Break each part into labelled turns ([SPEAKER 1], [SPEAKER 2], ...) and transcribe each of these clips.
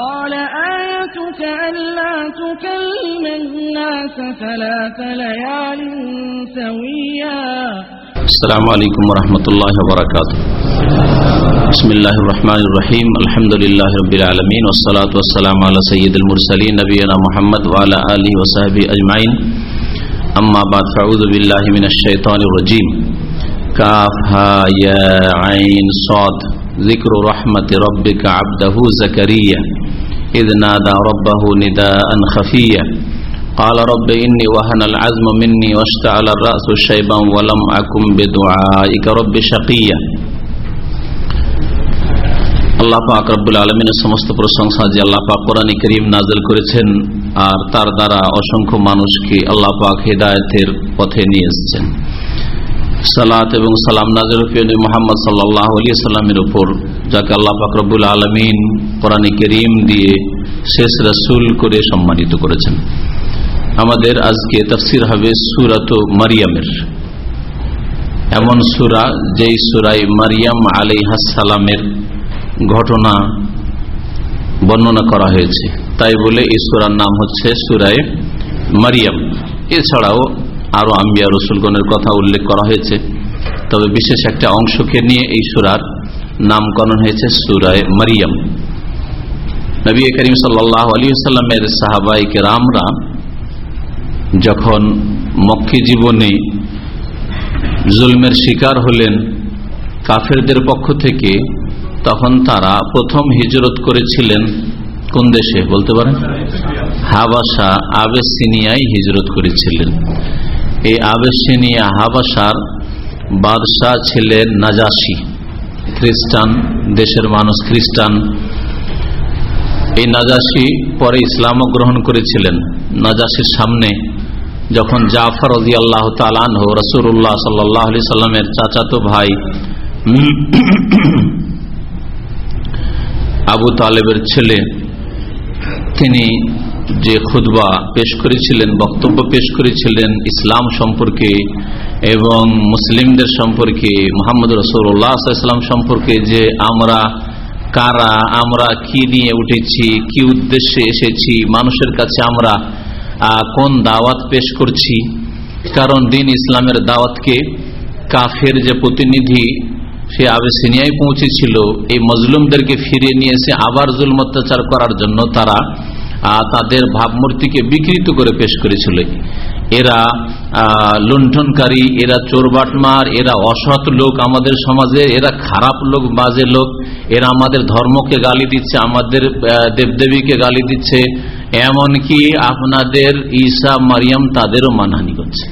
[SPEAKER 1] قال آيتك ألا تكلم الناس ثلاث ليال سويا.
[SPEAKER 2] السلام عليكم ورحمة الله وبركاته. بسم الله الرحمن الرحيم. الحمد لله رب العالمين والصلاة والسلام على سيد المرسلين نبينا محمد وعلى آله وصحبه أجمعين. أما بعد فأعوذ بالله من الشيطان الرجيم. كافها يا عين صاد. ذكر رحمة ربك عبده زكريا. إذ نادى ربه نداء خفيا قال رب إني وهن العزم مني واشتعل الرأس شيبا ولم أكن بدعائك رب شقيا আল্লাহ পাক রব্বুল আলমিনের সমস্ত প্রশংসা যে আল্লাহ পাক কোরআনী করিম নাজল করেছেন আর তার দ্বারা অসংখ্য মানুষকে আল্লাহ পাক হেদায়তের পথে নিয়ে এসেছেন সালাত এবং সালাম নাজর মোহাম্মদ সাল্লাহ আলী সাল্লামের উপর যাকে আল্লাহ পাক রব্বুল আলমিন কোরআনী করিম দিয়ে শেষ রসুল করে সম্মানিত করেছেন। আমাদের আজকে তফসির হবে সুরাত মারিয়ামের। এমন সুরা যেই সুরাই মারিয়াম আলী সালামের ঘটনা বর্ণনা করা হয়েছে। তাই বলে এই সুরার নাম হচ্ছে সুরায় মারিয়াম। এছাড়াও আরও আম্বিয়া রসুলগণের কথা উল্লেখ করা হয়েছে। তবে বিশেষ একটা অংশকে নিয়ে এই সুরার নামকরণ হয়েছে সুরায় মারিয়াম। নবী করিম সাল্লাহ আলী সাহাবাইকে রামরা যখন মক্কি জীবনে জুলমের শিকার হলেন কাফেরদের পক্ষ থেকে, তখন তারা প্রথম হিজরত করেছিলেন কোন দেশে বলতে পারেন? হাবাসা, আবেসিনিয়ায় হিজরত করেছিলেন। এই আবেসিনিয়া হাবাসার বাদশাহ ছিলেন নাজাসি, খ্রিস্টান, দেশের মানুষ খ্রিস্টান। এই নাজাসি পরে ইসলামও গ্রহণ করেছিলেন। নাজাসির সামনে যখন জাফর রদি আল্লাহ তালান রসুল্লাহ সাল্লাহ আলি সাল্লামের চাচাতো ভাই আবু তালেবের ছেলে, তিনি যে খুদবা পেশ করেছিলেন, বক্তব্য পেশ করেছিলেন ইসলাম সম্পর্কে এবং মুসলিমদের সম্পর্কে, মোহাম্মদ রসুল্লাহাম সম্পর্কে যে আমরা কারা, আমরা কি নিয়ে উঠেছি, কি উদ্দেশ্যে এসেছি, মানুষের কাছে আমরা কোন দাওয়াত পেশ করছি? কারণ দিন ইসলামের দাওয়াতকে কাফের যে প্রতিনিধি, সে আবেসিনিয়ায় পৌঁছেছিল। এই মজলুমদেরকে ফিরিয়ে নিয়ে এসে আবার জুল অত্যাচার করার জন্য তারা তাদের ভাবমূর্তিকে বিকৃত করে পেশ করেছিল। এরা লুণ্ঠনকারী, এরা চোরবাটমার এরা অসৎ লোক আমাদের সমাজে, এরা খারাপ লোক, বাজে লোক, এরা আমাদের ধর্মকে গালি দিচ্ছে, আমাদের দেবদেবীকে গালি দিচ্ছে, এমনকি আপনাদের ঈসা মারিয়াম তাদেরও মানহানি করছে।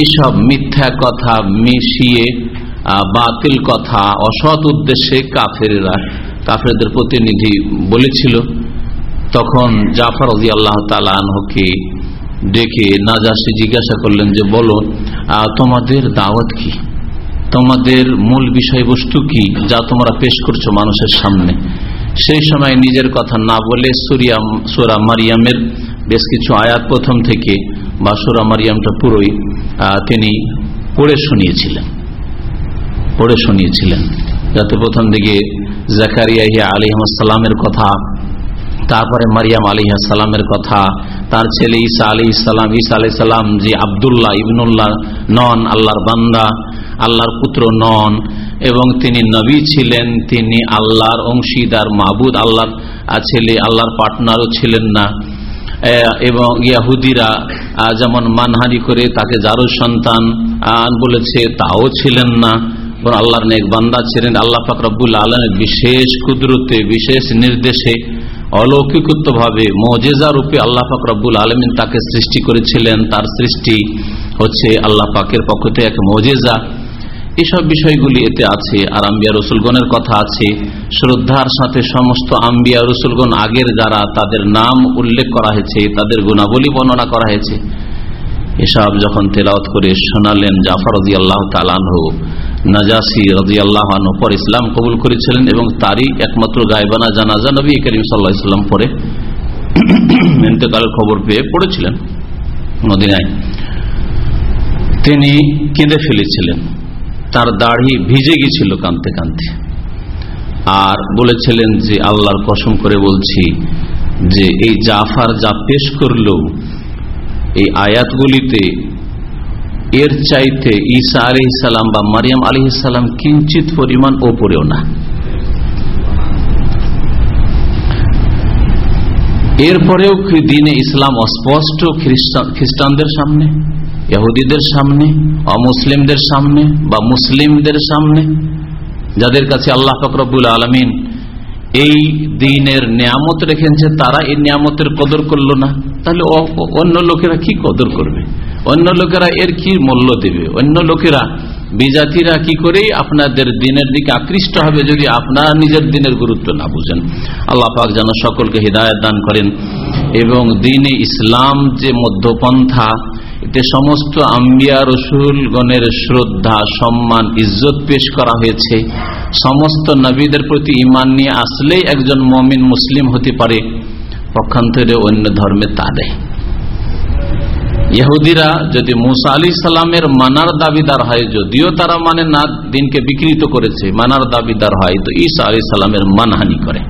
[SPEAKER 2] এইসব মিথ্যা কথা মিশিয়ে বাতিল কথা, অসৎ উদ্দেশ্যে কাফেরা কাফেরদের প্রতিনিধি বলেছিল। তখন জাফর আজি আল্লাহ তালকে ডেকে নাজাসে জিজ্ঞাসা করলেন যে, বলো তোমাদের দাওয়াত কি? তোমাদের মূল বিষয়বস্তু কি যা তোমরা পেশ করছ মানুষের সামনে? সেই সময় নিজের কথা না বলে সুরিয়া, সুরা মারিয়ামের বেশ কিছু আয়াত প্রথম থেকে বা সুরা মারিয়ামটা পুরোই তিনি পড়ে শুনিয়েছিলেন। পড়ে শুনিয়েছিলেন। যাতে প্রথম দিকে জাকারিয়া আলী আহমদালামের কথা তারপরে মারিয়াম আলী সালামের কথা, তার ছেলে ঈসা আলী ইসালাম ঈসা আলি সাল্লাম যে আবদুল্লাহ ইবনুল্লাহ নন, আল্লাহর বান্দা, আল্লাহর পুত্র নন, এবং তিনি নবী ছিলেন, তিনি আল্লাহর অংশীদার মাহবুদ আল্লাহর ছেলে, আল্লাহর পার্টনারও ছিলেন না। এবং ইয়াহুদিরা যেমন মানহানি করে তাকে যারো সন্তান বলেছে, তাও ছিলেন না। আল্লাহর নেক বান্দা ছিলেন, আল্লাহ ফাকরবুল আলমের বিশেষ কুদরতে, বিশেষ নির্দেশে অলৌকিকত্ব ভাবে মজেজা রূপে আল্লাহ পাক রব্বুল আলমিন তাকে সৃষ্টি করেছিলেন। তার সৃষ্টি হচ্ছে আল্লাহ পাকের পক্ষ থেকে এক মজেজা। এসব বিষয়গুলি এতে আছে, আর আম্বিয়া রসুলগণের কথা আছে। শ্রদ্ধার সাথে সমস্ত আম্বিয়া রসুলগণ আগের যারা, তাদের নাম উল্লেখ করা হয়েছে, তাদের গুণাবলী বর্ণনা করা হয়েছে। এসব যখন তেলাওত করে শোনালেন জাফর আল্লাহ তালানহ নাজাসি রাজি আল্লাহ পর ইসলাম কবুল করেছিলেন এবং তারই একমাত্র গায়বানা জানাজা নবী করিম সাল্লাহ ইসলাম পরে ইন্তেকালের খবর পেয়ে পড়েছিলেন মদিনায়। তিনি কেঁদে ফেলেছিলেন। তার দাড়ি ভিজে গেছিল কানতে কানতে আর বলেছিলেন যে আল্লাহর কসম করে বলছি যে এই জাফার যা পেশ করল, এই আয়াতগুলিতে এর চাইতে ঈসা আলি সালাম বা মারিয়াম আলি সালাম কিঞ্চিত পরিমাণ ওপরেও না। এরপরেও দিনে ইসলাম অস্পষ্ট খ্রিস্টানদের সামনে, ইহুদিদের সামনে, অমুসলিমদের সামনে বা মুসলিমদের সামনে? যাদের কাছে আল্লাহ ফকরবুল আলমিন এই দিনের নিয়ামত রেখেছে, তারা এই নিয়ামতের কদর করল না। তাহলে অন্য লোকেরা কি কদর করবে? অন্য লোকেরা এর কি মূল্য দেবে? অন্য লোকেরা বিজাতিরা কি করেই আপনাদের দিনের দিকে আকৃষ্ট হবে যদি আপনারা নিজের দিনের গুরুত্ব না বুঝেন? আল্লাহ পাক যেন সকলকে হৃদায়ত দান করেন। এবং দিনে ইসলাম যে মধ্যপন্থা, এতে সমস্ত আম্বিয়া রসুলগণের শ্রদ্ধা, সম্মান, ইজ্জত পেশ করা হয়েছে। সমস্ত নবীদের প্রতি ইমান নিয়ে আসলেই একজন মমিন মুসলিম হতে পারে। পক্ষান্তরে অন্য ধর্মে তা দেয় ইহুদিরা যদি মুসা আলি সালামের মানার দাবিদার হয়, যদিও তারা মানে না, দিনকে বিকৃত করেছে, মানার দাবিদার হয়, তো ঈসা আলি সালামের মানহানি করে।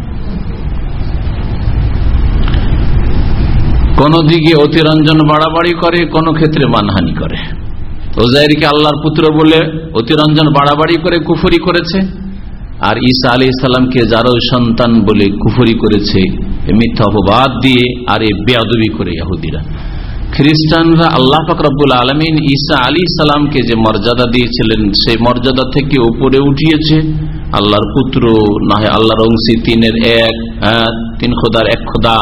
[SPEAKER 2] কোন দিকে অতিরঞ্জন বাড়াবাড়ি করে, কোন ক্ষেত্রে মানহানি করে। ওজাইরকে আল্লাহর পুত্র বলে অতিরঞ্জন বাড়াবাড়ি করে কুফরি করেছে, আর ঈসা আলি ইসাল্লামকে যারো সন্তান বলে কুফরি করেছে মিথ্যা অপবাদ দিয়ে আর এ বেয়াদবি করে ইহুদিরা। খ্রিস্টানরা আল্লাহ ফকরাবুল আলমিন ঈসা আলী সালামকে যে মর্যাদা দিয়েছিলেন, সেই মর্যাদা থেকে উপরে উঠিয়েছে। আল্লাহর পুত্র, না হয় আল্লাহর অংশী, তিনের এক তিন খোদার এক খোদা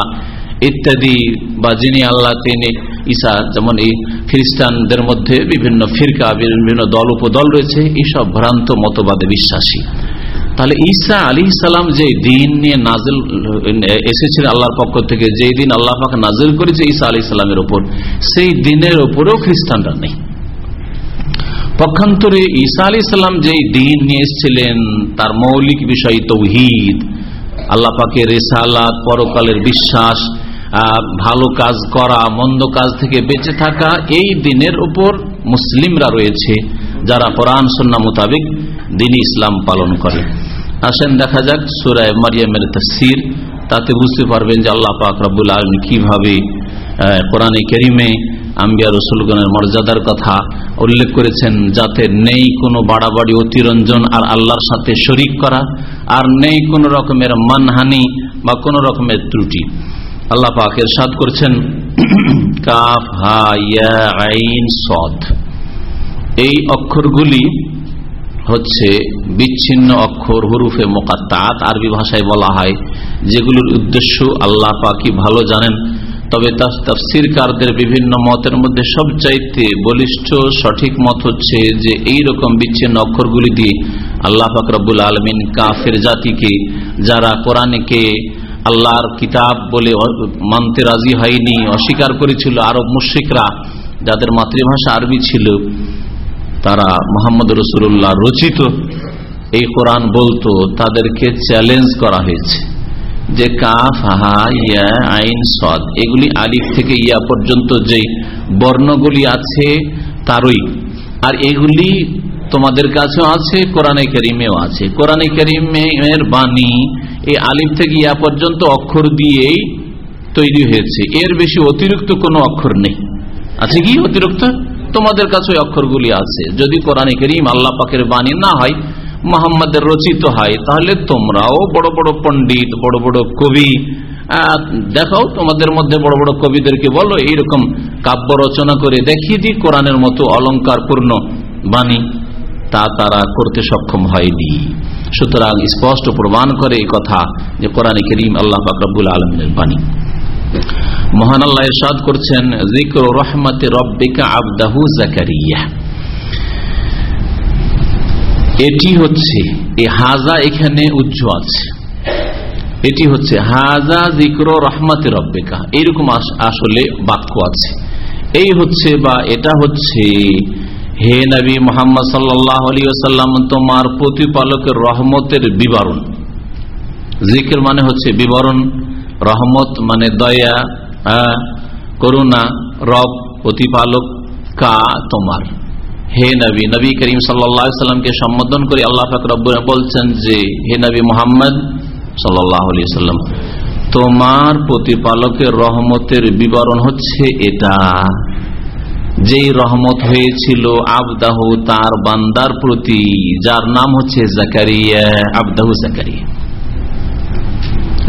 [SPEAKER 2] ইত্যাদি বা যিনি আল্লাহ, তিনি ঈসা, যেমন এই খ্রিস্টানদের মধ্যে বিভিন্ন ফিরকা, বিভিন্ন দল, উপদল রয়েছে এইসব ভ্রান্ত মতবাদে বিশ্বাসী। তাহলে ঈসা আলী সালাম যে দিন নিয়ে নাজেল এসেছিলেন আল্লাহর পক্ষ থেকে, যেই দিন আল্লাহ পাক নাজেল করেছে ঈসা আলী সালামের ওপর সেই দিনের ওপরেও খ্রিস্টানরা নেই। পক্ষান্তরে ঈসা আলী সাল্লাম যেই দিন নিয়ে এসেছিলেন, তার মৌলিক বিষয় তৌহিদ, আল্লাহ পাকের রেসালাত, পরকালের বিশ্বাস ভালো কাজ করা, মন্দ কাজ থেকে বেঁচে থাকা, এই দিনের উপর মুসলিমরা রয়েছে, যারা কোরআন সন্না মোতাবেক দিন ইসলাম পালন করে। আসেন, দেখা যাক সুরায় মারিয়ামের তসির তাতে বুঝতে পারবেন যে আল্লাহ পাক রব্বুল আলম কীভাবে কোরআনে কেরিমে আম্বিয়া রসুলগণের মর্যাদার কথা উল্লেখ করেছেন যাতে নেই কোনো বাড়াবাড়ি, অতিরঞ্জন আর আল্লাহর সাথে শরিক করা আর নেই কোনো রকমের মানহানি বা কোনো রকমের ত্রুটি। আল্লাহ পাক এর সাদ করছেন, কাফ, হা আইন সদ এই অক্ষরগুলি হচ্ছে বিচ্ছিন্ন অক্ষর হুরুফে মোকাত্তাত, আরবি ভাষায় বলা হয়, যেগুলোর উদ্দেশ্য আল্লাহ পাকি ভালো জানেন। তবে তাফসিরকারদের বিভিন্ন মতের মধ্যে সবচাইতে বলিষ্ঠ, সঠিক মত হচ্ছে যে এই রকম বিচ্ছিন্ন অক্ষরগুলি দিয়ে আল্লাহ ফাকরাবুল আলমিন কাফের জাতিকে, যারা কোরআনকে আল্লাহর কিতাব বলে মানতে রাজি হয়নি, অস্বীকার করেছিল আরব মুশ্রিকরা, যাদের মাতৃভাষা আরবি ছিল তারা মোহাম্মদ রসুল্লাহ রচিত এই কোরআন বলতো, তাদেরকে চ্যালেঞ্জ করা হয়েছে। যে কাফ হা ইয়া আইন সদ, এগুলি আলিফ থেকে ইয়া পর্যন্ত যে বর্ণগুলি আছে, তারই। আর এগুলি তোমাদের কাছেও আছে, কোরআনে করিমেও আছে। কোরআনে করিমের বাণী এই আলিফ থেকে ইয়া পর্যন্ত অক্ষর দিয়েই তৈরি হয়েছে। এর বেশি অতিরিক্ত কোনো অক্ষর নেই। আছে কি অতিরিক্ত? তোমাদের কাছে ওই অক্ষরগুলি আছে। যদি কোরআনে করিম আল্লাহ পাকের বাণী না হয়, মোহাম্মদের রচিত হয়, তাহলে তোমরাও বড় বড় পণ্ডিত, বড় বড় কবি দেখাও তোমাদের মধ্যে বড় বড় কবিদেরকে বলো, এইরকম কাব্য রচনা করে দেখিয়ে দিই, কোরআনের মতো অলঙ্কার পূর্ণ বাণী। তা তারা করতে সক্ষম হয়নি। সুতরাং স্পষ্ট প্রমাণ করে এই কথা যে কোরআনে করিম আল্লাহ ফাকরাবুল আলমিনের বাণী। মহান আল্লাহ ইরশাদ করছেন জিক্র রহমতে রব্বিকা আবদাহু জাকারিয়া। এটি হচ্ছে, এই হাজা এখানে উজ্জ আছে। এটি হচ্ছে, হাজা জিক্র রহমাতে রব্বিকা। এইরকম আসলে বাক্য আছে। এই হচ্ছে বা এটা হচ্ছে, হে নবী মোহাম্মদ সাল্লাম তোমার প্রতিপালকের রহমতের বিবরণ। জিকের মানে হচ্ছে বিবরণ, রহমত মানে দয়া করুণা, রব, প্রতিপালক, কা, তোমার। হে নবী নবী করিম সাল্লামকে সম্বোধন করে আল্লাহ ফাকর বলছেন যে, হে নবী মোহাম্মদ সাল্লাম, তোমার প্রতিপালকের রহমতের বিবরণ হচ্ছে এটা। যেই রহমত হয়েছিল আবদাহ, তার বান্দার প্রতি, যার নাম হচ্ছে জাকারিয়া, আবদাহু জাকারিয়া।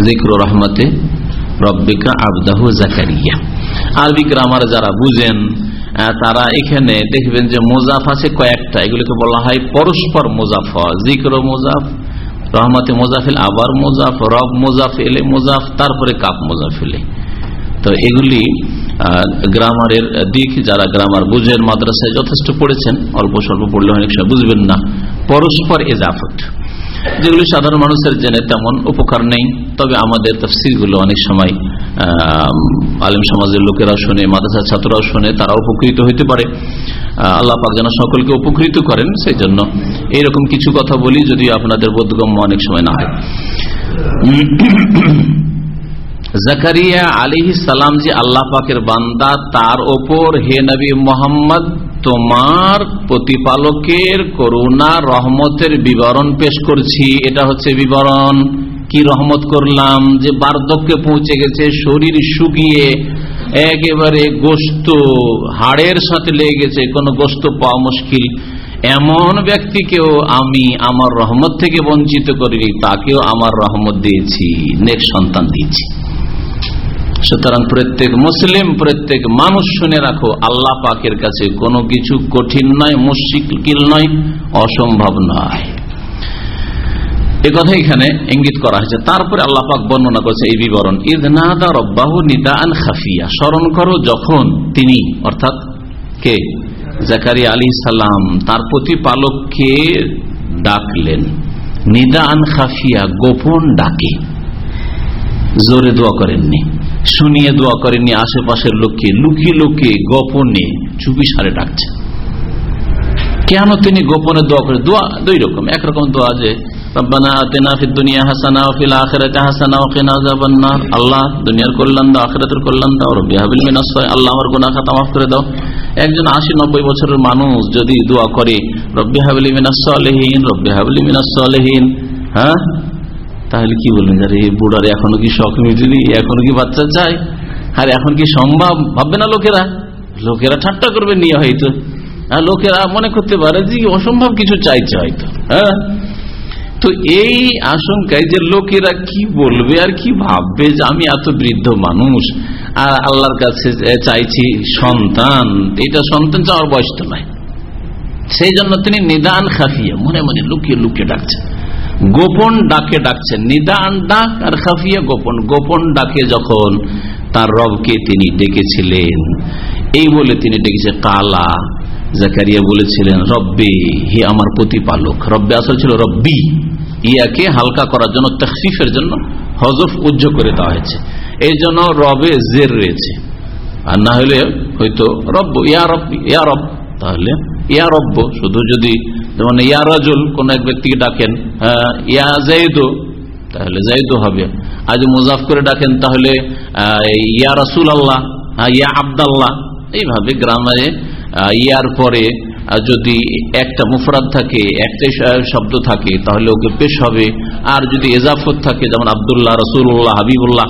[SPEAKER 2] জিক্র রহমতে রব্বিকা আবদাহু জাকারিয়া। আরবি গ্রামার যারা বুঝেন তারা এখানে দেখবেন যে মোজাফ আছে কয়েকটা, এগুলিকে বলা হয় পরস্পর মোজাফ। জিক্র মোজাফ, রহমতে মোজাফিল, আবার মোজাফ, রব মোজাফ, এলে মোজাফ, তারপরে কাপ মোজাফ এলে তো এগুলি গ্রামারের দিক, যারা গ্রামার বুঝেন, মাদ্রাসায় যথেষ্ট পড়েছেন, অল্প স্বল্প পড়লে অনেক সময় বুঝবেন না। পরস্পর এজাফত। যেগুলি সাধারণ মানুষের জেনে তেমন উপকার নেই। তবে আমাদের তফসিরগুলো অনেক সময় আলিম সমাজের লোকেরাও শুনে, মাদ্রাসার ছাত্ররাও শুনে তারা উপকৃত হইতে পারে। আল্লাহ পাক যেন সকলকে উপকৃত করেন সেই জন্য এইরকম কিছু কথা বলি যদি আপনাদের বোধগম্য অনেক সময় না হয়। জাকারিয়া আলিহি সালাম যে আল্লাহ পাকের বান্দা, তার ওপর হে নবী মোহাম্মদ তোমার প্রতিপালকের করুণা, রহমতের বিবরণ পেশ করছি। এটা হচ্ছে বিবরণ। কি রহমত করলাম? যে বার্ধক্যে পৌঁছে গেছে, শরীর শুকিয়ে, একেবারে গোস্ত হাড়ের সাথে লেগে গেছে, কোনো গোস্ত পাওয়া মুশকিল। এমন ব্যক্তিকেও আমি আমার রহমত থেকে বঞ্চিত করিনি, তাকেও আমার রহমত দিয়েছি, নেক সন্তান দিয়েছি। সুতরাং প্রত্যেক মুসলিম, প্রত্যেক মানুষ শুনে রাখো, আল্লাহ পাকের কাছে কোনো কিছু কঠিন নয়, মুশকিল নয়, অসম্ভব নয়। এ কথা এখানে ইঙ্গিত করা হয়েছে। তারপরে আল্লাহ পাক বর্ণনা করছে এই বিবরণ ঈদ নাদা রব্বাহু নিদান খাফিয়া স্মরণ করো যখন তিনি, অর্থাৎ কে? জাকারি আলী সালাম, তার প্রতিপালককে ডাকলেন। নিদান খাফিয়া গোপন ডাকে। জোরে দোয়া করেননি। শুনিয়ে দোয়া করেনি আশেপাশের লোককে, লুকিয়ে লুকিয়ে গোপনে চুপি সারে ডাকছে। কেন তিনি গোপনে দোয়া করে দোয়া দুই রকম। একরকম দোয়া যে আল্লাহ, দুনিয়ার কল্যাণ করে দাও। একজন আশি নব্বই বছরের মানুষ যদি দোয়া করে, রব্বি হাবিল মিনাসহীন রব্বি হাবিল হ্যাঁ? তাহলে কি বলবেন? আরে, বুড়ার এখনও কি শখ মিটলি? এখনও কি বাচ্চা চাই? আর, এখন কি সম্ভব? ভাববে না লোকেরা। লোকেরা ঠাট্টা করবে নিয়ে হয়তো। আর লোকেরা মনে করতে পারে যে অসম্ভব কিছু চাইছে হয়তো। হ্যাঁ? তো এই আশঙ্কায় যে লোকেরা কি বলবে আর কি ভাববে যে আমি এত বৃদ্ধ মানুষ আর আল্লাহর কাছে চাইছি সন্তান, এটা সন্তান চাওয়ার বয়স তো নয় সেই জন্য তিনি নিদান খাফিয়া, মনে মনে লুকিয়ে লুকিয়ে ডাকছেন। গোপন ডাকে ডাকছেন। নিদান ডাক আর খাফিয়া গোপন। গোপন ডাকে যখন তার রবকে তিনি ডেকেছিলেন। এই বলে তিনি ডেকেছে কালা। জাকারিয়া বলেছিলেন, রব্বে, হে আমার প্রতিপালক, রব্বে আসল ছিল রব্বি। ইয়াকে হালকা করার জন্য তখফিফের জন্য হজফ উজ্জ করে দেওয়া হয়েছে। এই জন্য রবে জের রয়েছে। আর না হলে হয়তো রব্ব, ইয়া রব ইয়া রব। তাহলে ইয়া রব্ব, শুধু যদি যেমন ইয়া রাজুল কোন এক ব্যক্তিকে ডাকেন ইয়া জাইদো তাহলে জাইদো হবে। আর আজ মুজাফ করে ডাকেন, তাহলে ইয়া রাসুল আল্লাহ ইয়া আবদাল্লাহ, এইভাবে গ্রামারে ইয়ার পরে যদি একটা মুফরাদ থাকে, একটাই শব্দ থাকে, তাহলে ওকে পেশ হবে। আর যদি এজাফত থাকে, যেমন আবদুল্লাহ রসুল্লাহ হাবিবুল্লাহ,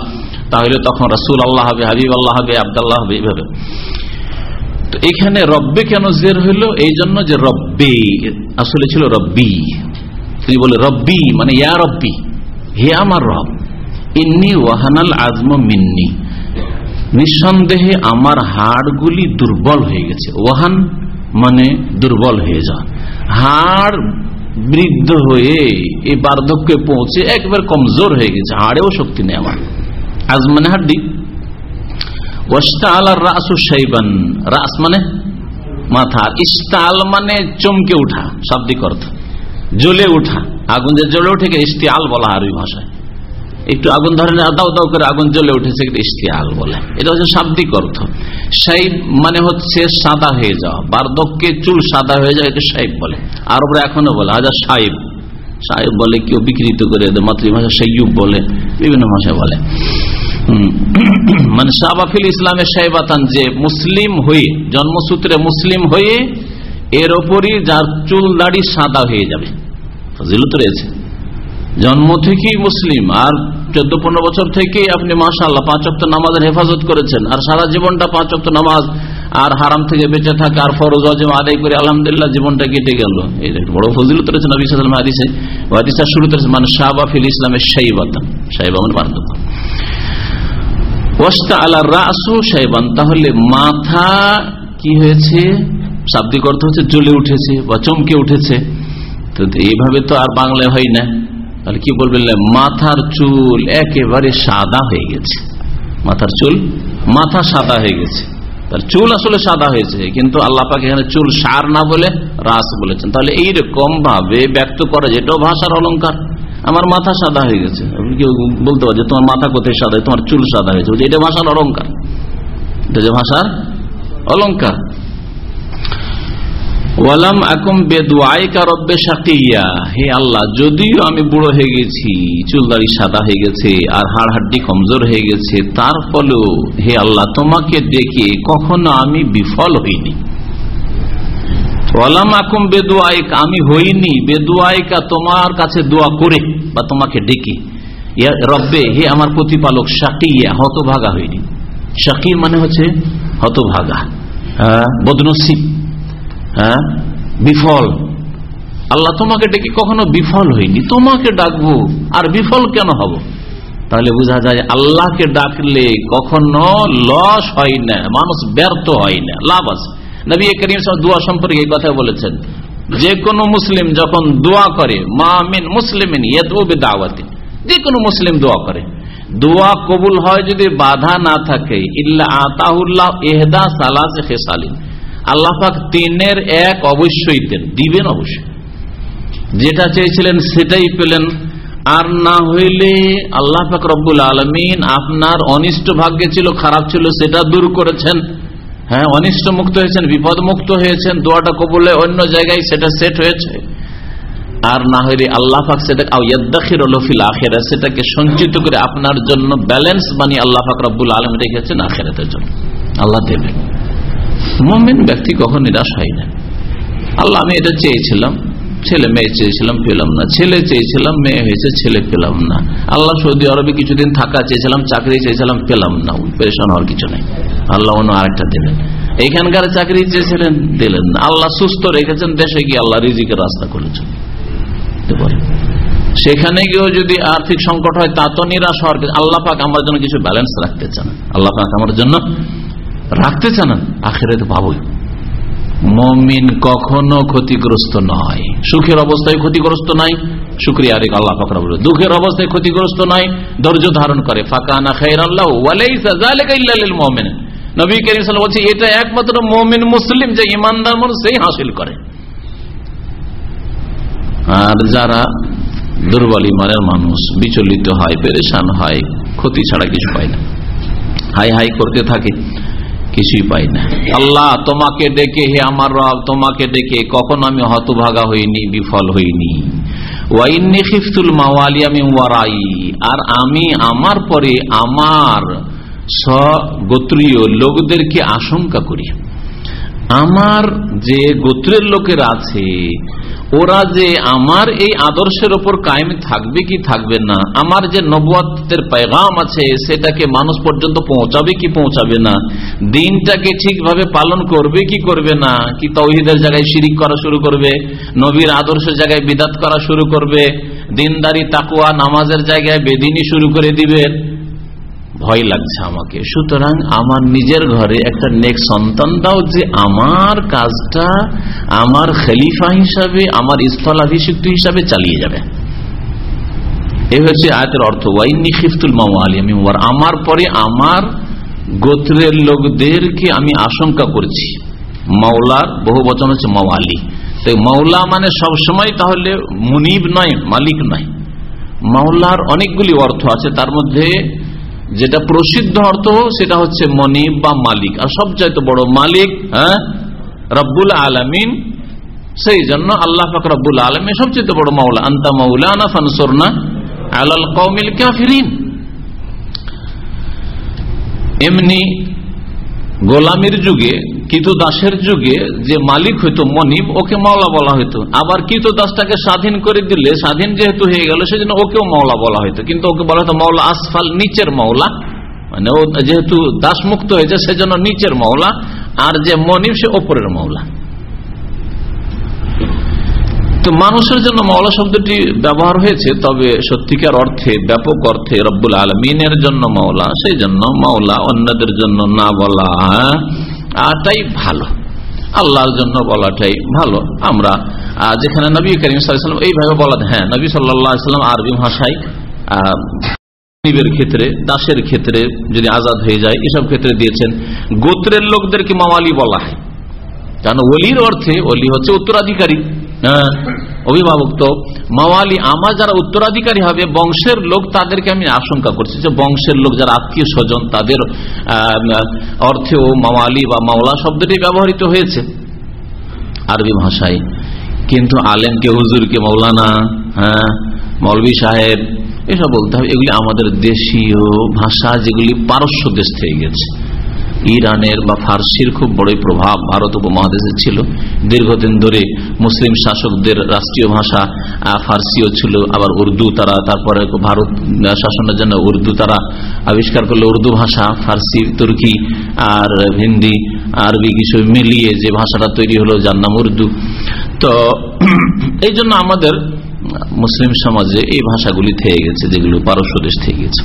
[SPEAKER 2] তাহলে তখন রসুল আল্লাহ হবে, হাবিব আল্লাহ হবে, আবদাল্লাহ হবে, এইভাবে। তো এখানে রব্বে কেন জের হইল? এই জন্য যে রব্বে, আসলে ছিল রব্বি। তুই বলে রব্বি মানে ইয়া রব্বি, হে আমার রব, ইন্নি ওয়াহানাল আজম মিন্নি। নিঃসন্দেহে আমার হাড়গুলি দুর্বল হয়ে গেছে। ওয়াহান মানে দুর্বল হয়ে যাওয়া। হাড় বৃদ্ধ হয়ে এই বার্ধক্যে পৌঁছে একবার কমজোর হয়ে গেছে। হাড়েও শক্তি নেই আমার। আজ মানে হাড্ডি রাস মানে মাথা। ইস্তাল মানে চমকে উঠা, শাব্দিক অর্থ। জ্বলে উঠা। আগুন যে জ্বলে উঠে ইস্তিয়াল বলা আরবি ভাষায়। একটু আগুন ধরে দাও দাও করে আগুন জ্বলে উঠেছে ইস্তিয়াল বলে। এটা হচ্ছে শাব্দিক অর্থ। সাইব মানে হচ্ছে সাদা হয়ে যাওয়া। বার্ধক্যে চুল সাদা হয়ে যায়, একে সাইব বলে। আরবরা এখনও বলে হাজার সাহেব সাহেব বলে কেউ বিকৃত করে মাতৃভাষা সৈয়ুব বলে, বিভিন্ন ভাষায় বলে। মানে সাবাফিল ইসলামের সাহেবাতান যে মুসলিম হয়ে, জন্মসূত্রে মুসলিম হয়ে, এর ওপরই যার চুল দাড়ি সাদা হয়ে যাবে। রয়েছে। জন্ম থেকেই মুসলিম, আর চোদ্দ পনেরো বছর থেকে আপনি মাসাল্লাহ পাঁচ নামাজের হেফাজত করেছেন, আর সারা জীবনটা পাঁচ নামাজ, আর হারাম থেকে বেঁচে থাকে, আর ফরজ, অজম, আদায় করে আলহামদুলিল্লাহ জীবনটা কেটে গেল। বড় ফজিলত রয়েছে নবী হাদিসে হাদিসা শুরুতে মানে শাহবাফিল ইসলামের শাহিবাতান শাহিবা মানে বার্ধক্য ওয়াস্তা আলা রাসু সাহেবান তাহলে মাথা কি হয়েছে? শাব্দিক অর্থ হচ্ছে জ্বলে উঠেছে বা চমকে উঠেছে। তো এইভাবে তো আর বাংলায় হয় না। তাহলে কি বলবেন মাথার চুল একেবারে সাদা হয়ে গেছে। মাথার চুল, মাথা সাদা হয়ে গেছে। তার চুল আসলে সাদা হয়েছে, কিন্তু আল্লাহ পাক এখানে চুল সার না বলে রাস বলেছেন। তাহলে এইরকম ভাবে ব্যক্ত করা যেটাও ভাষার অলঙ্কার আমার মাথা সাদা হয়ে গেছে। কেউ বলতে পারছে তোমার মাথা কোথায় সাদা, তোমার চুল সাদা হয়েছে। এটা ভাষার অলঙ্কার এটা যে ভাষার অলঙ্কার ওয়ালাম আকুম বেদুয়াইকা রব্বে সাকিয়া হে আল্লাহ, যদিও আমি বুড়ো হয়ে গেছি চুলদারি সাদা হয়ে গেছে, আর হাড় হাড্ডি কমজোর হয়ে গেছে, তার ফলেও, হে আল্লাহ, তোমাকে ডেকে কখনো আমি বিফল হইনি। ওয়ালাম আকুম বেদুয়াইক, আমি হইনি। বেদুয়াইকা তোমার কাছে দোয়া করে। বা তোমাকে ডেকে রব্বে, হে আমার প্রতিপালক সাকিয়া হতভাগা হইনি। শাকি মানে হচ্ছে হতভাগা। হ্যাঁ বদনসিব। হ্যাঁ বিফল। আল্লাহ তোমাকে ডেকে কখনো বিফল হয়নি তোমাকে ডাকবো, আর বিফল কেন হব? তাহলে বোঝা যায় আল্লাহকে ডাকলে কখনো লস হয় না, মানুষ ব্যর্থ হয় না, লাভ আছে। নবী করিম দোয়া সম্পর্কে এই কথা বলেছেন। যে কোনো মুসলিম যখন দোয়া করে মামিন মুসলিমিন দাওয়াতে যে কোনো মুসলিম দোয়া করে। দোয়া কবুল হয় যদি বাধা না থাকে, ইল্লা আতাহুল্লাহ এহদা সালাস খেসালিন আল্লাহ তিনের এক অবশ্যই দেন, দিবেন অবশ্যই। যেটা চেয়েছিলেন সেটাই পেলেন। আর না হইলে আল্লাহ পাক রব্বুল আলমিন আপনার অনিষ্ট ভাগ্যে ছিল, খারাপ ছিল, সেটা দূর করেছেন। হ্যাঁ অনিষ্ট মুক্ত হয়েছেন বিপদ মুক্ত হয়েছেন, দোয়াটা কবলে অন্য জায়গায় সেটা সেট হয়েছে। আর না হইলে আল্লাহ পাক সেটা আখেরা সেটাকে সঞ্চিত করে আপনার জন্য ব্যালেন্স বানিয়ে আল্লাহ পাক রব্বুল আলম রেখেছেন আখেরাতের জন্য। আল্লাহ দেবেন। মোমেন ব্যক্তি কখন নিরাশ হয় না। আল্লাহ, আমি এটা চেয়েছিলাম। ছেলে মেয়ে চেয়েছিলাম, পেলাম না। ছেলে চেয়েছিলাম, মেয়ে হয়েছে, ছেলে পেলাম না। আল্লাহ সৌদি আরবে কিছুদিন থাকা চেয়েছিলাম, চাকরি চেয়েছিলাম, পেলাম না। পেরেশান হওয়ার কিছু নেই। আল্লাহ অন্য আরেকটা দিলেন এইখানকার চাকরি চেয়েছিলেন, দিলেন না। আল্লাহ সুস্থ রেখেছেন, দেশে গিয়ে আল্লাহ রিজিকের রাস্তা করেছেন সেখানে গিয়েও যদি আর্থিক সংকট হয়, তা তো নিরাশ হওয়ার আল্লাহ পাক আমার জন্য কিছু ব্যালেন্স রাখতে চান। আল্লাহ পাক আমার জন্য রাখতে চান। আখেরে তো পাবই মমিন কখনো ক্ষতিগ্রস্ত নয়। সুখের অবস্থায় ক্ষতিগ্রস্ত নাই। শুক্রিয়া আরেক আল্লাহ বলে দুঃখের অবস্থায় ক্ষতিগ্রস্ত নয় ধৈর্য ধারণ করে। ফাঁকানা খাইর আল্লাহ মমিন। নবী করিম বলছে, এটা একমাত্র মমিন মুসলিম যে ইমানদার মানুষ সেই হাসিল করে। আর যারা দুর্বল ইমানের মানুষ, বিচলিত হয়, পেরেশান হয়, ক্ষতি ছাড়া কিছু পায় না। হাই হাই করতে থাকে। কিছুই পাই না। আল্লাহ, তোমাকে ডেকে হে আমার রব, তোমাকে ডেকে কখন আমি হতভাগা হইনি, বিফল হইনি। ওয়াইনি খিফতুল মাওয়ালি আমি ওয়ারাই, আর আমি আমার পরে আমার স্বগোত্রীয় লোকদেরকে আশঙ্কা করি। আমার যে গোত্রের লোকের আছে ওরা যে আমার এই আদর্শের ওপর কায়েম থাকবে কি থাকবে না, আমার যে নবুয়াতের পেগাম আছে সেটাকে মানুষ পর্যন্ত পৌঁছাবে কি পৌঁছাবে না, দিনটাকে ঠিকভাবে পালন করবে কি করবে না, কি তৌহিদের জায়গায় শিরিক করা শুরু করবে, নবীর আদর্শের জায়গায় বিদাত করা শুরু করবে, দিনদারি তাকুয়া নামাজের জায়গায় বেদিনী শুরু করে দিবে ভয় লাগছে আমাকে। সুতরাং আমার নিজের ঘরে একটা নেক সন্তানটাও যে আমার কাজটা আমার খলিফা হিসাবে, আমার স্থলাভিষিক্ত হিসাবে চালিয়ে যাবে। এই হচ্ছে আয়তের অর্থ। ওয়াইনি খিফতুল মামা আলী আমি আমার পরে আমার গোত্রের লোকদেরকে আমি আশঙ্কা করছি। মাওলার বহু বচন হচ্ছে মাওয়ালি। তো মাওলা মানে সবসময় তাহলে মুনিব নয়, মালিক নয়। মাওলার অনেকগুলি অর্থ আছে। তার মধ্যে যেটা প্রসিদ্ধ অর্থ সেটা হচ্ছে মনিব বা মালিক। আর সবচাইতে বড় মালিক হ্যাঁ? রব্বুল আলমিন। সেই জন্য আল্লাহ ফাকর রব্বুল আলমিন সবচেয়ে বড় মাওলা। আন্তা মাউলানা ফানসরনা আলাল কৌমিল কাফিরিন। এমনি গোলামির যুগে কিতু দাসের যুগে যে মালিক হইতো মনিব, ওকে মাওলা বলা হইতো। আবার কিতু দাসটাকে স্বাধীন করে দিলে, স্বাধীন যেহেতু হয়ে গেল, সেজন্য ওকেও মাওলা বলা হইতো। কিন্তু ওকে বলা হতো মাওলা আসফাল নিচের মাওলা। মানে ও যেহেতু দাস মুক্ত হয়েছে, সেজন্য নিচের মাওলা, আর যে মনিব, সে ওপরের মাওলা। তো মানুষের জন্য মাওলা শব্দটি ব্যবহার হয়েছে, তবে সত্যিকার অর্থে, ব্যাপক অর্থে রব্বুল আলমিনের জন্য মাওলা, সেই জন্য মাওলা অন্যদের জন্য না বলা। তাই ভালো। আল্লাহর জন্য বলাটাই ভালো। আমরা যেখানে নবী করিম সাল্লাম এইভাবে বলা হ্যাঁ নবী সাল্লাম আরবি ভাষায় ক্ষেত্রে দাসের ক্ষেত্রে যদি আজাদ হয়ে যায় এসব ক্ষেত্রে দিয়েছেন। গোত্রের লোকদেরকে মামালি বলা হয়। কারণ অলির অর্থে অলি হচ্ছে উত্তরাধিকারী। হ্যাঁ, অভিভাবক তো, মাওয়ালি আমার যারা উত্তরাধিকারী হবে, বংশের লোক তাদেরকে আমি আশঙ্কা করছি যে বংশের লোক যারা আত্মীয় স্বজন, তাদের অর্থেও মাওয়ালি বা মাওলা শব্দটি ব্যবহৃত হয়েছে আরবি ভাষায়। কিন্তু আলেমকে, হুজুরকে মৌলানা হ্যাঁ মৌলবী সাহেব, এসব বলতে হবে। এগুলি আমাদের দেশীয় ভাষা, যেগুলি পারস্য দেশ থেকে গেছে। ইরানের বা ফার্সির খুব বড়ই প্রভাব ভারত উপমহাদেশে ছিল। দীর্ঘদিন ধরে মুসলিম শাসকদের রাষ্ট্রীয় ভাষা ফার্সিও ছিল, আবার উর্দু তারা, তারপরে ভারত শাসনের জন্য উর্দু তারা আবিষ্কার করল। উর্দু ভাষা, ফার্সি, তুর্কি আর হিন্দি, আরবি কিছু মিলিয়ে যে ভাষাটা তৈরি হলো যার নাম উর্দু। তো এই জন্য আমাদের মুসলিম সমাজে এই ভাষাগুলি থেকে গেছে, যেগুলো পারস্য দেশ থেকে গেছে।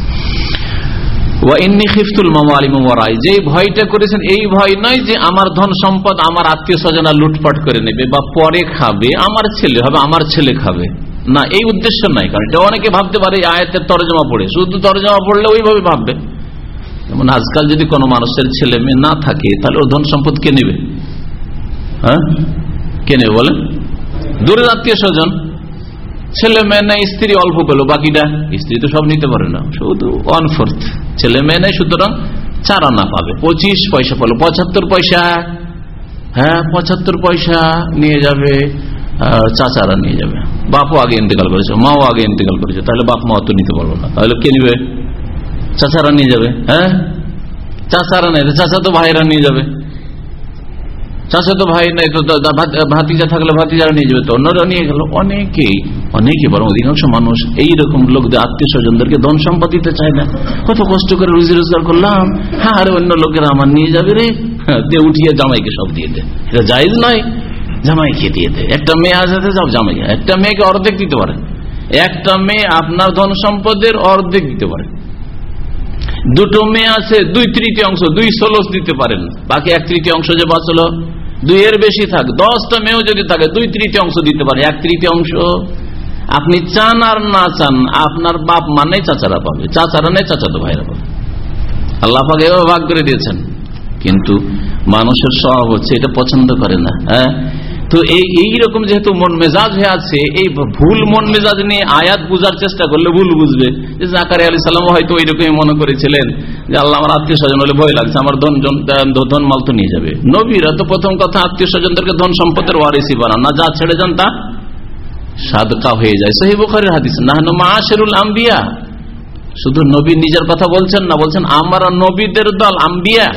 [SPEAKER 2] যে ভয়টা করেছেন, এই ভয় নয় যে আমার ধন সম্পদ আমার আত্মীয় স্বজনা লুটপাট করে নেবে বা পরে খাবে, আমার ছেলে হবে, আমার ছেলে খাবে। না, এই উদ্দেশ্য নাই কারণ এটা অনেকে ভাবতে পারে আয়াতের তরজমা পড়ে। শুধু তরজমা পড়লে ওইভাবে ভাববে। যেমন আজকাল যদি কোনো মানুষের ছেলে মেয়ে না থাকে, তাহলে ও ধন সম্পদ কে নেবে? হ্যাঁ? কে নেবে বলেন? দূরের আত্মীয় স্বজন ছেলে মেয়ে নেই, স্ত্রী অল্প পেল বাকিটা স্ত্রী তো সব নিতে পারে না। শুধু ওয়ান ফোর্থ ছেলে মেয়ে নেই, সুতরাং চার আনা পাবে। পঁচিশ পয়সা পেল, পঁচাত্তর পয়সা। হ্যাঁ পঁচাত্তর পয়সা নিয়ে যাবে চাচারা নিয়ে যাবে। বাপও আগে ইন্তেকাল করেছে, মাও আগে ইন্তেকাল করেছে, তাহলে বাপ মা তো নিতে পারব না। তাহলে কে নিবে? চাচারা নিয়ে যাবে হ্যাঁ? চাচারা নেই, চাচা তো ভাইরা নিয়ে যাবে। চাষা তো ভাই নাই তো ভাতিজা থাকলে ভাতিজারা নিয়ে যাবে তো। অন্যরা নিয়ে গেল। অনেকেই অনেকে বরং অধিকাংশ মানুষ এইরকম লোকদের, আত্মীয় স্বজনদেরকে ধন সম্পদ দিতে চায় না। কত কষ্ট করে রুজি রোজগার করলাম। হ্যাঁ আরে অন্য লোকেরা আমার নিয়ে যাবে রে। দিয়ে উঠিয়ে জামাইকে সব দিয়ে দে। এটা জায়জ নয়। জামাইকে দিয়ে দে। একটা মেয়ে আসাতে যাও জামাই একটা মেয়েকে অর্ধেক দিতে পারে। একটা মেয়ে আপনার ধন সম্পদের অর্ধেক দিতে পারে। দুটো মেয়ে আছে, দুই তৃতীয় অংশ দুই ষোলশ দিতে পারেন। বাকি এক তৃতীয় অংশ যে বাঁচলো দুই এর বেশি থাক দশটা মেয়েও যদি থাকে, দুই তৃতীয় অংশ দিতে পারে, এক তৃতীয় অংশ। আপনি চান আর না চান, আপনার বাপ মানে চাচারা পাবে। চাচারা নেই, চাচাতো ভাইরা পাবে। আল্লাহ পাকে এভাবে ভাগ করে দিয়েছেন। কিন্তু মানুষের স্বভাব হচ্ছে, এটা পছন্দ করে না হ্যাঁ? তো এই এইরকম যেহেতু মন মেজাজ হয়ে আছে, এই ভুল মন মেজাজ নিয়ে আয়াত বুঝার চেষ্টা করলে ভুল বুঝবে। যে জাকারি আলী সালাম হয়তো ওইরকমই মনে করেছিলেন যে আল্লাহ আমার আত্মীয় স্বজন হলে ভয় লাগছে, আমার ধন ধন মাল তো নিয়ে যাবে। নবীরা তো প্রথম কথা আত্মীয় স্বজনদেরকে ধন সম্পদের ওয়ারিসি বানান, না যা ছেড়ে যান তা সাদকা হয়ে যায়। সহি বুখারের হাদিস না মাশেরুল আম্বিয়া। শুধু নবী নিজের কথা বলছেন না, বলছেন, আমরা নবীদের দল, আম্বিয়া।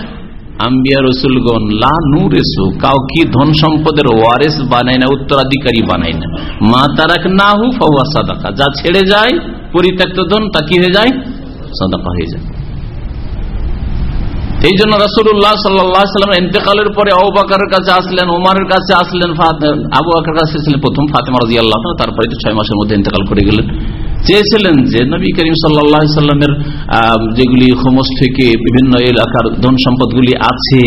[SPEAKER 2] আম্বিয়া রসুলগণ, লা নূর এসু কাউ কি ধন সম্পদের ওয়ারেস বানায় না, উত্তরাধিকারী বানায় না। মা তারাক না হু সাদাকা। যা ছেড়ে যায়, পরিত্যক্ত ধন, তা কি হয়ে যায়? সাদাকা হয়ে যায়। এই জন্য রসুল্লাহ সাল্লাম ইন্তেকালের পরে আবাকারের কাছে আসলেন ওমারের কাছে আসলেন আবু আকার কাছে প্রথম ফাতেমা রাজি তারপরে তো ছয় মাসের মধ্যে ইন্তেকাল করে গেলেন। চেয়েছিলেন যে নবী করিম সাল্লা সাল্লামের যেগুলি হোমস থেকে বিভিন্ন এলাকার ধন সম্পদগুলি আছে,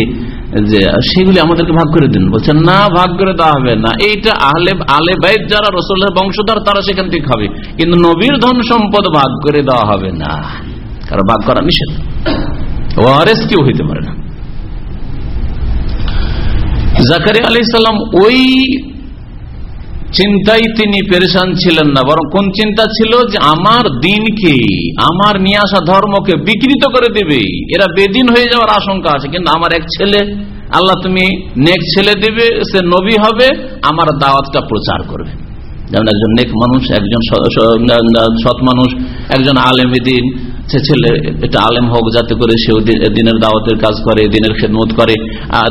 [SPEAKER 2] যে সেগুলি আমাদেরকে ভাগ করে দিন। বলছেন, না, ভাগ করে দেওয়া হবে না। এইটা আহলে আলে বাইদ যারা রসুল্লাহ বংশধর, তারা সেখান থেকে খাবে। কিন্তু নবীর ধন সম্পদ ভাগ করে দেওয়া হবে না। কারণ ভাগ করা নিষেধ। ওয়ারেস কেউ হইতে পারে না। জাকারি আলি সাল্লাম ওই চিন্তাই তিনি পেরেশান ছিলেন না, বরং কোন চিন্তা ছিল যে আমার দিনকে, আমার নিয়ে আসা ধর্মকে বিকৃত করে দেবে। এরা বেদিন হয়ে যাওয়ার আশঙ্কা আছে, কিন্তু আমার এক ছেলে, আল্লাহ তুমি নেক ছেলে দেবে, সে নবী হবে, আমার দাওয়াতটা প্রচার করবে। যেমন একজন নেক মানুষ, একজন সৎ মানুষ, একজন আলেমেদিন সে ছেলে, এটা আলেম হোক, যাতে করে সেও দিনের দাওয়াতের কাজ করে, দিনের খেদমত করে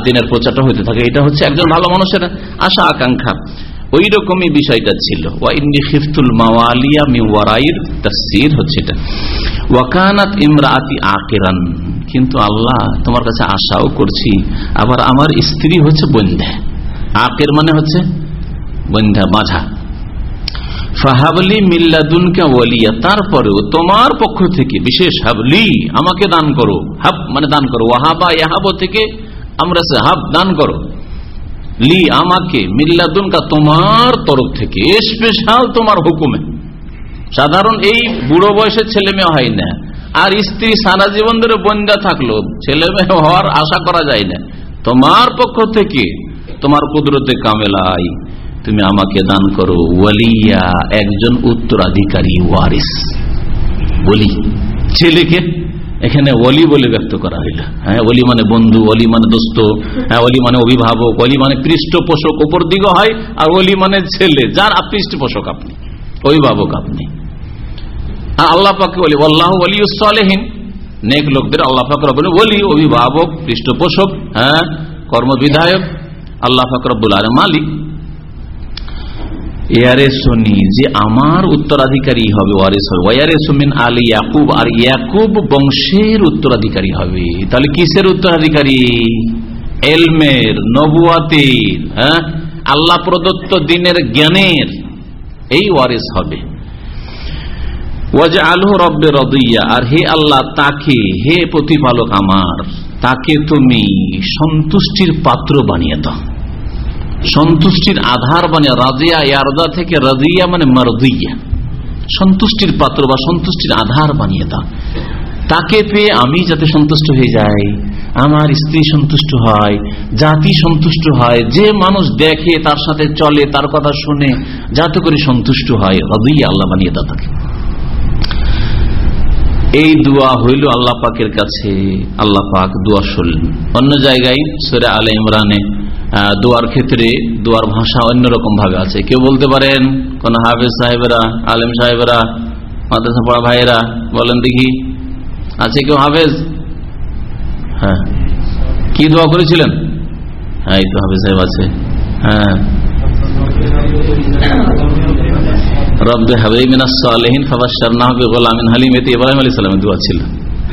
[SPEAKER 2] দিনের প্রচারটা হইতে থাকে। এটা হচ্ছে একজন ভালো মানুষের আশা, আকাঙ্ক্ষা। ওই রকমই বিষয়টা ছিল। আকিরান, কিন্তু আল্লাহ তোমার কাছে আশাও করছি, আবার আমার স্ত্রী হচ্ছে বন্ধা। আকের মানে হচ্ছে বন্ধা মাঝা ফাহাবলি মিল্লাদুনকে ওয়ালিয়া, তারপরেও তোমার পক্ষ থেকে বিশেষ হাবলি, আমাকে দান করো। হাব মানে দান করো। ওয়াহাবা, ইয়াহাব থেকে আমরা হাব দান করো। লি আমাকে মিল্লাদুনকা তোমার তরফ থেকে, স্পেশাল তোমার হুকুমে। সাধারণ এই বুড়ো বয়সের ছেলে মেয়ে হয় না। আর স্ত্রী সারা জীবন ধরে বন্দা থাকল, ছেলে মেয়ে হওয়ার আশা করা যায় না। তোমার পক্ষ থেকে তোমার কুদরতে কামেলাই, তুমি আমাকে দান করো, ওয়ালিয়া, একজন উত্তরাধিকারী ওয়ারিস। বলি, ছেলেকে এখানে অলি বলে ব্যক্ত করা হইল। হ্যাঁ অলি মানে বন্ধু অলি মানে দোস্ত হ্যাঁ অলি মানে অভিভাবক অলি মানে পৃষ্ঠপোষক, উপর দিকে হয় আর অলি মানে ছেলে। যার পৃষ্ঠপোষক আপনি, অভিভাবক আপনি। আর আল্লাহ পাকে বলি আল্লাহ অলি সালেহীন। নেক লোকদের আল্লাহ রব্বুল বলি অভিভাবক, পৃষ্ঠপোষক হ্যাঁ কর্মবিধায়ক, আল্লাহ আলম মালিক। এয়ারে শুনি যে আমার উত্তরাধিকারী হবে ওয়ারিস হবে ওয়ারে সুমিন আলী ইয়াকুব, আর ইয়াকুব বংশের উত্তরাধিকারী হবে। তাহলে কিসের উত্তরাধিকারী? এলমের, নবুয়াতের হ্যাঁ? আল্লাহ প্রদত্ত দিনের জ্ঞানের এই ওয়ারিস হবে। ওয়াজে আলহ রব্বে রদইয়া আর হে আল্লাহ, তাকে, হে প্রতিপালক আমার, তাকে তুমি সন্তুষ্টির পাত্র বানিয়ে দাও। সন্তুষ্টির আধার মানে রাজিয়া ইয়ারদা থেকে রাজিয়া মানে মারদিয়া সন্তুষ্টির পাত্র বা সন্তুষ্টির আধার বানিয়ে দাও। তাকে পেয়ে আমি যাতে সন্তুষ্ট হয়ে যাই, আমার স্ত্রী সন্তুষ্ট হয়, জাতি সন্তুষ্ট হয়, যে মানুষ দেখে, তার সাথে চলে, তার কথা শুনে, যাতে করে সন্তুষ্ট হয়, রাজিয়া আল্লাহ বানিয়ে দাও তাকে। এই দোয়া হইল আল্লাহ পাকের কাছে, আল্লাহ পাক দোয়া শুনলেন। অন্য জায়গায় সরে আলে ইমরানে দোয়ার ক্ষেত্রে দোয়ার ভাষা অন্যরকম ভাবে আছে। কেউ বলতে পারেন, কোন হাফেজ সাহেবেরা, আলেম সাহেবেরা, মাদ্রাসা পড়া ভাইয়েরা, বলেন দেখি, আছে কেউ হাফেজ? হ্যাঁ। কি দোয়া করেছিলেন? হ্যাঁ এই তো হাফেজ সাহেব আছে। হ্যাঁ। রব্বে হাবে মিনাস সালেহিন ফাবাসার না হবে গোলামিন হালিম, এতে ইব্রাহিম আলী সালামের দোয়া ছিল।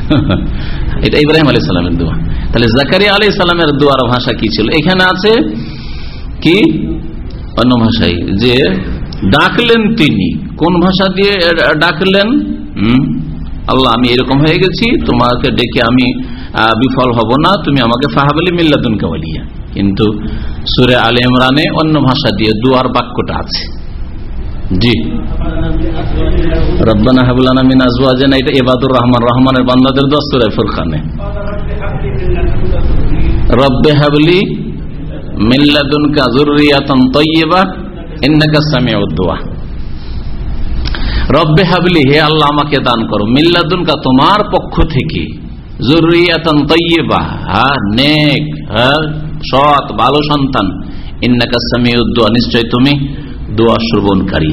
[SPEAKER 2] এটা ইব্রাহিম আলী সালামের দোয়া। তাহলে জাকারিয়া আলী সালামের দোয়ার ভাষা কি ছিল? এখানে আছে কি? অন্য ভাষায়, যে ডাকলেন তিনি। কোন ভাষা দিয়ে ডাকলেন? আল্লাহ, আমি এরকম হয়ে গেছি, তোমাকে ডেকে আমি বিফল হব না, তুমি আমাকে ফাহাবলি মিল্লাদুন কাওয়ালিয়া। কিন্তু সুরে আলে ইমরানে অন্য ভাষা দিয়ে দুয়ার বাক্যটা আছে। জি। রব্বানা হাবুলানা মিন আজওয়াজিনা, এটা ইবাদুর রহমান, রহমানের বান্দাদের দোয়া সূরা ফুরকানে। রব্বে হাবলি মিল্লাদুনকা যুররিয়াতান তাইয়্যিবা ইন্নাকা সামিউদ দুআ রব্বে হাবলি, হে আল্লাহ, আমাকে দান করো। মিল্লাদুনকা তোমার পক্ষ থেকে। জরুরিয়াতান তাইয়্যিবা হ্যাঁ নেক হ্যাঁ সৎ, ভালো সন্তান। ইন্নাকা সামিউদ দুআ নিশ্চয় তুমি দোয়া শ্রবণকারী।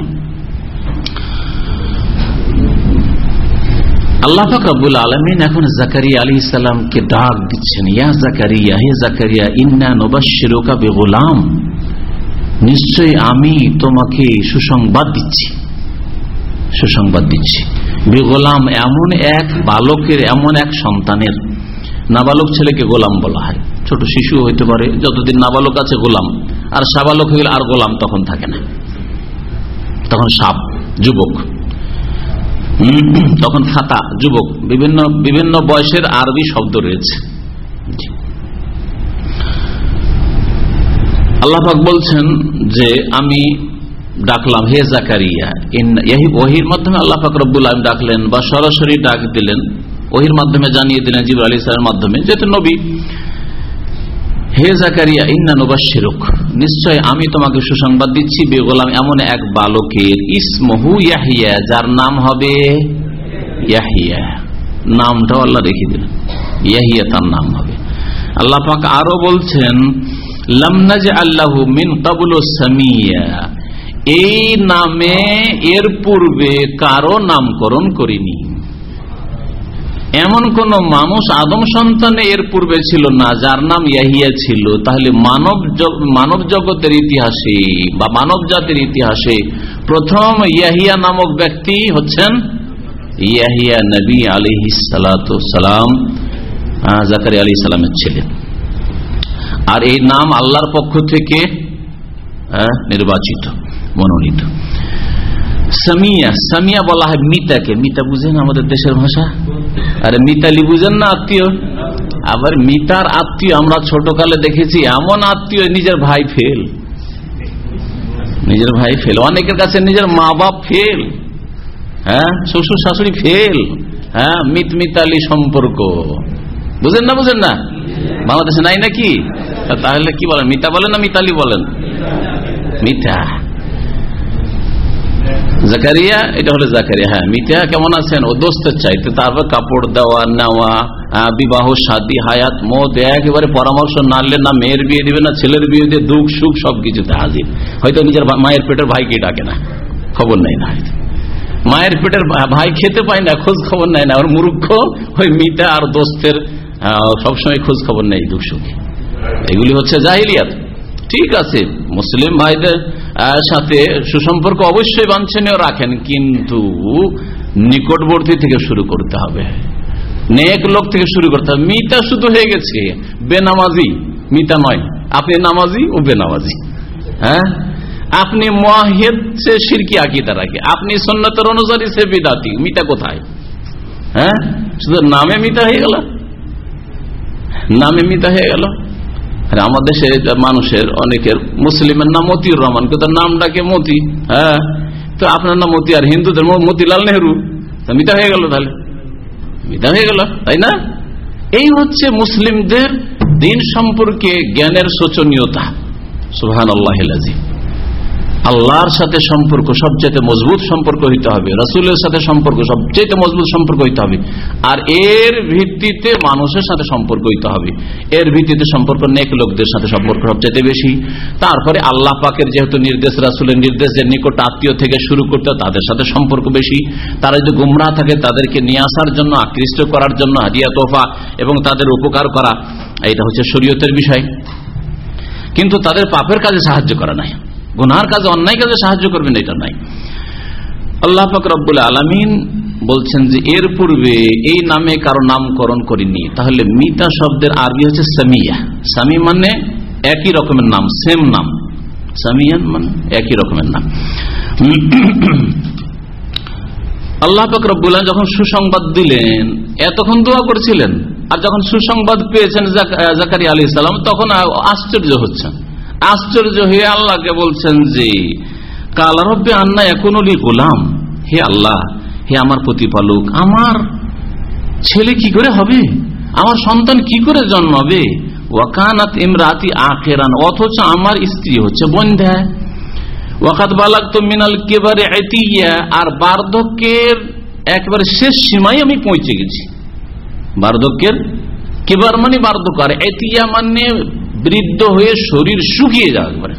[SPEAKER 2] বেগোলাম। এমন এক বালকের, এমন এক সন্তানের। নাবালক ছেলেকে গোলাম বলা হয়। ছোট শিশু হইতে পারে, যতদিন নাবালক আছে গোলাম। আর সাবালক হয়ে আর গোলাম তখন থাকে না। তখন সাপ, যুবক। তখন ফাতা যুবক। বিভিন্ন বিভিন্ন বয়সের আরবি শব্দ রয়েছে। আল্লাহাক বলছেন যে, আমি ডাকলাম, হে জাকারিয়া ওহির মাধ্যমে আল্লাহ রব্বুল আলম ডাকলেন বা সরাসরি ডাক দিলেন। ওহির মাধ্যমে জানিয়ে দিলেন জিবুল আলী সালের মাধ্যমে যেহেতু নবী। হে জাকারিয়া, ইন্না নবাসিরুক নিশ্চয় আমি তোমাকে সুসংবাদ দিচ্ছি, বেগোলাম এমন এক বালকের ইসমহু ইয়াহিয়া, যার নাম হবে ইয়াহিয়া। নামটাও আল্লাহ রেখে দিলেন। ইয়াহিয়া তার নাম হবে। আল্লাহ পাক আরও বলছেন লামনাজ আল্লাহ মিন কাবুল সামিয়া। এই নামে এর পূর্বে কারও নামকরণ করিনি। এমন কোন মানুষ আদম সন্তানে এর পূর্বে ছিল না, যার নাম ইয়াহিয়া ছিল। তাহলে মানব মানব জগতের ইতিহাসে বা মানব জাতির ইতিহাসে প্রথম ইয়াহিয়া নামক ব্যক্তি হচ্ছেন ইয়াহিয়া নবী আলী সালাম জাকারি আলী সালামের ছেলে। আর এই নাম আল্লাহর পক্ষ থেকে নির্বাচিত, মনোনীত। সামিয়া সামিয়া বলা হয় মিতাকে। মিতা বুঝেন আমাদের দেশের ভাষা? আরে মিতালি বুঝেন না আত্মীয়? আবার মিতার আত্মীয় আমরা ছোটকালে দেখেছি, এমন আত্মীয় নিজের ভাই ফেল। নিজের ভাই ফেল। অনেকের কাছে নিজের মা বাপ ফেল। হ্যাঁ? শ্বশুর, শাশুড়ি ফেল। হ্যাঁ? মিত মিতালি সম্পর্ক। বুঝেন না বুঝেন না? বাংলাদেশে নাই নাকি? তাহলে কি বলেন? মিতা বলেন না মিতালি বলেন? মিতা। জাকারিয়া, এটা হলো জাকারিয়া হ্যাঁ মিতা কেমন আছেন? ও দোস্তের চাইতে তারপর কাপড় দেওয়া, নেওয়া বিবাহ, শাদী, হায়াত মত একেবারে পরামর্শ নাড়লে না মেয়ের বিয়ে দিবে, না ছেলের বিয়ে দিয়ে দুঃখ, সুখ সবকিছুতে হাজির। হয়তো নিজের মায়ের পেটের ভাইকে ডাকে না, খবর নেই না হয়তো। মায়ের পেটের ভাই খেতে পায় না, খোঁজ খবর নেয় না, ওর মূর্খ ওই মিতা আর দোস্তের সবসময় খোঁজ খবর নেই দুঃখ, সুখে। এগুলি হচ্ছে জাহিলিয়াত। ঠিক আছে, মুসলিম ভাইদের সাথে সুসম্পর্ক অবশ্যই বাঞ্ছনীয় রাখেন, কিন্তু নিকটবর্তী থেকে শুরু করতে হবে। নেক লোক থেকে শুরু করতে হবে। মিতা শুধু হয়ে গেছে, বেনামাজি। মিতা নয়, আপনি নামাজি ও বেনামাজি। হ্যাঁ? আপনি মহেদ সে সিরকি আকিদা রাখে। আপনি সন্ন্যতের অনুসারী সে বিদাতি। মিতা কোথায়? হ্যাঁ? শুধু নামে মিতা হয়ে গেল? নামে মিতা হয়ে গেল? আমার দেশে মানুষের, অনেকের মুসলিমের নাম মতিউর রহমান, কিন্তু নামটাকে মতি? হ্যাঁ? তো আপনার নাম মতি আর হিন্দুদের মতিলাল নেহরু। মিতা হয়ে গেল তাহলে? মিতা হয়ে গেল, তাই না? এই হচ্ছে মুসলিমদের দিন সম্পর্কে জ্ঞানের শোচনীয়তা। সুহান আল্লাহ আল্লাহর সাথে সম্পর্ক সবচেয়ে মজবুত সম্পর্ক হইতে হবে, রাসুলের সাথে সম্পর্ক সবচেয়ে মজবুত সম্পর্ক হইতে হবে, আর এর ভিত্তিতে মানুষের সাথে সম্পর্ক হইতে হবে। এর ভিত্তিতে সম্পর্ক নেক লোকদের সাথে সম্পর্ক সবচেয়ে বেশি। তারপরে আল্লাহ পাকের যেহেতু নির্দেশ, রাসুলের নির্দেশ যে নিকট আত্মীয় থেকে শুরু করতে তাদের সাথে সম্পর্ক বেশি। তারা যদি গুমরা থাকে, তাদেরকে নিয়ে আসার জন্য, আকৃষ্ট করার জন্য হাদিয়া তোফা এবং তাদের উপকার করা এটা হচ্ছে শরীয়তের বিষয়। কিন্তু তাদের পাপের কাজে সাহায্য করা নাই। গুনার কাজে, অন্যায় কাজে সাহায্য করবেন, এটা নাই। আল্লাহ ফকরবুল আলমিন বলছেন যে, এর পূর্বে এই নামে কারও নামকরণ করিনি। তাহলে মিতা শব্দের আরবি হচ্ছে সামিয়া। সামি মানে একই রকমের নাম সেম নাম। সামিয়ান মানে একই রকমের নাম। আল্লাহ ফকরবুল্লাহ যখন সুসংবাদ দিলেন, এতক্ষণ দোয়া করছিলেন। আর যখন সুসংবাদ পেয়েছেন জাকারি আলী ইসলাম তখন আশ্চর্য হচ্ছেন। আশ্চর্য হয়ে আল্লাহকে বলছেন যে, কালা রব্বে আন্না এখন গোলাম। হে আল্লাহ, হে আমার প্রতিপালক, আমার ছেলে কি করে হবে? আমার সন্তান কি করে জন্মাবে? ওয়াকানাত ইমরাতি আখেরান, অথচ আমার স্ত্রী হচ্ছে বন্ধা। ওয়াকাত বালাক তো মিনাল কেবারে আর বার্ধক্যের একেবারে শেষ সীমায় আমি পৌঁছে গেছি। বার্ধক্যের কেবার মানে বার্ধক্য, আর এতিয়া মানে বৃদ্ধ হয়ে শরীর শুকিয়ে যাওয়া একবারে।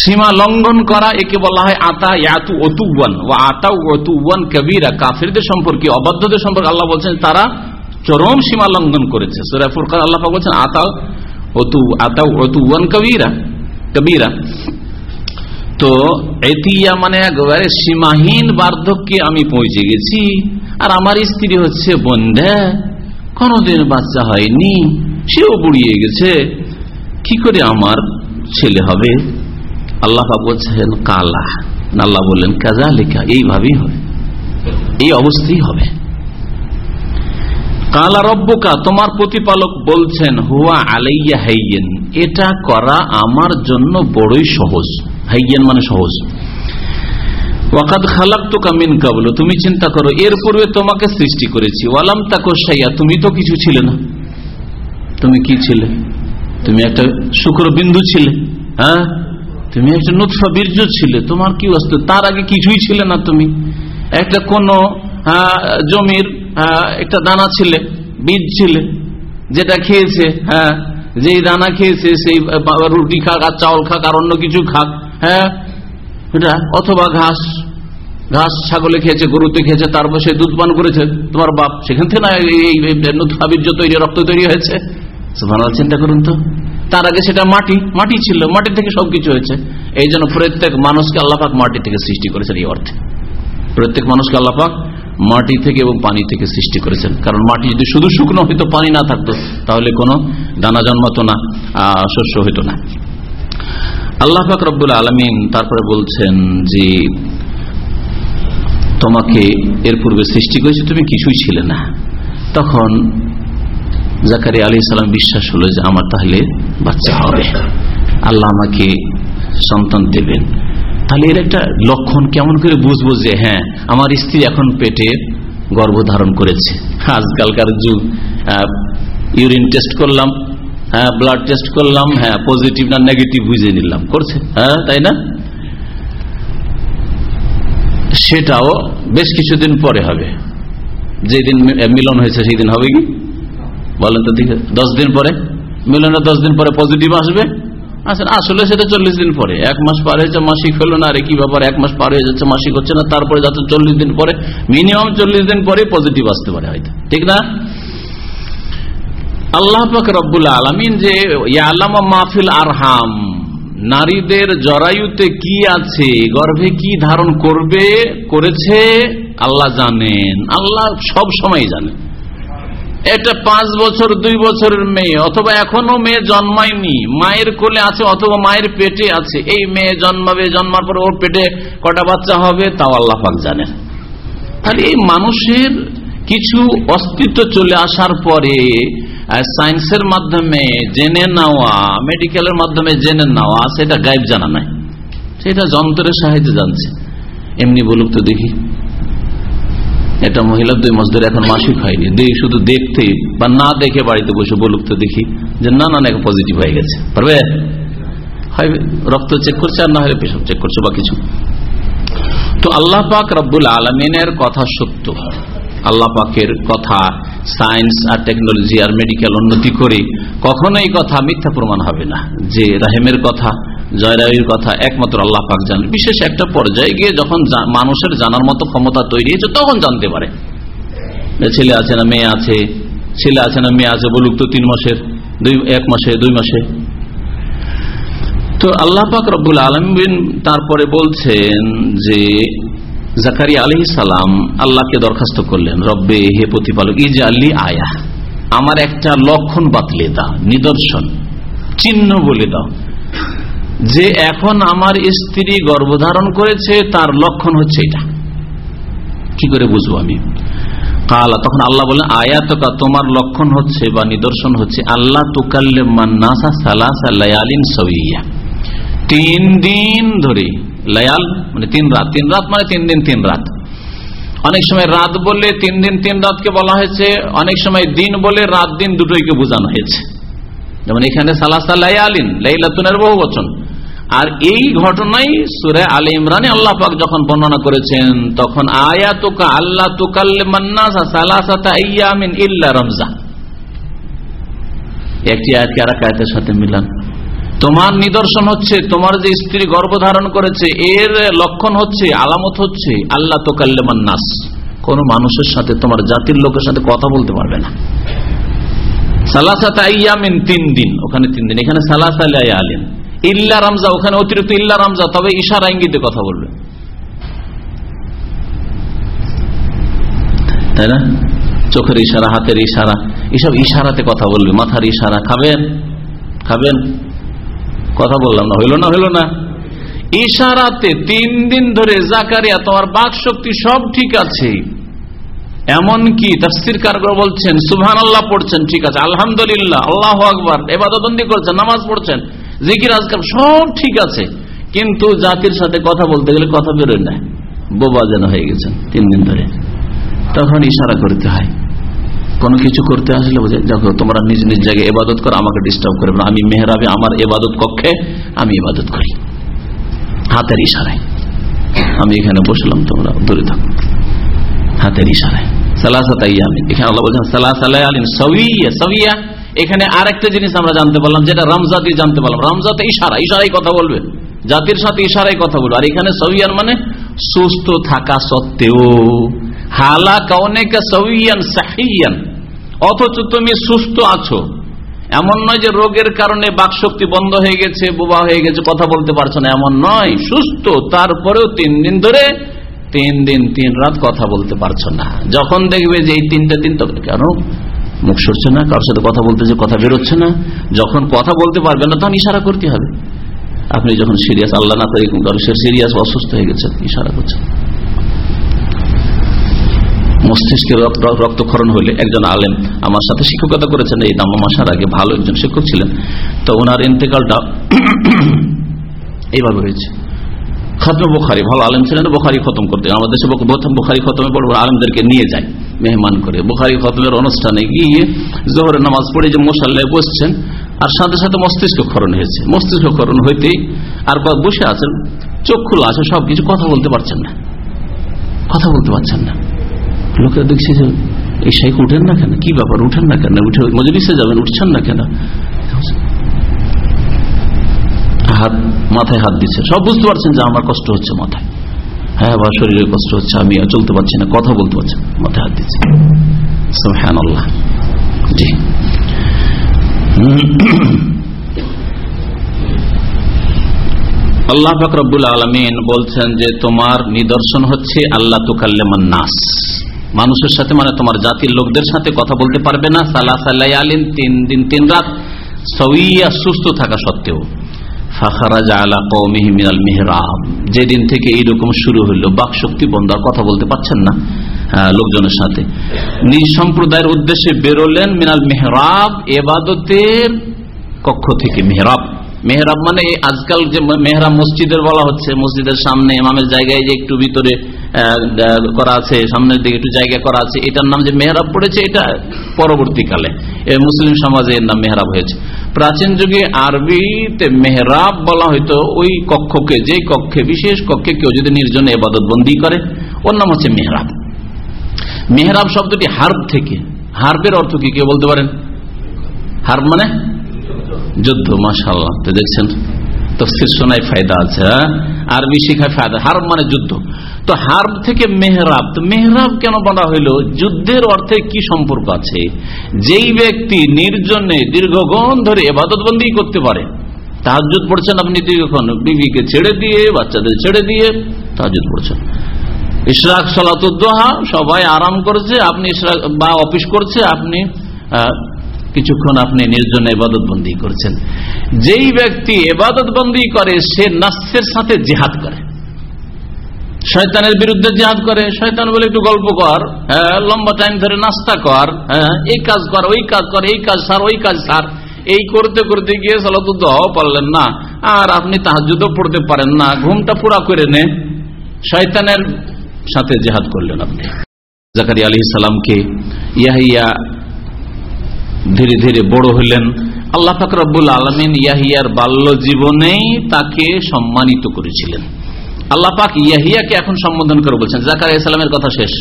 [SPEAKER 2] সীমা লঙ্ঘন করা একে বলা হয় আতা ইয়াতু অতুয়ান ও আতা অতুয়ান কবিরা। কাফিরদের সম্পর্কে, অবাধ্যদের সম্পর্কে আল্লাহ বলছেন, তারা চরম সীমা লঙ্ঘন করেছে। সুরা ফুরকান, আল্লাহ বলছেন আতা অতু আতা অতুয়ান কবিরা কবিরা। তো এতিয়া মানে একবারে সীমাহীন বার্ধক্যে আমি পৌঁছে গেছি, আর আমার স্ত্রী হচ্ছে বন্ধে, কোনদিন বাচ্চা হয়নি। সেও বুড়িয়ে গেছে, কি করে আমার ছেলে হবে? আল্লাহ বলছেন, কালা। আল্লাহ বললেন কাজা লেখা এইভাবেই হবে। এই অবস্থাই হবে। কালা রব্বকা, তোমার প্রতিপালক বলছেন, হুয়া আলাইয়া হাইয়েন। এটা করা আমার জন্য বড়ই সহজ। হাইয়েন মানে সহজ। খালাক তো তুমি চিন্তা করো, এর পূর্বে তোমাকে সৃষ্টি করেছি। ওয়ালাম তাকো সাইয়া তুমি তো কিছু ছিলে না। তুমি কি ছিলে? তুমি একটা শুক্র বিন্দু ছিলে হ্যাঁ? তুমি একটা নুৎফা বীর্য ছিলে, তোমার কি বস্তু তার আগে কিছুই ছিলে না তুমি। একটা কোন জমির একটা দানা ছিলে, বীজ ছিলে, যেটা খেয়েছে হ্যাঁ যেই দানা খেয়েছে, সেই রুটি খাক আর চাউল খাক আর অন্য কিছু খাক হ্যাঁ? অথবা ঘাস ঘাস ছাগলে খেয়েছে, গরুতে খেয়েছে তারপর সে দুধ পান করেছে, তোমার বাপ সেখান থেকে না এই বীর্য তৈরি, রক্ত তৈরি হয়েছে? চিন্তা করুন তো। তার আগে সেটা মাটি মাটি ছিল, মাটি থেকে সবকিছু হয়েছে। এই জন্য প্রত্যেক মানুষকে আল্লাপাক মাটি থেকে সৃষ্টি করেছেন এই অর্থে। প্রত্যেক মানুষকে আল্লাপাক মাটি থেকে এবং পানি থেকে সৃষ্টি করেছেন। কারণ মাটি যদি শুধু শুকনো হইতো, পানি না থাকতো, তাহলে কোনো দানা জন্মাতো না শস্য হইতো না। আল্লাহ পাক রব্বুল আলমিন তারপরে বলছেন যে, তোমাকে এর পূর্বে সৃষ্টি করেছে, তুমি কিছুই ছিলে না। তখন জাকারি আলী সালাম বিশ্বাস হলো যে আমার তাহলে বাচ্চা হবে। আল্লাহ আমাকে সন্তান দেবেন। তাহলে এর একটা লক্ষণ কেমন করে বুঝব যে হ্যাঁ আমার স্ত্রী এখন পেটে গর্ভধারণ করেছে। আজকালকার যুগ ইউরিন টেস্ট করলাম হ্যাঁ ব্লাড টেস্ট করলাম হ্যাঁ পজিটিভ না নেগেটিভ বুঝে নিলাম। করছে? হ্যাঁ তাই না? সেটাও বেশ কিছুদিন পরে হবে। যেদিন মিলন হয়েছে সেই দিন হবে কি? বলেন তো দিকে দশ দিন পরে? মিলনের দশ দিন পরে পজিটিভ আসবে? আসলে আসলে সেটা চল্লিশ দিন পরে। এক মাস পার হয়েছে মাসিক ফেলো না, আরে কি ব্যাপার, এক মাস পার হয়ে যাচ্ছে, মাসিক হচ্ছে না, তারপরে যাচ্ছে চল্লিশ দিন পরে। মিনিমাম চল্লিশ দিন পরে পজিটিভ আসতে পারে হয়তো। ঠিক না? আল্লাহ পাক রব্বুল আলমিন যে, ইয়ালামা মাহফিল আরহাম নারীদের জরায়ুতে কি আছে, গর্ভে কি ধারণ করবে, করেছে, আল্লাহ জানেন। আল্লাহ সব সময় জানেন। এটা পাঁচ বছর, দুই বছরের মেয়ে, অথবা এখনও মেয়ে জন্মায়নি। মায়ের কোলে আছে অথবা মায়ের পেটে আছে। এই মেয়ে জন্মাবে, জন্মার পর ওর পেটে কটা বাচ্চা হবে, তাও আল্লাহ পাক জানেন তাহলে এই মানুষের কিছু অস্তিত্ব চলে আসার পরে সায়েন্সের মাধ্যমে জেনে নেওয়া, মেডিকেলের মাধ্যমে জেনে নেওয়া, সেটা গাইব জানা নাই। সেটা যন্ত্রের সাহায্যে জানছে। এমনি বলুক তো দেখি। এটা মহিলা দুই মাস ধরে এখন মাসিক হয়নি। শুধু দেখতে বা না দেখে বাড়িতে বসে বলুক তো দেখি যে না না এখন পজিটিভ হয়ে গেছে। পারবে? রক্ত চেক করছে আর না হলে পেশাব চেক করছে বা কিছু। তো আল্লাহ পাক রব্বুল আলমিনের কথা সত্য। আল্লাহ পাকের কথা সায়েন্স আর টেকনোলজি আর মেডিকেল উন্নতি করে কখনো এই কথা মিথ্যা প্রমাণ হবে না। যে রাহেমের কথা জয়রাবির কথা একমাত্র আল্লাহ পাক জানেন। বিশেষ একটা পর্যায়ে গিয়ে যখন মানুষের জানার মতো ক্ষমতা তৈরি হয়েছে, তখন জানতে পারে। ছেলে আছে না মেয়ে আছে, ছেলে আছে না মেয়ে আছে বলুক তো তিন মাসের, দুই, এক মাসে, দুই মাসে। তো আল্লাহ পাক রব্বুল আলমিন তারপরে বলছেন যে জাকারি আলি সালাম আল্লাহকে দরখাস্ত করলেন, রব্বে, হে প্রতিপালক ইজ আল্লি আয়া আমার একটা লক্ষণ বাতলে দাও, নিদর্শন, চিহ্ন বলে দাও। যে এখন আমার স্ত্রী গর্ভধারণ করেছে, তার লক্ষণ হচ্ছে এটা। কি করে বুঝব আমি? কালা, তখন আল্লাহ বলেন আয়াতকা, তোমার লক্ষণ হচ্ছে বা নিদর্শন হচ্ছে আল্লাহ তুকাল্লে মান্নাসা সালাসা লায়ালিন সইয়া তিন দিন ধরে, লায়াল মানে তিন রাত তিন রাত মানে তিন দিন তিন রাত। অনেক সময় রাত বলে তিন দিন তিন রাতকে বলা হয়েছে, অনেক সময় দিন বলে রাত দিন দুটোইকে বোঝানো হয়েছে। যেমন এখানে সালাসা লায়ালিন লাইলাতুনের বহু বচন আর এই ঘটনাই সুরে আলী ইমরানে আল্লাহ পাক যখন বর্ণনা করেছেন, তখন আয়াতুকা আল্লাহ তুকাল্লে মান্নাসা সালাসাতা ইয়ামিন ইল্লা রমজা একটি আয়াতকে আর আয়াতের সাথে মিলান। তোমার নিদর্শন হচ্ছে, তোমার যে স্ত্রী গর্ভধারণ করেছে, এর লক্ষণ হচ্ছে, আলামত হচ্ছে আল্লাহ তোকাল্লে মান্নাস কোন মানুষের সাথে, তোমার জাতির লোকের সাথে কথা বলতে পারবে না। সালাসাত আইয়ামিন তিন দিন, ওখানে তিন দিন। এখানে সালাস আলিন ইল্লা রামজা, ওখানে অতিরিক্ত ইল্লা রামজা, তবে ইশারা ইঙ্গিতে কথা বলবে। তাই না? চোখের ইশারা, হাতের ইশারা, এসব ইশারাতে কথা বলবে। মাথার ইশারা, খাবেন? খাবেন? কথা বললাম না, হইল না হইল না। ইশারাতে তিন দিন ধরে জাকারিয়া, তোমার বাক শক্তি সব ঠিক আছে। এমনকি তাফসির কারগর বলছেন সুবহান আল্লাহ পড়ছেন, ঠিক আছে, আলহামদুলিল্লাহ, আল্লাহ আকবর এবাদবন্দি করছেন, নামাজ পড়ছেন। জিকির, আজকাল সব ঠিক আছে। কিন্তু জাতির সাথে কথা বলতে গেলে কথা বেরোয় না। বোবা যেন হয়ে গেছেন তিন দিন ধরে। তখন ইশারা করতে হয়। কোনো কিছু করতে আসলে দেখো, তোমরা নিজ নিজ জায়গায় এবাদত করো, আমাকে ডিস্টার্ব করে না। আমি মেহরাবে আমার এবাদত কক্ষে আমি এবাদত করি। হাতের ইশারায়। আমি এখানে বসলাম, তোমরা দূরে থাকো। হাতের ইশারায়। এখানে আরেকটা জিনিস আমরা জানতে পারলাম, যেটা রমজা দিয়ে জানতে পারলাম। রমজাতে ইশারা, ইশারাই কথা বলবে। জাতির সাথে ইশারাই কথা বলবে। আর এখানে সবিয়ান মানে সুস্থ থাকা সত্ত্বেও। হালা কাউনেকা সবিয়ান অথচ তুমি সুস্থ আছো। এমন নয় যে রোগের কারণে বাকশক্তি বন্ধ হয়ে গেছে, বোবা হয়ে গেছে, কথা বলতে পারছ না, এমন নয়। সুস্থ, তারপরেও তিন দিন ধরে তিন দিন, তিন রাত কথা বলতে পারছ না। যখন দেখবে যে এই তিনটা দিন তো কেন মুখ সরছে না, কারোর সাথে কথা বলতে যে কথা বেরোচ্ছে না, যখন কথা বলতে পারবে না, তখন ইশারা করতে হবে। আপনি যখন সিরিয়াস আল্লাহ না করে সে সিরিয়াস অসুস্থ হয়ে গেছে ইশারা করছেন। মস্তিষ্কের রক্তক্ষরণ হলে একজন আলেম আমার সাথে শিক্ষকতা করেছেন, এই দাম মাসার আগে ভালো একজন শিক্ষক ছিলেন। তো ওনার ইন্তেকালটা এইভাবে হয়েছে। খতম বোখারি, ভালো আলেম ছিলেন, বোখারি খতম করতে। আমাদের দেশে বোখারি খতমে বড় আলেমদেরকে নিয়ে যায়। মেহমান করে। বোখারি খতমের অনুষ্ঠানে গিয়ে জোহরের নামাজ পড়ে যে মোসাল্লায় বসছেন, আর সাথে সাথে মস্তিষ্ক ক্ষরণ হয়েছে। মস্তিষ্ক ক্ষরণ হইতেই আর বসে আছেন, চোখ খোলা আছে সবকিছু কথা বলতে পারছেন না। কথা বলতে পারছেন না। লোকেরা দেখছে যে, এই শেখ উঠেন না কেন? কি ব্যাপার? উঠেন না কেন? উঠে মজলিসে যাবেন, উঠছেন না কেন? হাত, মাথায় হাত দিচ্ছে। সব বুঝতে পারছেন যে আমার কষ্ট হচ্ছে মাথায়। হ্যাঁ বা শরীরের কষ্ট হচ্ছে, আমি চলতে পারছি না, কথা বলতে পারছি মাথায় হাত দিচ্ছে। হ্যাঁ আল্লাহ জি। আল্লাহ ফকরবুল আলমিন বলছেন যে, তোমার নিদর্শন হচ্ছে আল্লাহ তুকাল্লেমান নাস। মানুষের সাথে মানে তোমার জাতির লোকদের সাথে কথা বলতে পারবে না। সাল্লাহ আলিন তিন দিন, তিন রাত সুস্থ থাকা সত্ত্বেও। যেদিন থেকে এইরকম শুরু হলো বাক শক্তি বন্ধ কথা বলতে পারছেন না লোকজনের সাথে। নিজ সম্প্রদায়ের উদ্দেশ্যে বেরোলেন মিনাল মেহরাব, এবাদতের কক্ষ থেকে, মেহরাব। মেহরাব মানে আজকাল যে মেহরাব মসজিদের বলা হচ্ছে, মসজিদের সামনে, ইমামের জায়গায় যে একটু ভিতরে করা আছে, সামনের দিকে একটু জায়গা করা আছে। এটার নাম যে মেহরাব পড়েছে, এটা পরবর্তীকালে। মুসলিম সমাজে এর নাম মেহরাব হয়েছে। প্রাচীন যুগে আরবিতে মেহরাব বলা হয়তো ওই কক্ষকে যে কক্ষে, বিশেষ কক্ষে কেউ যদি নির্জনে এবাদত বন্দি করে, ওর নাম হচ্ছে মেহরাব। মেহরাব শব্দটি হার্ব থেকে। হার্বের অর্থ কি, কেউ বলতে পারেন? হার্ব মানে যুদ্ধ মাসাল্লাহ তো দেখছেন তফসির শোনায় ফায়দা আছে হ্যাঁ? আরবি শিখায় ফায়দা। হার্ব মানে যুদ্ধ। তো হার্ব থেকে মেহরাব, তো মেহরাব কেন বলা হইল, যুদ্ধের অর্থে কি সম্পর্ক আছে? যেই ব্যক্তি নির্জনে দীর্ঘক্ষণ ধরে এবাদতবন্দি করতে পারে তাহাজুদ পড়ছেন আপনি দীর্ঘক্ষণ, বিবিকে ছেড়ে দিয়ে, বাচ্চাদের ছেড়ে দিয়ে তাহাজুদ পড়ছেন। ইশরাক, সলাতুদ্দোহা, সবাই আরাম করছে, আপনি ইশরাক, বা অফিস করছে, আপনি কিছুক্ষণ আপনি নির্জন এবাদত বন্দি করছেন। যেই ব্যক্তি এবাদত বন্দি করে, সে নাস্যের সাথে জেহাদ করে। শয়তানের বিরুদ্ধে জেহাদ করে, শয়তান বলে একটু গল্প কর হ্যাঁ লম্বা টাইম ধরে নাস্তা কর হ্যাঁ এই কাজ কর, ওই কাজ কর, এই কাজ সার, ওই কাজ সার। এই করতে করতে গিয়ে সালাত দোয়াও পারলেন না, আর আপনি তাহাজুদও পড়তে পারেন না, ঘুমটা পুরা করে নে। শয়তানের সাথে জেহাদ করলেন আপনি। জাকারি আলী সালামকে ইয়াহিয়া ধীরে ধীরে বড় হলেন। আল্লাহ ফাকরাবুল আলমিন ইয়াহিয়ার বাল্য জীবনেই তাকে সম্মানিত করেছিলেন। আল্লাহ পাক ইয়াহিয়াকে এখন সম্বোধন করে বলছেন জাকার ইসলামের কথা শেষ।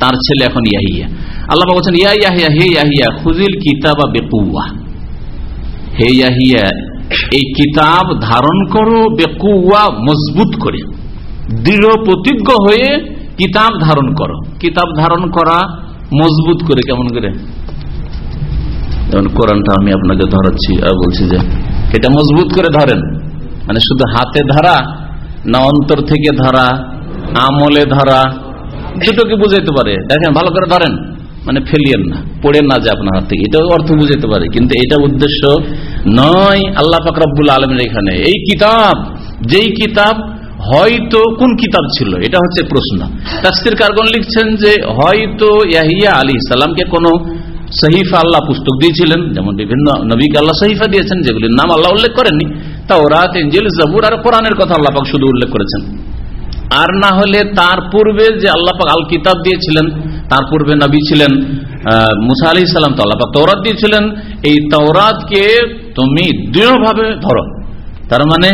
[SPEAKER 2] তার ছেলে এখন ইয়াহিয়া। আল্লাহ পাক বলছেন, ইয়া ইয়াহিয়া, হে ইয়াহিয়া, খুজিল কিতাবা বেকুয়া হে ইয়াহিয়া, এই কিতাব ধারণ করো বেকুয়া মজবুত করে। দৃঢ় প্রতিজ্ঞ হয়ে কিতাব ধারণ করো। কিতাব ধারণ করা, মজবুত করে কেমন করে? যেমন কোরআনটা আমি আপনাকে ধরাচ্ছি আর বলছি যে, এটা মজবুত করে ধরেন। মানে শুধু হাতে ধরা না অন্তর থেকে ধরা, আমলে ধরা, দুটোকে বুঝাইতে পারে। দেখেন, ভালো করে ধরেন মানে ফেলিয়েন না, পড়েন না যে আপনার হাত থেকে। এটাও অর্থ বুঝাইতে পারে, কিন্তু এটা উদ্দেশ্য নয় আল্লাহ ফাকরাবুল আলমের এখানে। এই কিতাব, যেই কিতাব, হয়তো কোন কিতাব ছিল? এটা হচ্ছে প্রশ্ন। তাস্তির কার্গন লিখছেন যে, হয়তো ইয়াহিয়া আলী ইসলামকে কোনো সহিফা আল্লাহ পুস্তক দিয়েছিলেন, যেমন বিভিন্ন নবীকে আল্লাহ সহিফা দিয়েছেন, যেগুলির নাম আল্লাহ উল্লেখ করেননি। তা ওরাত এঞ্জেল জাবুর আর কোরআনের কথা আল্লাহ পাক শুধু উল্লেখ করেছেন। আর না হলে তার পূর্বে যে আল্লাহ পাক আল কিতাব দিয়েছিলেন, তার পূর্বে নবী ছিলেন মুসা আলি সাল্লাম তো আল্লাহ পাক তৌরাত দিয়েছিলেন। এই তুমি দৃঢ়ভাবে ধরো। তার মানে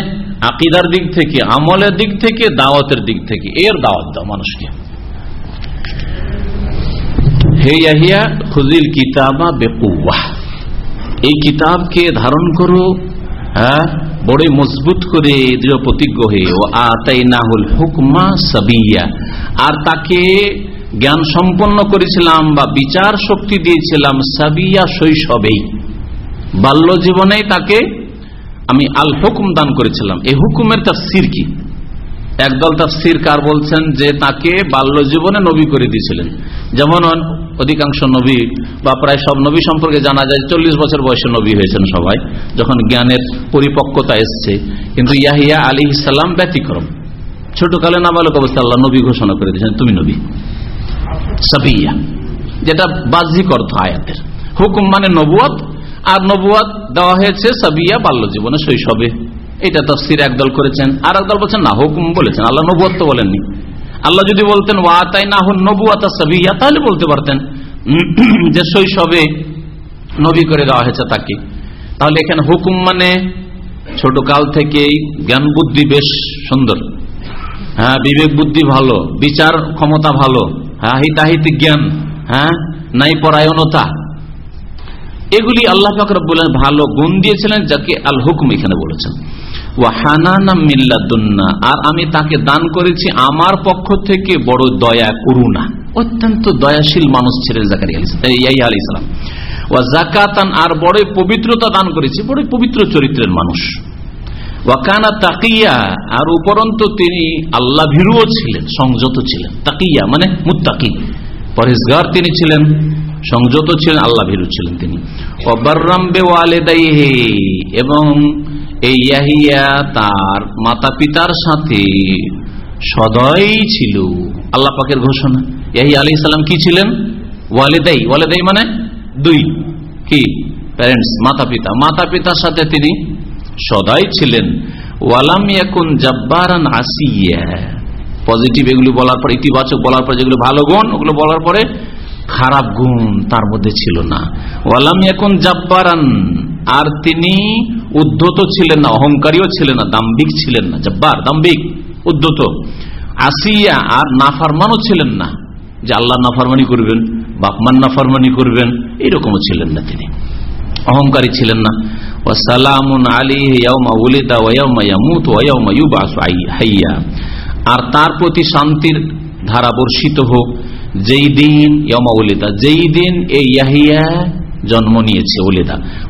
[SPEAKER 2] আকিদার দিক থেকে, আমলের দিক থেকে, দাওয়াতের দিক থেকে, এর দাওয়াত দাও মানুষকে। হে খুজিল কিতাবা বেকুয়া এই কিতাবকে ধারণ করো হ্যাঁ? বড়ই মজবুত করে দৃঢ় প্রতিজ্ঞ হয়ে, ও আতাই নাহুল হুকমা সাবিয়া। আর তাকে জ্ঞান সম্পন্ন করেছিলাম বা বিচার শক্তি দিয়েছিলাম সাবিয়া শৈশবেই। বাল্য জীবনেই তাকে আমি আল হুকুম দান করেছিলাম। এই হুকুমের তার সির কি? একদল তার তাফসির কার বলছেন যে তাকে বাল্য জীবনে নবী করে দিয়েছিলেন। যেমন অধিকাংশ নবী বা প্রায় সব নবী সম্পর্কে জানা যায় চল্লিশ বছর বয়সে নবী হয়েছেন সবাই, যখন জ্ঞানের পরিপক্কতা এসছে। কিন্তু ইয়াহিয়া আলী ইসাল্লাম ব্যতিক্রম। ছোটকালে নাবালক অবস্থা আল্লাহ নবী ঘোষণা করে দিয়েছেন, তুমি নবী। সাবিয়া, যেটা বাহ্যিক অর্থ আয়াতের। হুকুম মানে নবুয়াত, আর নবুয়াত দেওয়া হয়েছে সাবিয়া বাল্য জীবনে শৈশবে। এটা তফসির একদল করেছেন আর একদল বলছেন, না, হুকুম বলেছেন। আল্লাহ নবুয়াত তো বলেননি। আল্লাহ যদি বলতেন ওয়াতাই না হন নবুয়াতা সাবিয়া তাহলে বলতে পারতেন। যে শৈশবে নবী করে দেওয়া হয়েছে তাকে। তাহলে এখানে হুকুম মানে ছোট কাল থেকেই জ্ঞান বুদ্ধি বেশ সুন্দর। হ্যাঁ বিবেক বুদ্ধি ভালো, বিচার ক্ষমতা ভালো হ্যাঁ হিতাহিত জ্ঞান হ্যাঁ নাই পরায়ণতা। এগুলি আল্লাহ বলেন ভালো গুণ দিয়েছিলেন যাকে আল হুকুম এখানে বলেছেন। আর আমি তাকে দান করেছি আমার পক্ষ থেকে বড় দয়া, করুণা। অত্যন্ত দয়াশীল মানুষ ছিলেন জাকারি আলী ইসলাম ও জাকাতান আর বড় পবিত্রতা দান করেছি বড় পবিত্র চরিত্রের মানুষ। ওয়াকানা তাকিয়া, আর উপরন্ত তিনি আল্লাহ ভীরুও ছিলেন, সংযত ছিলেন। তাকিয়া মানে মুত্তাকি। পরেশগার তিনি ছিলেন, সংযত ছিলেন আল্লাহ ভীরু ছিলেন তিনি। অবার্রাম্বে ওয়ালেদাইহে, এবং এই ইয়াহিয়া তার মাতা পিতার সাথে সদয় ছিল। আল্লাহ পাকের ঘোষণা। ইয়াহি আলী সাল্লাম কি ছিলেন? ওয়ালেদাই। ওয়ালেদাই মানে দুই। কি? প্যারেন্টস মাতা পিতা মাতা পিতার সাথে তিনি সদাই ছিলেন। ওয়ালাম ইয়াকুন জাব্বারান আসিয়া। পজিটিভ এগুলো বলার পর, ইতিবাচক বলার পর, যেগুলো ভালো গুণ, ওগুলো বলার পরে খারাপ গুণ তার মধ্যে ছিল না। ওয়ালাম এখন জাব্বারান। আর তিনি উদ্ধত ছিলেন না, অহংকারীও ছিলেন না দাম্বিক ছিলেন না, জব্বার দাম্বিক উদ্ধত। আসিয়া আর নাফারমানও ছিলেন না, যে আল্লাহ নাফারমানি করবেন, বাপমান নাফারমানি করবেন এইরকমও ছিলেন না তিনি। অহংকারী ছিলেন না। ওয়াসালামুন আলী হাইয়া। আর তার প্রতি শান্তির ধারা বর্ষিত হোক, যেই দিন ইয়মা উলিদা, যেই দিন এই ইয়াহিয়া জন্ম নিয়েছে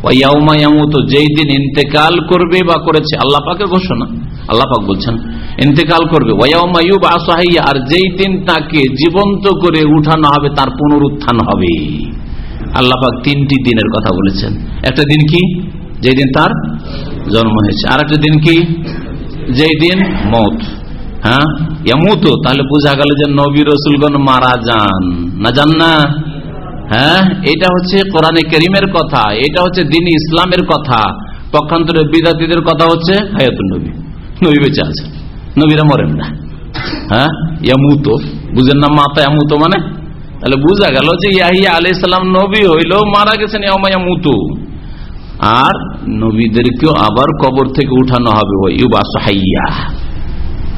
[SPEAKER 2] ওয়াউমা ইয়ামুত যেই দিন ইন্তেকাল করবে বা করেছে, আল্লাহ পাকের ঘোষণা। আল্লাহ পাক বলছেন, ইন্তেকাল করবে। ওয়াউমা ইউবাসু হাইয়া, আর যেই দিন তাকে জীবন্ত করে উঠানো হবে, তার পুনরুত্থান হবে। আল্লাপাক তিনটি দিনের কথা বলেছেন। একটা দিন কি? যেই দিন তার জন্ম হয়েছে। আর একটা দিন কি? যেই দিন মত। হ্যাঁ? এমত তাহলে বোঝা গেল যে নবী রসুলগণ মারা যান। না যান না? হ্যাঁ এটা হচ্ছে কোরআনে করিমের কথা, এটা হচ্ছে দিন ইসলামের কথা, পক্ষান্তরে বিদাতিদের কথা হচ্ছে হায়াতুল নবী। নবী বেঁচে আছে, নবীরা মরেন না। হ্যাঁ ইয়ামুতো বুঝেন না মাতা ইয়ামুতো মানে? তাহলে বুঝা গেল যে ইয়াহিয়া আলি সাল্লাম নবী হইল মারা গেছেন ইয়ামায়ামুতু আর নবীদেরকেও আবার কবর থেকে উঠানো হবে ওই ইউবাস হাইয়া।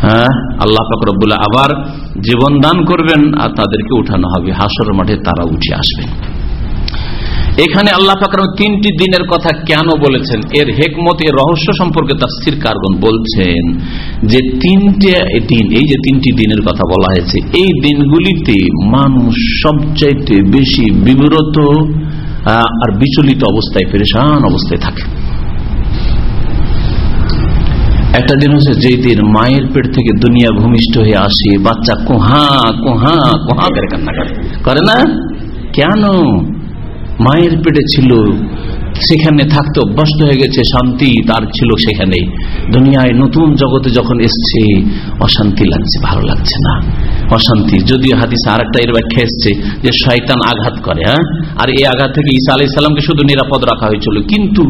[SPEAKER 2] হ্যাঁ? আল্লাহ ফাকরবুল্লাহ আবার জীবন দান করবেন আর তাদেরকে উঠানো হবে। হাসর মাঠে তারা উঠে আসবেন এখানে আল্লাহ ফাকর তিনটি দিনের কথা কেন বলেছেন? এর হেকমত, এর রহস্য সম্পর্কে তাফসির কারগন বলছেন যে তিনটে দিন, এই যে তিনটি দিনের কথা বলা হয়েছে, এই দিনগুলিতে মানুষ সবচাইতে বেশি বিব্রত আর বিচলিত অবস্থায়, পেরেশান অবস্থায় থাকে। একটা দিন হচ্ছে যে দিন মায়ের পেট থেকে দুনিয়া ভূমিষ্ঠ হয়ে আসে, বাচ্চা কোহা কোহা কোহা করে কান্না করে। করে না? কেন? মায়ের পেটে ছিল, সেখানে থাকতে অভ্যস্ত হয়ে গেছে, শান্তি তার ছিল সেখানে দুনিয়ায় নতুন জগতে যখন এসছে, অশান্তি লাগছে, ভালো লাগছে না। অশান্তি। যদিও হাদিস আর একটা এর ব্যাখ্যা এসছে যে শয়তান আঘাত করে হ্যাঁ? আর এই আঘাত থেকে ঈসা আলাই সাল্লামকে শুধু নিরাপদ রাখা হয়েছিল। কিন্তু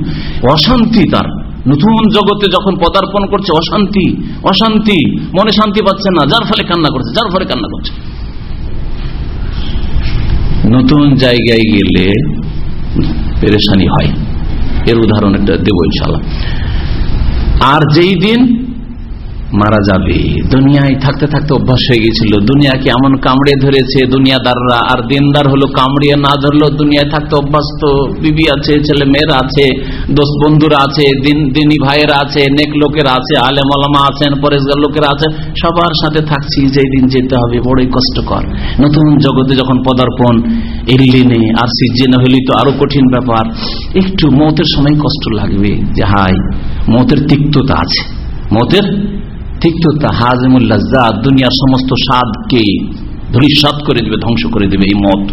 [SPEAKER 2] অশান্তি তার নতুন জগতে যখন পদার্পণ করছে, অশান্তি অশান্তি, মনে শান্তি পাচ্ছে না, যার ফলে কান্না করছে, যার ফলে কান্না করছে। নতুন জায়গায় গেলে পেরেশানি হয়। এর উদাহরণ একটা দেব ইনশাল্লাহ আর যেই দিন মারা যাবে। দুনিয়ায় থাকতে থাকতে অভ্যাস হয়ে গেছিল দুনিয়াকে এমন কামড়ে ধরেছে, দুনিয়াদাররা আর দিনদার হলো, কামড়িয়ে না ধরলো দুনিয়ায় থাকতে অভ্যস্ত বিবি আছে, ছেলে মেয়েরা আছে, দোস্ত বন্ধুরা আছে, দিন ভাইয়েরা আছে, নেক লোকেরা আছে, আলেম আলামা আছেন, পরেশগার লোকেরা আছে, সবার সাথে থাকছি, যেই দিন যেতে হবে, বড়ই কষ্টকর। নতুন জগতে যখন পদার্পণ এলিনে আর সিজনে হলি তো আরও কঠিন ব্যাপার। একটু মতের সময় কষ্ট লাগবে, যে হাই মতের তিক্ততা আছে। মতের তিক্ততা হাজমুল্লাহ দুনিয়ার সমস্ত স্বাদকে ধূলিসাত করে দেবে, ধ্বংস করে দেবে এই মত।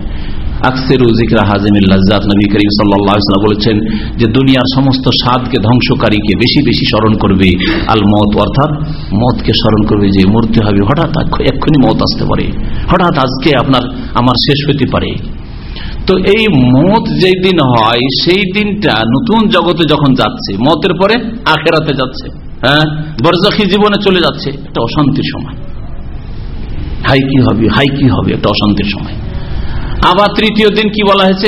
[SPEAKER 2] বলেছেন যে দুনিয়ার সমস্ত ধ্বংসকারীকে বেশি বেশি স্মরণ করবে। আল অর্থাৎ স্মরণ করবে যে মরতে হবে। হঠাৎ এক্ষুনি আসতে পারে। হঠাৎ আজকে আপনার, আমার শেষ হতে পারে। তো এই মত যেই দিন হয়, সেই দিনটা নতুন জগতে যখন যাচ্ছে, মতের পরে আখেরাতে যাচ্ছে। হ্যাঁ? বরজাখি জীবনে চলে যাচ্ছে, একটা অশান্তির সময়। হাই কি হবে, হাই কি হবে, একটা অশান্তির সময়। আবার তৃতীয় দিন কি বলা হয়েছে?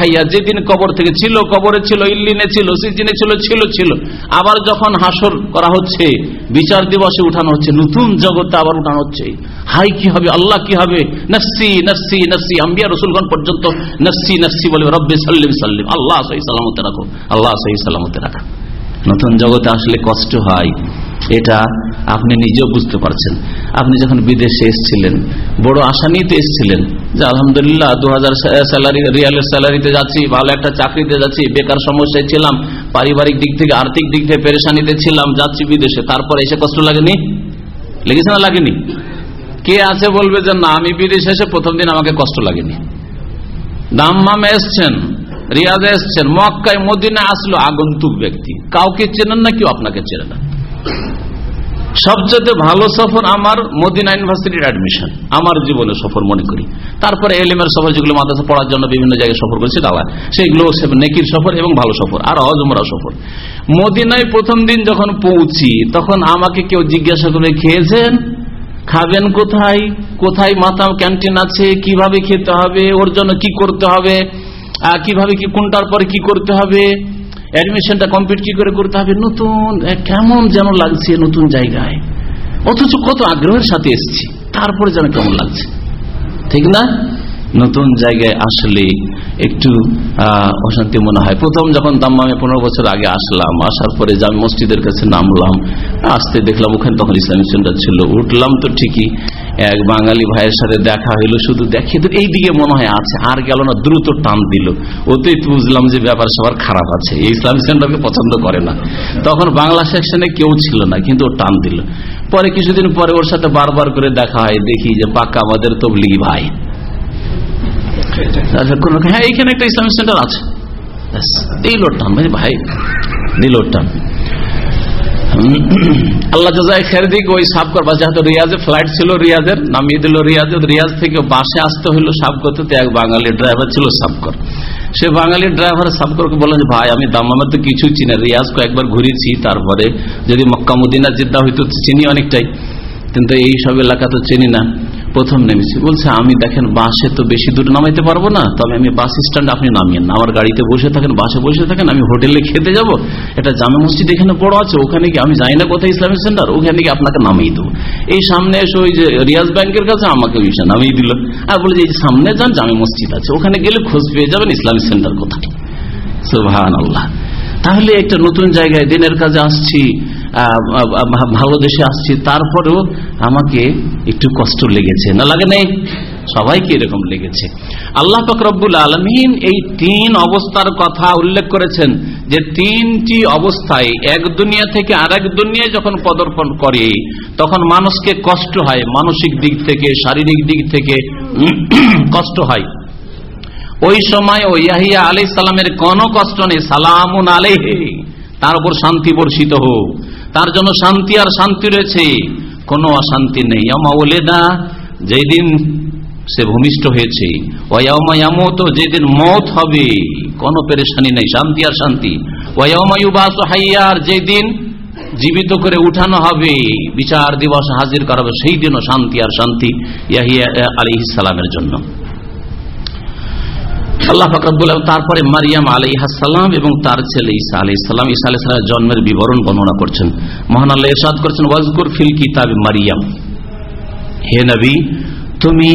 [SPEAKER 2] হাইয়া, যেদিন কবর থেকে ছিল, কবরে ছিল, ইল্লিনে ছিল, সিজিনে ছিল ছিল ছিল। আবার যখন হাসর করা হচ্ছে, বিচার দিবসে উঠানো হচ্ছে, নতুন জগতে আবার উঠানো হচ্ছে। হাই কি হবে, আল্লাহ কি হবে? নফসি নফসি নফসি, আম্বিয়া রসুলগণ পর্যন্ত নফসি নফসি বলবে রব্বে সাল্লিম সাল্লিম আল্লাহ সহি সালামতে রাখো, আল্লাহ সহি সালামতে রাখো। নতুন জগতে আসলে কষ্ট হয়, এটা আপনি নিজেও বুঝতে পারছেন। আপনি যখন বিদেশে এসছিলেন, বড় আশা নিতে এসছিলেন যে আলহামদুলিল্লাহ দু হাজার স্যালারি, রিয়ালের স্যালারিতে যাচ্ছি, ভালো একটা চাকরিতে যাচ্ছি, বেকার সমস্যায় ছিলাম, পারিবারিক দিক থেকে, আর্থিক দিক থেকে পেরেশানিতে ছিলাম, যাচ্ছি বিদেশে, তারপর এসে কষ্ট লাগেনি? লেগেছে না লাগেনি? কে আছে বলবে যে না, আমি বিদেশে এসে প্রথম দিন আমাকে কষ্ট লাগেনি। দাম দাম্মামে এসছেন। রিয়াজে এসছেন, মক্কায় মদিনা আসলো আগন্তুক ব্যক্তি। কাউকে চেনেন না, কেউ আপনাকে চেনে না। সবচেয়ে ভালো সফর আমার মদিনা ইউনিভার্সিটির অ্যাডমিশন আমার জীবনে সফর মনে করি। তারপরে এলিমের সফর, যেগুলো মাদ্রাসা পড়ার জন্য বিভিন্ন জায়গায় সফর করেছে দাওয়া সেইগুলো নেকির সফর এবং ভালো সফর, আর অজমরা সফর। মদিনায় প্রথম দিন যখন পৌঁছি, তখন আমাকে কেউ জিজ্ঞাসা করে, খেয়েছেন? খাবেন কোথায়? কোথায় মাথা, ক্যান্টিন আছে? কীভাবে খেতে হবে? ওর জন্য কি করতে হবে? কীভাবে কি, কোনটার পরে কি করতে হবে? অ্যাডমিশনটা কমপ্লিট কি করে করতে হবে? নতুন কেমন যেন লাগছে নতুন জায়গায়। অথচ কত আগ্রহের সাথে এসছি। তারপরে যেন কেমন লাগছে। ঠিক না? নতুন জায়গায় আসলে একটু অশান্তি মনে হয়। প্রথম যখন দাম্মামে পনেরো বছর আগে আসলাম, আসার পরে জামি মসজিদের কাছে নামলাম, আসতে দেখলাম ওখানে তখন ইসলামিক সেন্টার ছিল। উঠলাম তো ঠিকই, এক বাঙালি ভাইয়ের সাথে দেখা হইল, শুধু দেখে তো এই দিকে মনে হয় আছে, আর গেল না, দ্রুত টান দিল। ওতেই বুঝলাম যে ব্যাপার সবার খারাপ আছে, এই ইসলামিক সেন্টারকে পছন্দ করে না। তখন বাংলা সেকশনে কেউ ছিল না, কিন্তু ও টান দিল। পরে কিছুদিন পরে ওর সাথে বারবার করে দেখা হয়, দেখি যে পাক্কা আমাদের তবলিগি ভাই। হ্যাঁ এইখানে একটা ইসলামিক সেন্টার আছে। এই ভাই আল্লাহ খের দিক, ওই যেহেতু রিয়াজে, ফ্লাইট ছিল রিয়াজের, নামিয়ে দিল রিয়াজে থেকে বাসে আসতে হইল তো এক বাঙালি ড্রাইভার ছিল সাবকর সে বাঙালি ড্রাইভার সাবকরকে বললেন ভাই, আমি দামামে তো কিছু চিনি রিয়াজ কয়েকবার ঘুরেছি, তারপরে যদি মক্কামুদ্দিনা জিদ্দা হইতো চিনি অনেকটাই। কিন্তু এই সব এলাকা তো চিনি না। প্রথম নেমেছি। বলছে, আমি দেখেন বাসে তো বেশি দূর নামাইতে পারব না, তবে আমি বাস স্ট্যান্ড আপনি নামিয়েন। না, আমার গাড়িতে বসে থাকেন, বাসে বসে থাকেন, আমি হোটেলে খেতে যাব। এটা জামা মসজিদ এখানে বড় আছে, ওখানে কি আমি জানি না কোথায় ইসলামিক সেন্টার, ওখানে কি আপনাকে নামিয়ে দেবো। এই সামনে এসে ওই যে রিয়াজ ব্যাংকের কাছে আমাকে ওই নামিয়ে দিল। আর বলে যে সামনে যান, জামে মসজিদ আছে, ওখানে গেলে খোঁজ পেয়ে যাবেন ইসলামিক সেন্টার কোথায়? সুবহান আল্লাহ তাহলে একটা নতুন জায়গায় দিনের কাজে আসছি। ভালো দেশে আসছি, তারপরেও আমাকে একটু কষ্ট লেগেছে। না, লাগে নেই? সবাইকে এরকম লেগেছে। আল্লাহ ফকরবুল আলমিন এই তিন অবস্থার কথা উল্লেখ করেছেন যে, তিনটি অবস্থায় এক দুনিয়া থেকে আর এক দুনিয়ায় যখন পদর্পণ করে, তখন মানুষকে কষ্ট হয়, মানসিক দিক থেকে, শারীরিক দিক থেকে কষ্ট হয়। ওই সময় ওই ইয়াহিয়া আলি সালামের কোনো কষ্ট নেই। সালামুন আলেহে তার উপর শান্তি বর্ষিত হোক। তার জন্য শান্তি আর শান্তি রয়েছে। কোনো অশান্তি নেই। ওলেদা যেদিন সে ভূমিষ্ঠ হয়েছে। ওয়ামায়ামত যেদিন মত হবে, কোনো পেরেশানি নেই। শান্তি আর শান্তি। হাইয়ার যেদিন জীবিত করে উঠানো হবে, বিচার দিবস হাজির করা হবে, সেই দিনও শান্তি আর শান্তি ইয়াহিয়া আলী সালামের জন্য। আল্লাহ ফাকরাবুল তারপরে মারিয়াম আলী সালাম এবং তার ছেলে ঈসা আলী সালাম, ঈসা আলী জন্মের বিবরণ বর্ণনা করছেন। মহান আল্লাহ ইরশাদ করছেন, ওয়াজকুর ফিল কিতাব মারিয়াম। হে নবী, তুমি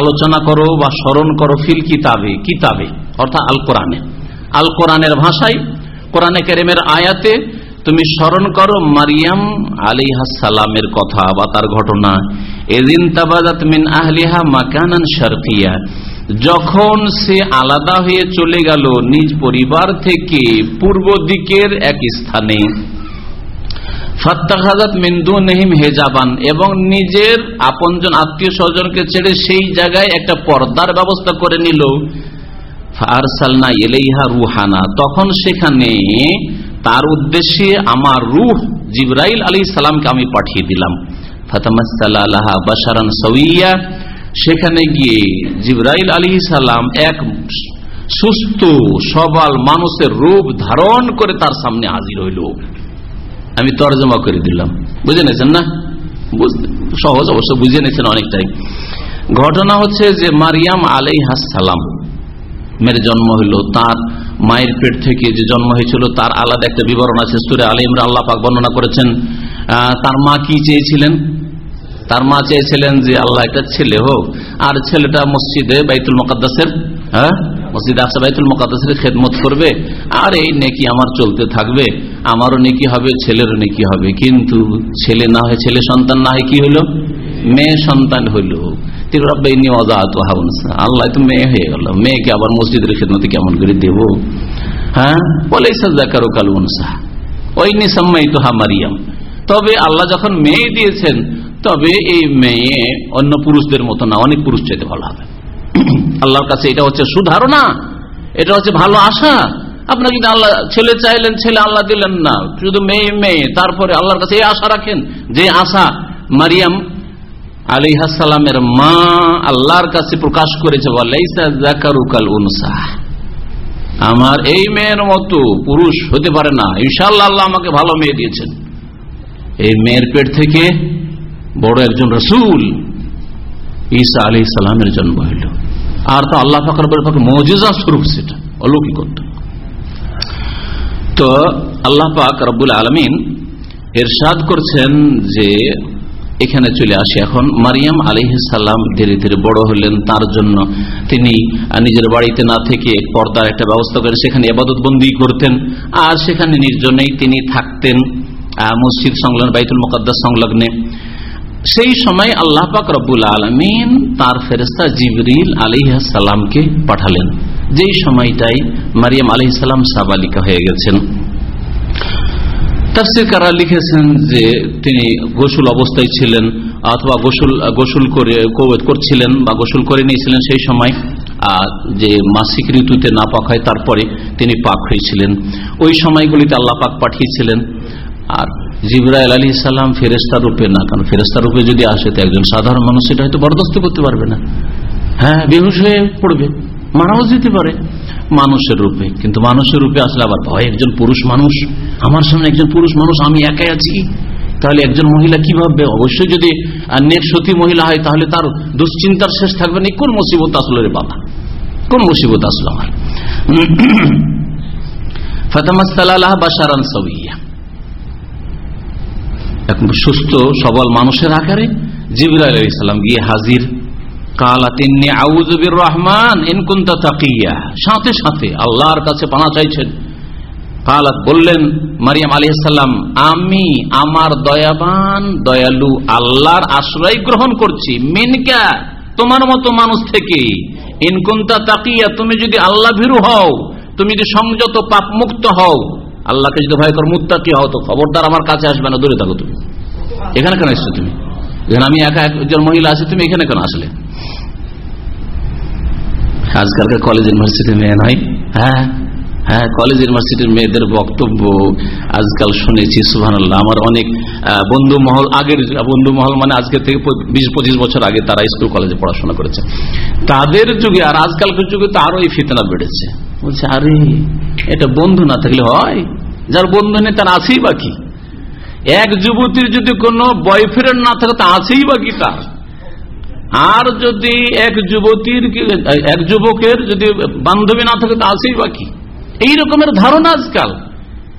[SPEAKER 2] আলোচনা করো বা স্মরণ করো ফিল কিতাবে কিতাবে, অর্থাৎ আল কোরআনে আল কোরআনের ভাষায়, কোরআনে কেরেমের আয়াতে তুমি স্মরণ করো মারিয়াম আলী সালামের কথা বা তার ঘটনা। এদিন তাবাজাত মিন আহলিহা মাকানান শারকিয়া। যখন সে আলাদা হয়ে চলে গেল নিজ পরিবার থেকে পূর্ব দিকের এক স্থানে। ফাত্তাহাজাত মিন্দু নেহিম হেজাবান এবং নিজের আপনজন আত্মীয় স্বজনকে ছেড়ে সেই জায়গায় একটা পর্দার ব্যবস্থা করে নিল। ফারসালনা এলেইহা রুহানা। তখন সেখানে তার উদ্দেশ্যে আমার রুহ জিব্রাইল আলী সালামকে আমি পাঠিয়ে দিলাম। সৌইয়া সেখানে গিয়ে জিব্রাইল আলী সালাম এক সুস্থ, সবাল মানুষের রূপ ধারণ করে তার সামনে হাজির হইল। আমি তর্জমা করে দিলাম। বুঝে নিয়েছেন না? সহজ অবশ্য বুঝে নিয়েছেন অনেকটাই। ঘটনা হচ্ছে যে মারিয়াম আলাই সালাম, মেয়ের জন্ম হইল, তার মায়ের পেট থেকে যে জন্ম হয়েছিল, তার আলাদা একটা বিবরণ আছে। সুরে আলী ইমরা আল্লাহ পাক বর্ণনা করেছেন। তার মা কি চেয়েছিলেন? তার মা চেয়েছিলেন যে আল্লাহ একটা ছেলে হোক। আর ছেলেটা মসজিদে বাইতুল মকাদ্দাসের হ্যাঁ? মসজিদ আসে বাইতুল মকাদ্দাসের খেদমত করবে। আর এই নেকি আমার চলতে থাকবে। আমারও নেকি হবে, ছেলেরও নেকি হবে। কিন্তু ছেলে না হয়, ছেলে সন্তান না হয় কি হলো? মেয়ে সন্তান হইল আল্লাহ তো মেয়ে হয়ে গেল। মেয়েকে আবার মসজিদের খেদমতে কেমন করে দেব? হ্যাঁ? বলে সাজাকারো কালুনসা ওই নিসাম্মাই তো হামারিয়াম তবে আল্লাহ যখন মেয়ে দিয়েছেন তবে এই মেয়ে অন্য পুরুষদের মতো না, অনেক পুরুষ চাইতে ভালো হবে। আল্লাহর কাছে এটা হচ্ছে সুধারণা, এটা হচ্ছে ভালো আশা। আপনার যদি আল্লাহ, ছেলে চাইলেন, ছেলে আল্লাহ দিলেন না, শুধু মেয়ে মেয়ে, তারপরে আল্লাহর কাছে এই আশা রাখেন, যে আশা মারিয়াম আলি আলিহাসালামের মা আল্লাহর কাছে প্রকাশ করেছে বলাইসাকারুকাল উনসা। আমার এই মেয়ের মতো পুরুষ হতে পারে না। ইনশাল্লাহ আল্লাহ আমাকে ভালো মেয়ে দিয়েছেন। এই মেয়ের পেট থেকে বড় একজন রসুল ঈসা আলি সালামের জন্ম হইল। আর তো আল্লাহ ফাকর মজিজা স্বরূপ সেটা, অলৌকিকত্ব। তো আল্লাহ পাক রব্বুল আলমিন এরশাদ করছেন যে এখানে চলে আসি এখন। মারিয়াম আলিহাল্লাম ধীরে ধীরে বড় হলেন, তার জন্য তিনি নিজের বাড়িতে না থেকে পর্দার একটা ব্যবস্থা করে সেখানে আবাদত বন্দি করতেন। আর সেখানে নির্জনেই তিনি থাকতেন মসজিদ সংলগ্ন, বাইতুল মুকদ্দাস সংলগ্নে। সেই সময় আল্লাহ পাক রব্বুল আলমিন তার ফেরেস্তা জিবরিল আলিহাসাল্লামকে পাঠালেন। যেই সময়টাই মারিয়াম আলিহাল্লাম সাবালিকা হয়ে গেছেন। তাফসির কারা লিখেছেন যে তিনি গোসুল অবস্থায় ছিলেন অথবা গোসুল গোসুল করে করছিলেন বা গোসুল করে নিয়েছিলেন সেই সময়। যে মাসিক ঋতুতে না পাক হয় তারপরে তিনি পাক হয়েছিলেন। ওই সময়গুলিতে আল্লাহ পাক পাঠিয়েছিলেন। আর জিব্রাইল আলী সাল্লাম ফেরেস্তা রূপে না, কারণ ফেরেস্তা রূপে যদি আসে, তো একজন সাধারণ মানুষ সেটা হয়তো বরদাস্ত করতে পারবে না। হ্যাঁ বেহুশ হয়ে পড়বে, মারাও যেতে পারে মানুষের রূপে। কিন্তু মানুষের রূপে আসলে আবার ভয়, একজন পুরুষ মানুষ, আমার সামনে একজন পুরুষ মানুষ, আমি একাই আছি। তাহলে একজন মহিলা কি ভাববে? অবশ্যই যদি নেক সতী মহিলা হয়, তাহলে তার দুশ্চিন্তার শেষ থাকবে না। কোন মুসিবত আসলো রে বাবা? কোন মুসিবত আসলো আমার? ফতামাস্তালাহ বাসারান এক সুস্থ, সবল মানুষের আকারে জিবরাইল আলাইহিস সালাম গিয়ে হাজির। কালা রহমান আল্লাহর কাছে পানা বললেন, মারিয়াম আলী আমি আমার দয়াবান, দয়ালু আল্লাহর আশ্রয় গ্রহণ করছি। তোমার মতো মানুষ থেকে। ইনকুন্তা তাকিয়া, তুমি যদি আল্লাহ ভীরু হও, তুমি যদি সংযত পাপ মুক্ত হও আল্লাহকে যদি ভয় কর, মুত্তাকি হও তো। খবরদার আমার কাছে আসবে না, দূরে থাকো তুমি। এখানে কেন এসছো তুমি? এখানে আমি একা একজন মহিলা আছি, তুমি এখানে কেন আসলে? আজকালকার কলেজ ইউনিভার্সিটির মেয়ে নয়। হ্যাঁ হ্যাঁ কলেজ ইউনিভার্সিটির মেয়েদের বক্তব্য আজকাল শুনেছি সুহান আমার অনেক বন্ধু মহল, আগের বন্ধু মহল মানে আজকে থেকে বিশ, পঁচিশ বছর আগে তারা স্কুল কলেজে পড়াশোনা করেছে। তাদের যুগে আর আজকালকার যুগে তো আরও এই ফিতনা বেড়েছে। বলছে, আরে, এটা বন্ধু না থাকলে হয়? যার বন্ধু নেই তার আছেই বাকি এক যুবতীর যদি কোনো বয়ফ্রেন্ড না থাকে, তা আছেই বাকি তার? আর যদি এক যুবতীর এক যুবকের যদি বান্ধবী না থাকে, তা আছেই বাকি এই রকমের ধারণা আজকাল।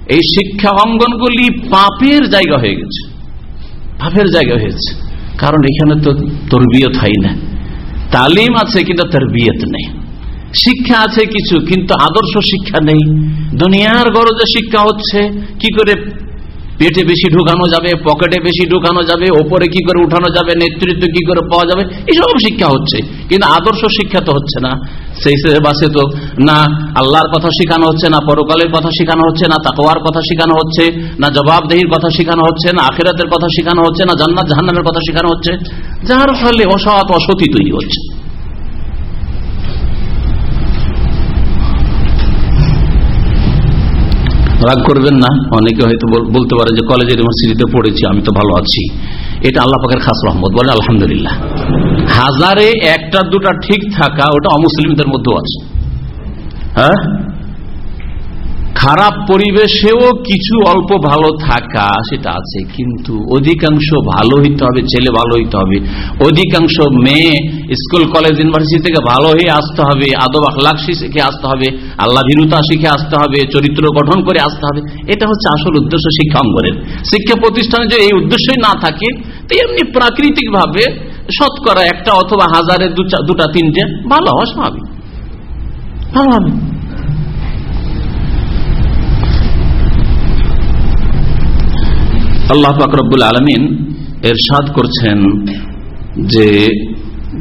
[SPEAKER 2] এই শিক্ষা অঙ্গনগুলি পাপের জায়গা হয়ে গেছে। পাপের জায়গা হয়েছে কারণ এখানে তো তরবিয়ত হয় না। তালিম আছে, কিন্তু তরবিয়ত নেই। শিক্ষা আছে কিছু, কিন্তু আদর্শ শিক্ষা নেই। দুনিয়ার গরজে শিক্ষা হচ্ছে, কি করে পেটে বেশি ঢুকানো যাবে, পকেটে বেশি ঢুকানো যাবে, ওপরে কি করে উঠানো যাবে, নেতৃত্ব কি করে পাওয়া যাবে এইসব শিক্ষা হচ্ছে। কিন্তু আদর্শ শিক্ষা তো হচ্ছে না। সেই বাসে তো না আল্লাহর কথা শেখানো হচ্ছে, না পরকালের কথা শেখানো হচ্ছে, না তাকওয়ার কথা শেখানো হচ্ছে, না জবাবদেহির কথা শেখানো হচ্ছে, না আখেরাতের কথা শেখানো হচ্ছে, না জান্নাত জাহান্নামের কথা শেখানো হচ্ছে। যার ফলে অসৎ অসতি তৈরি হচ্ছে। রাগ করবেন না। অনেকে হয়তো বলতে পারে যে কলেজের ইউনিভার্সিটিতে পড়েছি, আমি তো ভালো আছি। এটা আল্লাহ পাকের খাস রহমত বলে আলহামদুলিল্লাহ। হাজারে একটা দুটা ঠিক থাকা, ওটা অমুসলিমদের মধ্যেও আছে। হ্যাঁ? খারাপ পরিবেশেও কিছু অল্প ভালো থাকা সেটা আছে, কিন্তু অধিকাংশ ভালো হইতে হবে, ছেলে ভালো হইতে হবে। অধিকাংশ মেয়ে স্কুল, কলেজ, ইউনিভার্সিটি থেকে ভালো হয়ে আসতে হবে, আদব আখলাক শিখে আসতে হবে, আল্লাহ ভীরুতা শিখে আসতে হবে, চরিত্র গঠন করে আসতে হবে। এটা হচ্ছে আসল উদ্দেশ্য শিক্ষা অঙ্গনের। শিক্ষা প্রতিষ্ঠানে যদি এই উদ্দেশ্যই না থাকে, তো এমনি প্রাকৃতিক ভাবে শতকরা একটা অথবা হাজারে দুটা তিনটে, ভালো হওয়া স্বাভাবিক। ভালো হবে আল্লাহ ফাকরবুল আলমিন এরশাদ করছেন যে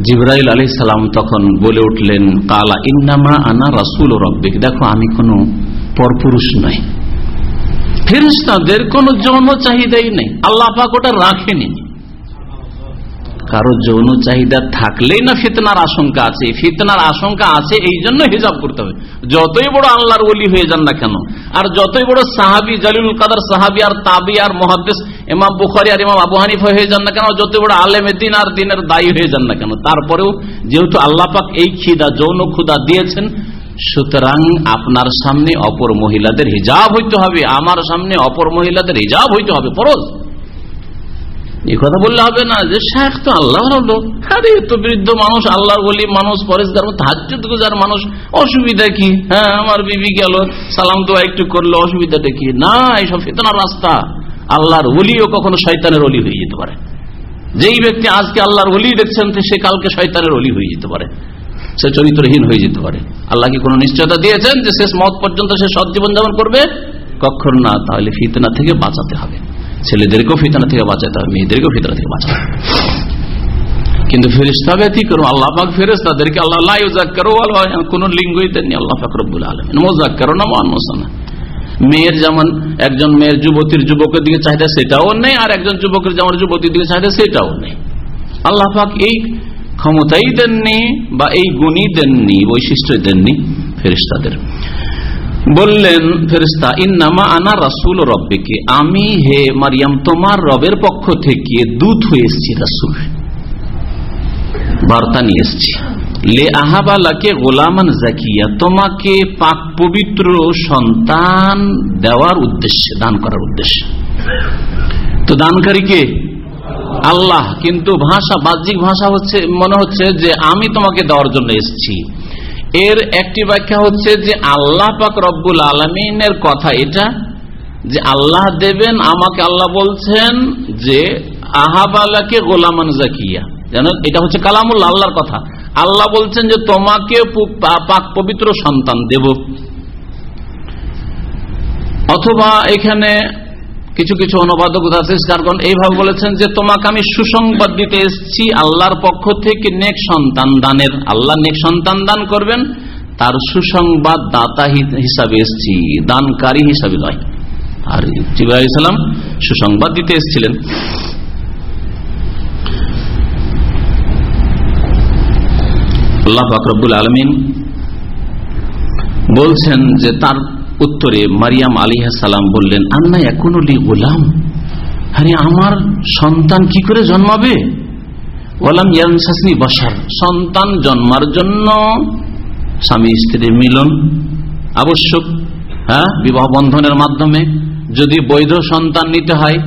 [SPEAKER 2] জিব্রাইল আলী সালাম তখন বলে উঠলেন, কালা ইন্নামা আনা রাসুল রব্বিক। দেখো, আমি কোনো পরপুরুষ নই। ফেরিস্তাদের কোনো জন্ম চাহিদাই নেই। আল্লাহ পাক ওটা রাখেনি। কারও যৌন চাহিদা থাকলেই না ফিতনার আশঙ্কা আছে। ফিতনার আশঙ্কা আছে, এই জন্য হিজাব করতে হবে। যতই বড় আল্লাহর ওলি হয়ে যান না কেন, আর যতই বড় সাহাবি জালিল কাদার সাহাবি আর তাবি আর মহাদ্দেশ ইমাম বুখারি আর ইমাম আবু হানিফা হয়ে যান না কেন, যতই বড় আলেমে দিন আর দিনের দায়ী হয়ে যান না কেন, তারপরেও যেহেতু আল্লাহ পাক এই খিদা, যৌন ক্ষুদা দিয়েছেন, সুতরাং আপনার সামনে অপর মহিলাদের হিজাব হইতে হবে, আমার সামনে অপর মহিলাদের হিজাব হইতে হবে পরশ কথা বললে হবে না যে শেখ তো আল্লাহর লোক আরে তো বৃদ্ধ মানুষ, আল্লাহর বলি মানুষ, পরেশগার হাজ্জত গুজার মানুষ, অসুবিধা কি? হ্যাঁ আমার বিবি গেল, সালাম দোয়া একটু করল, অসুবিধাটা কি? না, এইসব ফেতনার রাস্তা। আল্লাহর ওলিও কখনো শয়তানের অলি হয়ে যেতে পারে। যেই ব্যক্তি আজকে আল্লাহর অলি দেখছেন তো সে কালকে শয়তানের অলি হয়ে যেতে পারে। সে চরিত্রহীন হয়ে যেতে পারে। আল্লাহ কি কোনো নিশ্চয়তা দিয়েছেন যে শেষ মত পর্যন্ত সে সৎ জীবন যাপন করবে? কখন না, তাহলে ফিতনা থেকে বাঁচাতে হবে। ছেলেদেরকেও ফিতনা থেকে বাঁচাতে হবে মেয়েদেরকেও ফিতনা থেকে বাঁচাতে হবে। কিন্তু ফেরিস্তা ব্যতিক্রম আল্লাহ পাক ফেরেস্তাদেরকে আল্লাহ লাইজাক করো কোন লিঙ্গই দেননি আল্লাহ পাক রব্বুল আলম মোজাক করো না মানসানা মেয়ের যেমন একজন মেয়ের যুবতীর যুবকের দিকে চাহিদা সেটাও নেই, আর একজন যুবকের যেমন যুবতীর দিকে চাহিদা সেটাও নেই। আল্লাহ পাক এই ক্ষমতাই দেননি বা এই গুণই দেননি বৈশিষ্ট্য দেননি ফেরিস্তাদের বললেন ফেরিস্তা ইন্নামা আনা রাসুল রব্বিকে। আমি হে মারিয়াম, তোমার রবের পক্ষ থেকে দূত হয়ে এসছি, রাসুল। বার্তা নিয়ে এসছি। লে আহাবালাকে গোলামান জাকিয়া, তোমাকে পাক পবিত্র সন্তান দেওয়ার উদ্দেশ্যে, দান করার উদ্দেশ্যে। তো দানকারী কে? আল্লাহ। কিন্তু ভাষা, বাহ্যিক ভাষা হচ্ছে, মনে হচ্ছে যে আমি তোমাকে দেওয়ার জন্য এসেছি। এর একটি ব্যাখ্যা হচ্ছে যে আল্লাহ পাক রব্বুল আলমিনের কথা এটা যে আল্লাহ দেবেন, আমাকে আল্লাহ বলছেন যে আহাবালাকে গোলামান জাকিয়া। যেন এটা হচ্ছে কালামুল আল্লাহর কথা। আল্লাহ বলছেন যে তোমাকে পাক পবিত্র সন্তান দেব। অথবা এখানে কিছু কিছু অনুবাদক কারণ এইভাবে বলেছেন যে, তোমাকে আমি সুসংবাদ দিতে এসছি, আল্লাহর পক্ষ থেকে নেক সন্তান দানের। আল্লাহ নেক সন্তান দান করবেন, তার সুসংবাদ দাতা হিসাবে এসছি, দানকারী হিসাবে নয়। আর ইসলাম সুসংবাদ দিতে এসছিলেন। আল্লাহ ফাকরবুল আলমিন বলছেন যে, তার উত্তরে মারিয়াম আলী সালাম বললেন, আন্না একুনলি গোলাম? আরে, আমার সন্তান কি করে জন্মাবে? ওলাম ইয়ানসাসনি বসার সন্তান জন্মার জন্য স্বামী স্ত্রীর মিলন আবশ্যক হ্যাঁ বিবাহ বন্ধনের মাধ্যমে। যদি বৈধ সন্তান নিতে হয়,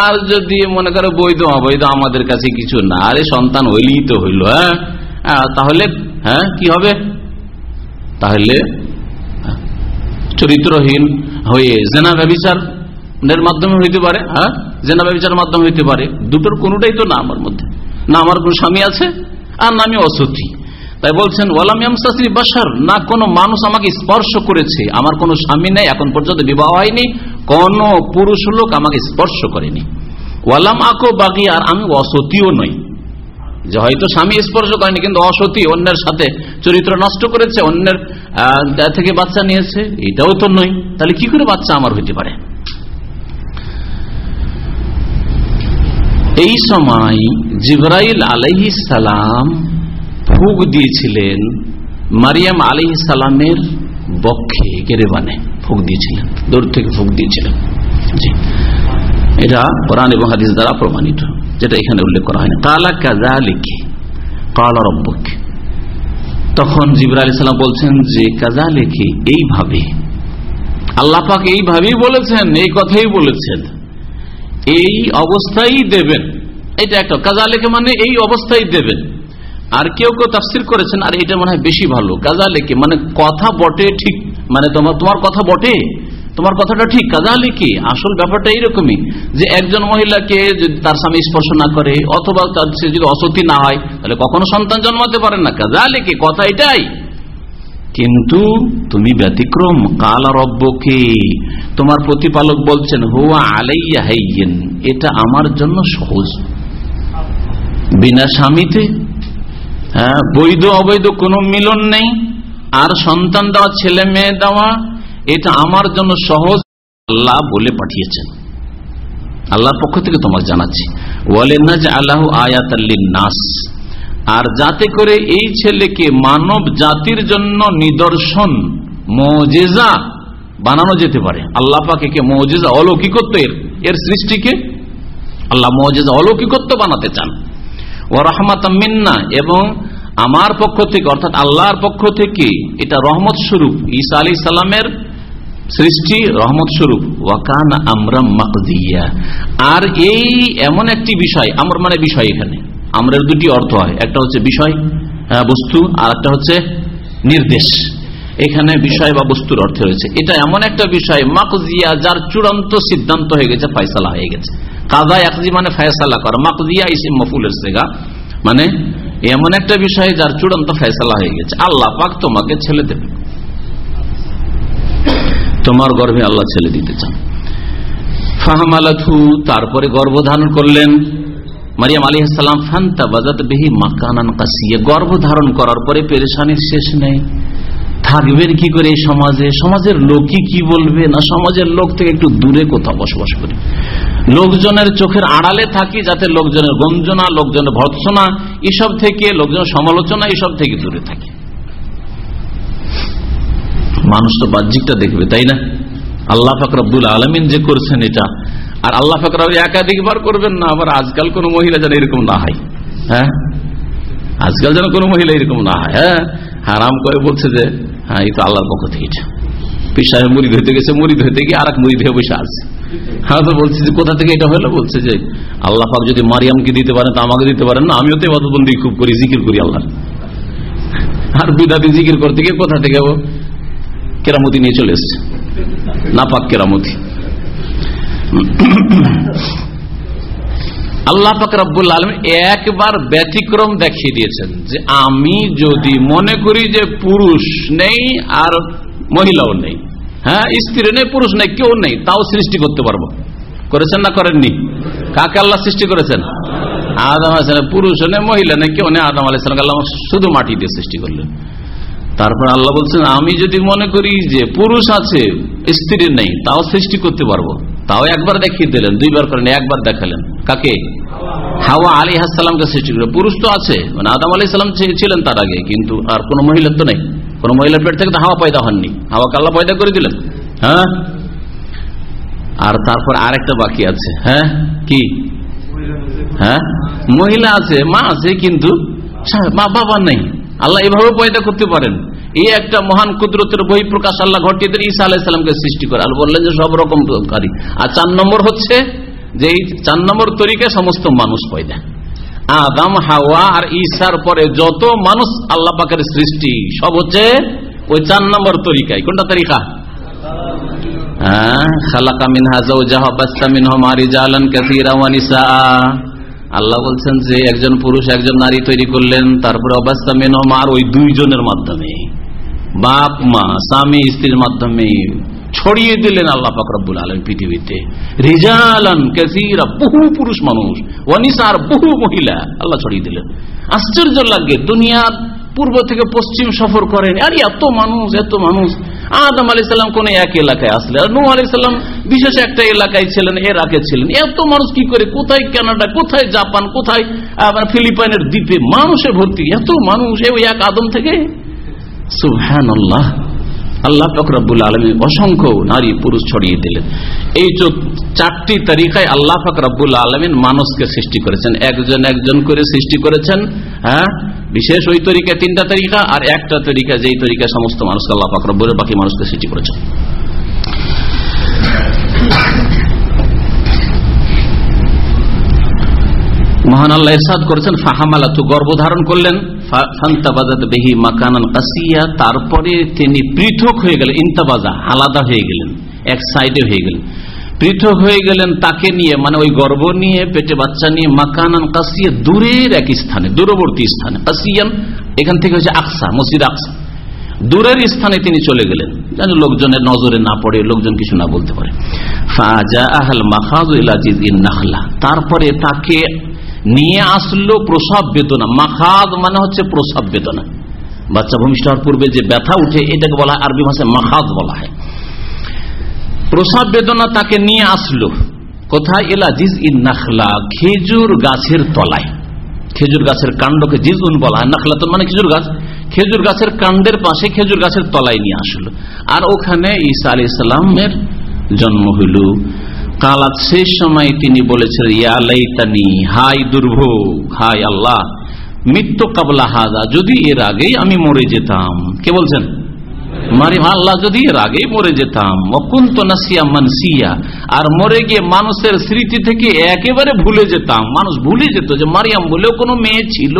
[SPEAKER 2] আর যদি মনে করো বৈধ, অবৈধ আমাদের কাছে কিছু না, আরে সন্তান হইলেই তো হইল হ্যাঁ? তাহলে হ্যাঁ কি হবে? তাহলে চরিত্রহীন হয়ে জেনা ব্যবচারের মাধ্যমে হইতে পারে হ্যাঁ? জেনা ব্যবচারের মাধ্যমে হইতে পারে। দুটোর কোনটাই তো না আমার মধ্যে। না আমার কোন স্বামী আছে, আর না আমি অসতী। তাই বলছেন ওয়ালামিয়ামসাসি বাসার না কোনো মানুষ আমাকে স্পর্শ করেছে। আমার কোনো স্বামী নেই, এখন পর্যন্ত বিবাহ হয়নি, কোন পুরুষ লোক আমাকে স্পর্শ করেনি। ওয়ালাম আকো বাকি আর আমি অসতীও নই। যে হয়তো স্বামী স্পর্শ করেনি, কিন্তু অসতী, অন্যের সাথে চরিত্র নষ্ট করেছে, অন্যের থেকে বাচ্চা নিয়েছে, এটাও তো নয়। তাহলে কি করে বাচ্চা আমার হইতে পারে? এই সময় জিব্রাইল আলহি সালাম ফুক দিয়েছিলেন মারিয়াম আলহি সালামের বক্ষে, গেরেবানে ফুক দিয়েছিলেন, দূর থেকে ফুক দিয়েছিলেন। এটা কোরআন এবং হাদিস দ্বারা প্রমাণিত। যেটা এখানে উল্লেখ করা হয়নি। কালা কাজা লিখে কালা রব্বক। তখন জিবরা আলি সাল্লাম বলছেন যে কাজা লিখে এইভাবে। আল্লাহ পাক এইভাবেই বলেছেন, এই কথাই বলেছেন। এই অবস্থায় দেবেন। এটা একটা কাজা লেখে মানে এই অবস্থায় দেবেন। আর কেউ কেউ তাফসির করেছেন, আর এটা মনে হয় বেশি ভালো। কাজা লেখে মানে কথা বটে ঠিক মানে তোমার তোমার কথা বটে? তোমার কথাটা ঠিক কাজালি কি আসল ব্যাপারটা এইরকমই যে একজন মহিলাকে যদি তার স্বামী স্পর্শ না করে অথবা তার সে যদি অসতি না হয়, তাহলে কখনো সন্তান জন্মাতে পারে না কাজালি কি কথা এটাই। কিন্তু তুমি ব্যতিক্রম, কাল রব্বকে। তোমার প্রতিপালক বলছেন, হুয়া আলাইয়া হাইয়েন এটা আমার জন্য সহজ। বিনা স্বামীতে হ্যাঁ বৈধ অবৈধ কোনো মিলন নেই। আর সন্তান দেওয়া ছেলে মেয়ে দেওয়া এটা আমার জন্য সহজ। আল্লাহ বলে পাঠিয়েছেন। আল্লাহর পক্ষ থেকে তোমার জানাচ্ছি। যে আল্লাহ আয়াত নাস আর যাতে করে এই ছেলেকে মানব জাতির জন্য নিদর্শন, মজেজা বানানো যেতে পারে। আল্লাহ পাকে কে মজেজা অলৌকিকত্ব এর। এর সৃষ্টিকে আল্লাহ মজেজা অলৌকিকত্ব বানাতে চান। ও রহমাত মিন্না এবং আমার পক্ষ থেকে, অর্থাৎ আল্লাহর পক্ষ থেকে এটা রহমত স্বরূপ। ঈসা আলী সাল্লামের সৃষ্টি রহমত স্বরূপ ওয়াকান আমরা মাকদিয়া। আর এই এমন একটি বিষয়, আমার মানে বিষয় এখানে। আমরের দুটি অর্থ হয়, একটা হচ্ছে বিষয় বস্তু, আর একটা হচ্ছে নির্দেশ। এখানে বিষয় বা বস্তুর অর্থ রয়েছে। এটা এমন একটা বিষয় মাকজিয়া যার চূড়ান্ত সিদ্ধান্ত হয়ে গেছে, ফয়সালা হয়ে গেছে। কাজা একজি মানে ফয়সালা করা। মাকজিয়া ইসিম মফুলের সেগা। মানে এমন একটা বিষয়, যার চূড়ান্ত ফয়সালা হয়ে গেছে। আল্লাহ পাক তোমাকে ছেলে দেবে তোমার গর্ভে আল্লাহ ছেলে দিতে চান। ফাহামালাথু তারপরে গর্ভধারণ করলেন। মারিয়াম আলী সালাম ফান্তা বাজাত বেহি মাকানান কাসিয়ে। গর্ভধারণ করার পরে পেরেশানির শেষ নেই। থাকবেন কি করে এই সমাজে? সমাজের লোকই কি বলবে? না সমাজের লোক থেকে একটু দূরে কোথাও বসবাস করি? লোকজনের চোখের আড়ালে থাকি যাতে লোকজনের গঞ্জনা, লোকজনের ভৎসনা, এসব থেকে, লোকজনের সমালোচনা, এসব থেকে দূরে থাকি। মানুষ তো বাহ্যিকটা দেখবে, তাই না? আল্লাহ ফাকরাবুল আলমিন যে করছেন এটা। আর আল্লাহ ফাকর একাধিকবার করবেন না, আবার আজকাল কোন মহিলা যেন এরকম না হয়। হ্যাঁ? আজকাল যেন কোনো মহিলা এরকম না হয় হ্যাঁ? হারাম করে বলছে যে হ্যাঁ এই তো আল্লাহর পক্ষ থেকে পিসাহে মুড়ি ধরতে গেছে মুড়ি ধরতে গিয়ে আর এক মুড়ি ধরে বসে আছে। হ্যাঁ তো বলছে যে, কোথা থেকে এটা হলো? বলছে যে, আল্লাহ পাক যদি মারিয়ামকে দিতে পারেন, তো আমাকে দিতে পারেন। না, আমিও তো এবাদবন্দি খুব করি, জিকির করি আল্লাহ আর বিদাতি জিকির করতে গিয়ে কোথা থেকে কেরামতি নিয়ে চলে এসছে। না পাক কেরামতি। আল্লাহ পাক রব্বুল আলম একবার ব্যতিক্রম দেখিয়ে দিয়েছেন যে আমি যদি মনে করি যে পুরুষ নেই আর মহিলাও নেই হ্যাঁ স্ত্রী নেই, পুরুষ নেই, কেউ নেই, তাও সৃষ্টি করতে পারব। করেছেন না করেননি? কাকে আল্লাহ সৃষ্টি করেছেন? আদম আলাইসালাম পুরুষ নেই, মহিলা নেই, কেউ নেই, আদম আলাইসালাম আল্লাহ শুধু মাটি দিয়ে সৃষ্টি করলেন। তারপর আল্লাহ বলছেন, আমি যদি মনে করি যে পুরুষ আছে, স্ত্রী নেই, তাও সৃষ্টি করতে পারব। তাও একবার দেখিয়ে দিলেন, দুইবার করেন, একবার দেখালেন। কাকে? হাওয়া আলী হাসালামকে সৃষ্টি করে। পুরুষ তো আছে মানে আদাম আলি সাল্লাম ছিলেন তার আগে, কিন্তু আর কোন মহিলার তো নেই। কোন মহিলার পেট থেকে তো হাওয়া পয়দা হননি। হাওয়া কাল্লা পয়দা করে দিলেন। হ্যাঁ? আর তারপর আরেকটা বাকি আছে। হ্যাঁ? কি? হ্যাঁ? মহিলা আছে, মা আছে, কিন্তু মা বাবা নেই। আল্লাহ এভাবে পয়দা করতে পারেন। এই একটা মহান কুদরতের বই প্রকাশ আল্লাহ ঘটিয়ে দিলেন, ঈসা আলাহিসামকে সৃষ্টি করে। আল্লাহ বললেন যে সব রকম আর চার নম্বর হচ্ছে যে এই চার নম্বর তরিকায় সমস্ত মানুষ পয়দা। আদাম, হাওয়া আর ঈশার পরে যত মানুষ আল্লাহ পাকের সৃষ্টি, সব হচ্ছে ওই চার নম্বর তরিকায়। কোনটা তরিকা? হ্যাঁ আল্লাহ বলছেন যে একজন পুরুষ একজন নারী তৈরি করলেন, তারপরে অবস্থা মেনম আর ওই দুইজনের মাধ্যমে। বাপ, মা, স্বামী, স্ত্রীর মাধ্যমে ছড়িয়ে দিলেন আল্লাহ ফাকরাবুল আলম পৃথিবীতে। রিজালান বহু পুরুষ মানুষ ওয়ানিসার বহু মহিলা আল্লাহ ছড়িয়ে দিলেন। আশ্চর্য লাগে, দুনিয়ার পূর্ব থেকে পশ্চিম সফর করেন, আর এত মানুষ এত মানুষ। আদম আলি সাল্লাম কোন এক এলাকায় আসলে আর নু আলি সাল্লাম বিশেষ একটা এলাকায় ছিলেন, এর আগে ছিলেন। এত মানুষ কি করে, কোথায় কানাডা, কোথায় জাপান, কোথায় ফিলিপাইনের দ্বীপে মানুষে ভর্তি, এত মানুষ এক আদম থেকে সুহান আল্লাহ ফকরাবুল আলমী অসংখ্য নারী পুরুষ ছড়িয়ে দিলেন। এই চারটি তারিখায় আল্লাহ ফকরাবুল আলমিন মানুষকে সৃষ্টি করেছেন। একজন একজন করে সৃষ্টি করেছেন হ্যাঁ? বিশেষ ওই তরিকা তিনটা তরিকা আর একটা তরিকা যেই তরিকা সমস্ত মানুষকে আল্লাহ ফকরাবুলের বাকি মানুষকে সৃষ্টি করেছেন। মহান আল্লাহ ইরশাদ করেছেন ফাহামালা তো গর্ভধারণ করলেন। মাকানান কাসিয়া, তারপরে তিনি পৃথক হয়ে গেলেন, ইন্তাবাজা, আলাদা হয়ে গেলেন, এক সাইডে হয়ে গেলেন। পৃথক হয়ে গেলেন তাকে নিয়ে মানে ওই গর্ব নিয়ে, পেটে বাচ্চা নিয়ে মাকানান কাসিয়া দূরের এক স্থানে, দূরবর্তী স্থানে। কাসিয়ান, এখান থেকে হচ্ছে আকসা, মসজিদ আকসা। দূরের স্থানে তিনি চলে গেলেন। যেন লোকজনের নজরে না পড়ে, লোকজন কিছু না বলতে পারে। তারপরে তাকে নিয়ে আসলো প্রসব বেদনা। মাখাদ মানে হচ্ছে প্রসব বেদনা। বাচ্চা ভূমিষ্ঠ হওয়ার পূর্বে যে ব্যথা উঠে, এটাকে বলা হয় আরবি ভাষায় মাখাদ বলা হয়। প্রসব বেদনা তাকে নিয়ে আসলো। কোথায়? এলা জিজ ইন নাখলা, খেজুর গাছের তলায়। খেজুর গাছের কাণ্ডকে জিজুন বলা হয়। নাখলাতুন মানে খেজুর গাছ। খেজুর গাছের কাণ্ডের পাশে খেজুর গাছের তলায় নিয়ে আসলো। আর ওখানে ঈসা আলি ইসলামের জন্ম হইল। কালাত সেই সময় তিনি বলেছেন ইয়ালাইতানি হাই দুর্ভোগ, হাই আল্লাহ, মৃত্যু কাবলা হাজা যদি এর আগেই আমি মরে যেতাম। কে বলছেন? মারিম আল্লাহ যদি এর মরে যেতাম নাসিয়া মানসিয়া আর মরে গিয়ে মানুষের স্মৃতি থেকে একেবারে ভুলে যেতাম। মানুষ ভুলে যেত যে মারিয়াম বলেও কোনো মেয়ে ছিল।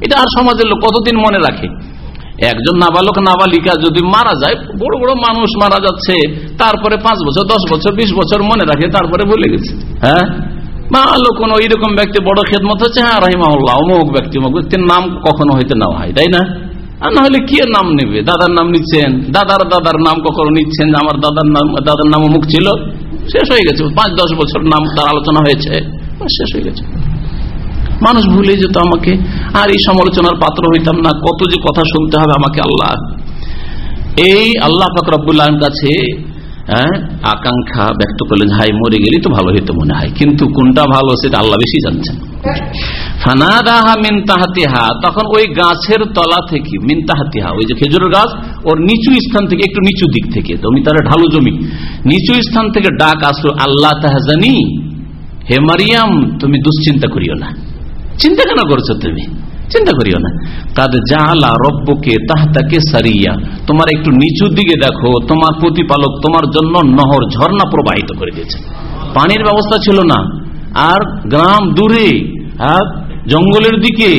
[SPEAKER 2] এটা আর সমাজের লোক কতদিন মনে রাখে? একজন নাবালক নাবালিকা যদি মারা যায়, বড় বড় মানুষ মারা যাচ্ছে, তারপরে পাঁচ বছর, দশ বছর, বিশ বছর মনে রাখে, তারপরে ভুলে গেছে। হ্যাঁ? ভালো কোন এইরকম ব্যক্তি, বড় খেদমত হচ্ছে হ্যাঁ রাহিমাহুল্লাহ, অমুক ব্যক্তি, অমুক নাম কখনো হইতে নেওয়া হয়, তাই না? আর না হলে কি নাম নেবে? দাদার নাম নিচ্ছেন। দাদার দাদার নাম কখনো নিচ্ছেন? আমার দাদার নাম দাদার নাম অমুক ছিল, শেষ হয়ে গেছে। পাঁচ, দশ বছর নাম তার আলোচনা হয়েছে, শেষ হয়ে গেছে। মানুষ ভুলে যেত আমাকে আর এই সমালোচনার পাত্র হইতাম না কত যে কথা শুনতে হবে আমাকে আল্লাহ। এই আল্লাহ ফাকরাবুল্লাহ কাছে হ্যাঁ, আকাঙ্ক্ষা ব্যক্ত করলেন হাই মরে গেলি তো ভালো হইতো মনে হয় কিন্তু কোনটা ভালো সেটা আল্লাহ বেশি জানছেন। ফানাদাহা মিন তখন ওই গাছের তলা থেকে মিন তাহাতিহা ওই যে খেজুরের গাছ ওর নিচু স্থান থেকে একটু নিচু দিক থেকে জমি তারা ঢালু জমি নিচু স্থান থেকে ডাক আসলো আল্লাহ তাহাজানি হে মারিয়াম তুমি দুশ্চিন্তা করিও না। চিন্তা কেন করছ তুমি। চিন্তা করিও না। কাদ জালা রব্বকে তাহতাকে সারিয়া। তোমার একটু নিচুর দিকে দেখো, তোমার প্রতিপালক তোমার জন্য নহর, ঝর্ণা প্রবাহিত করে দিয়েছে। পানির ব্যবস্থা ছিল না। আর গ্রাম দূরে, আর জঙ্গলের দিকে,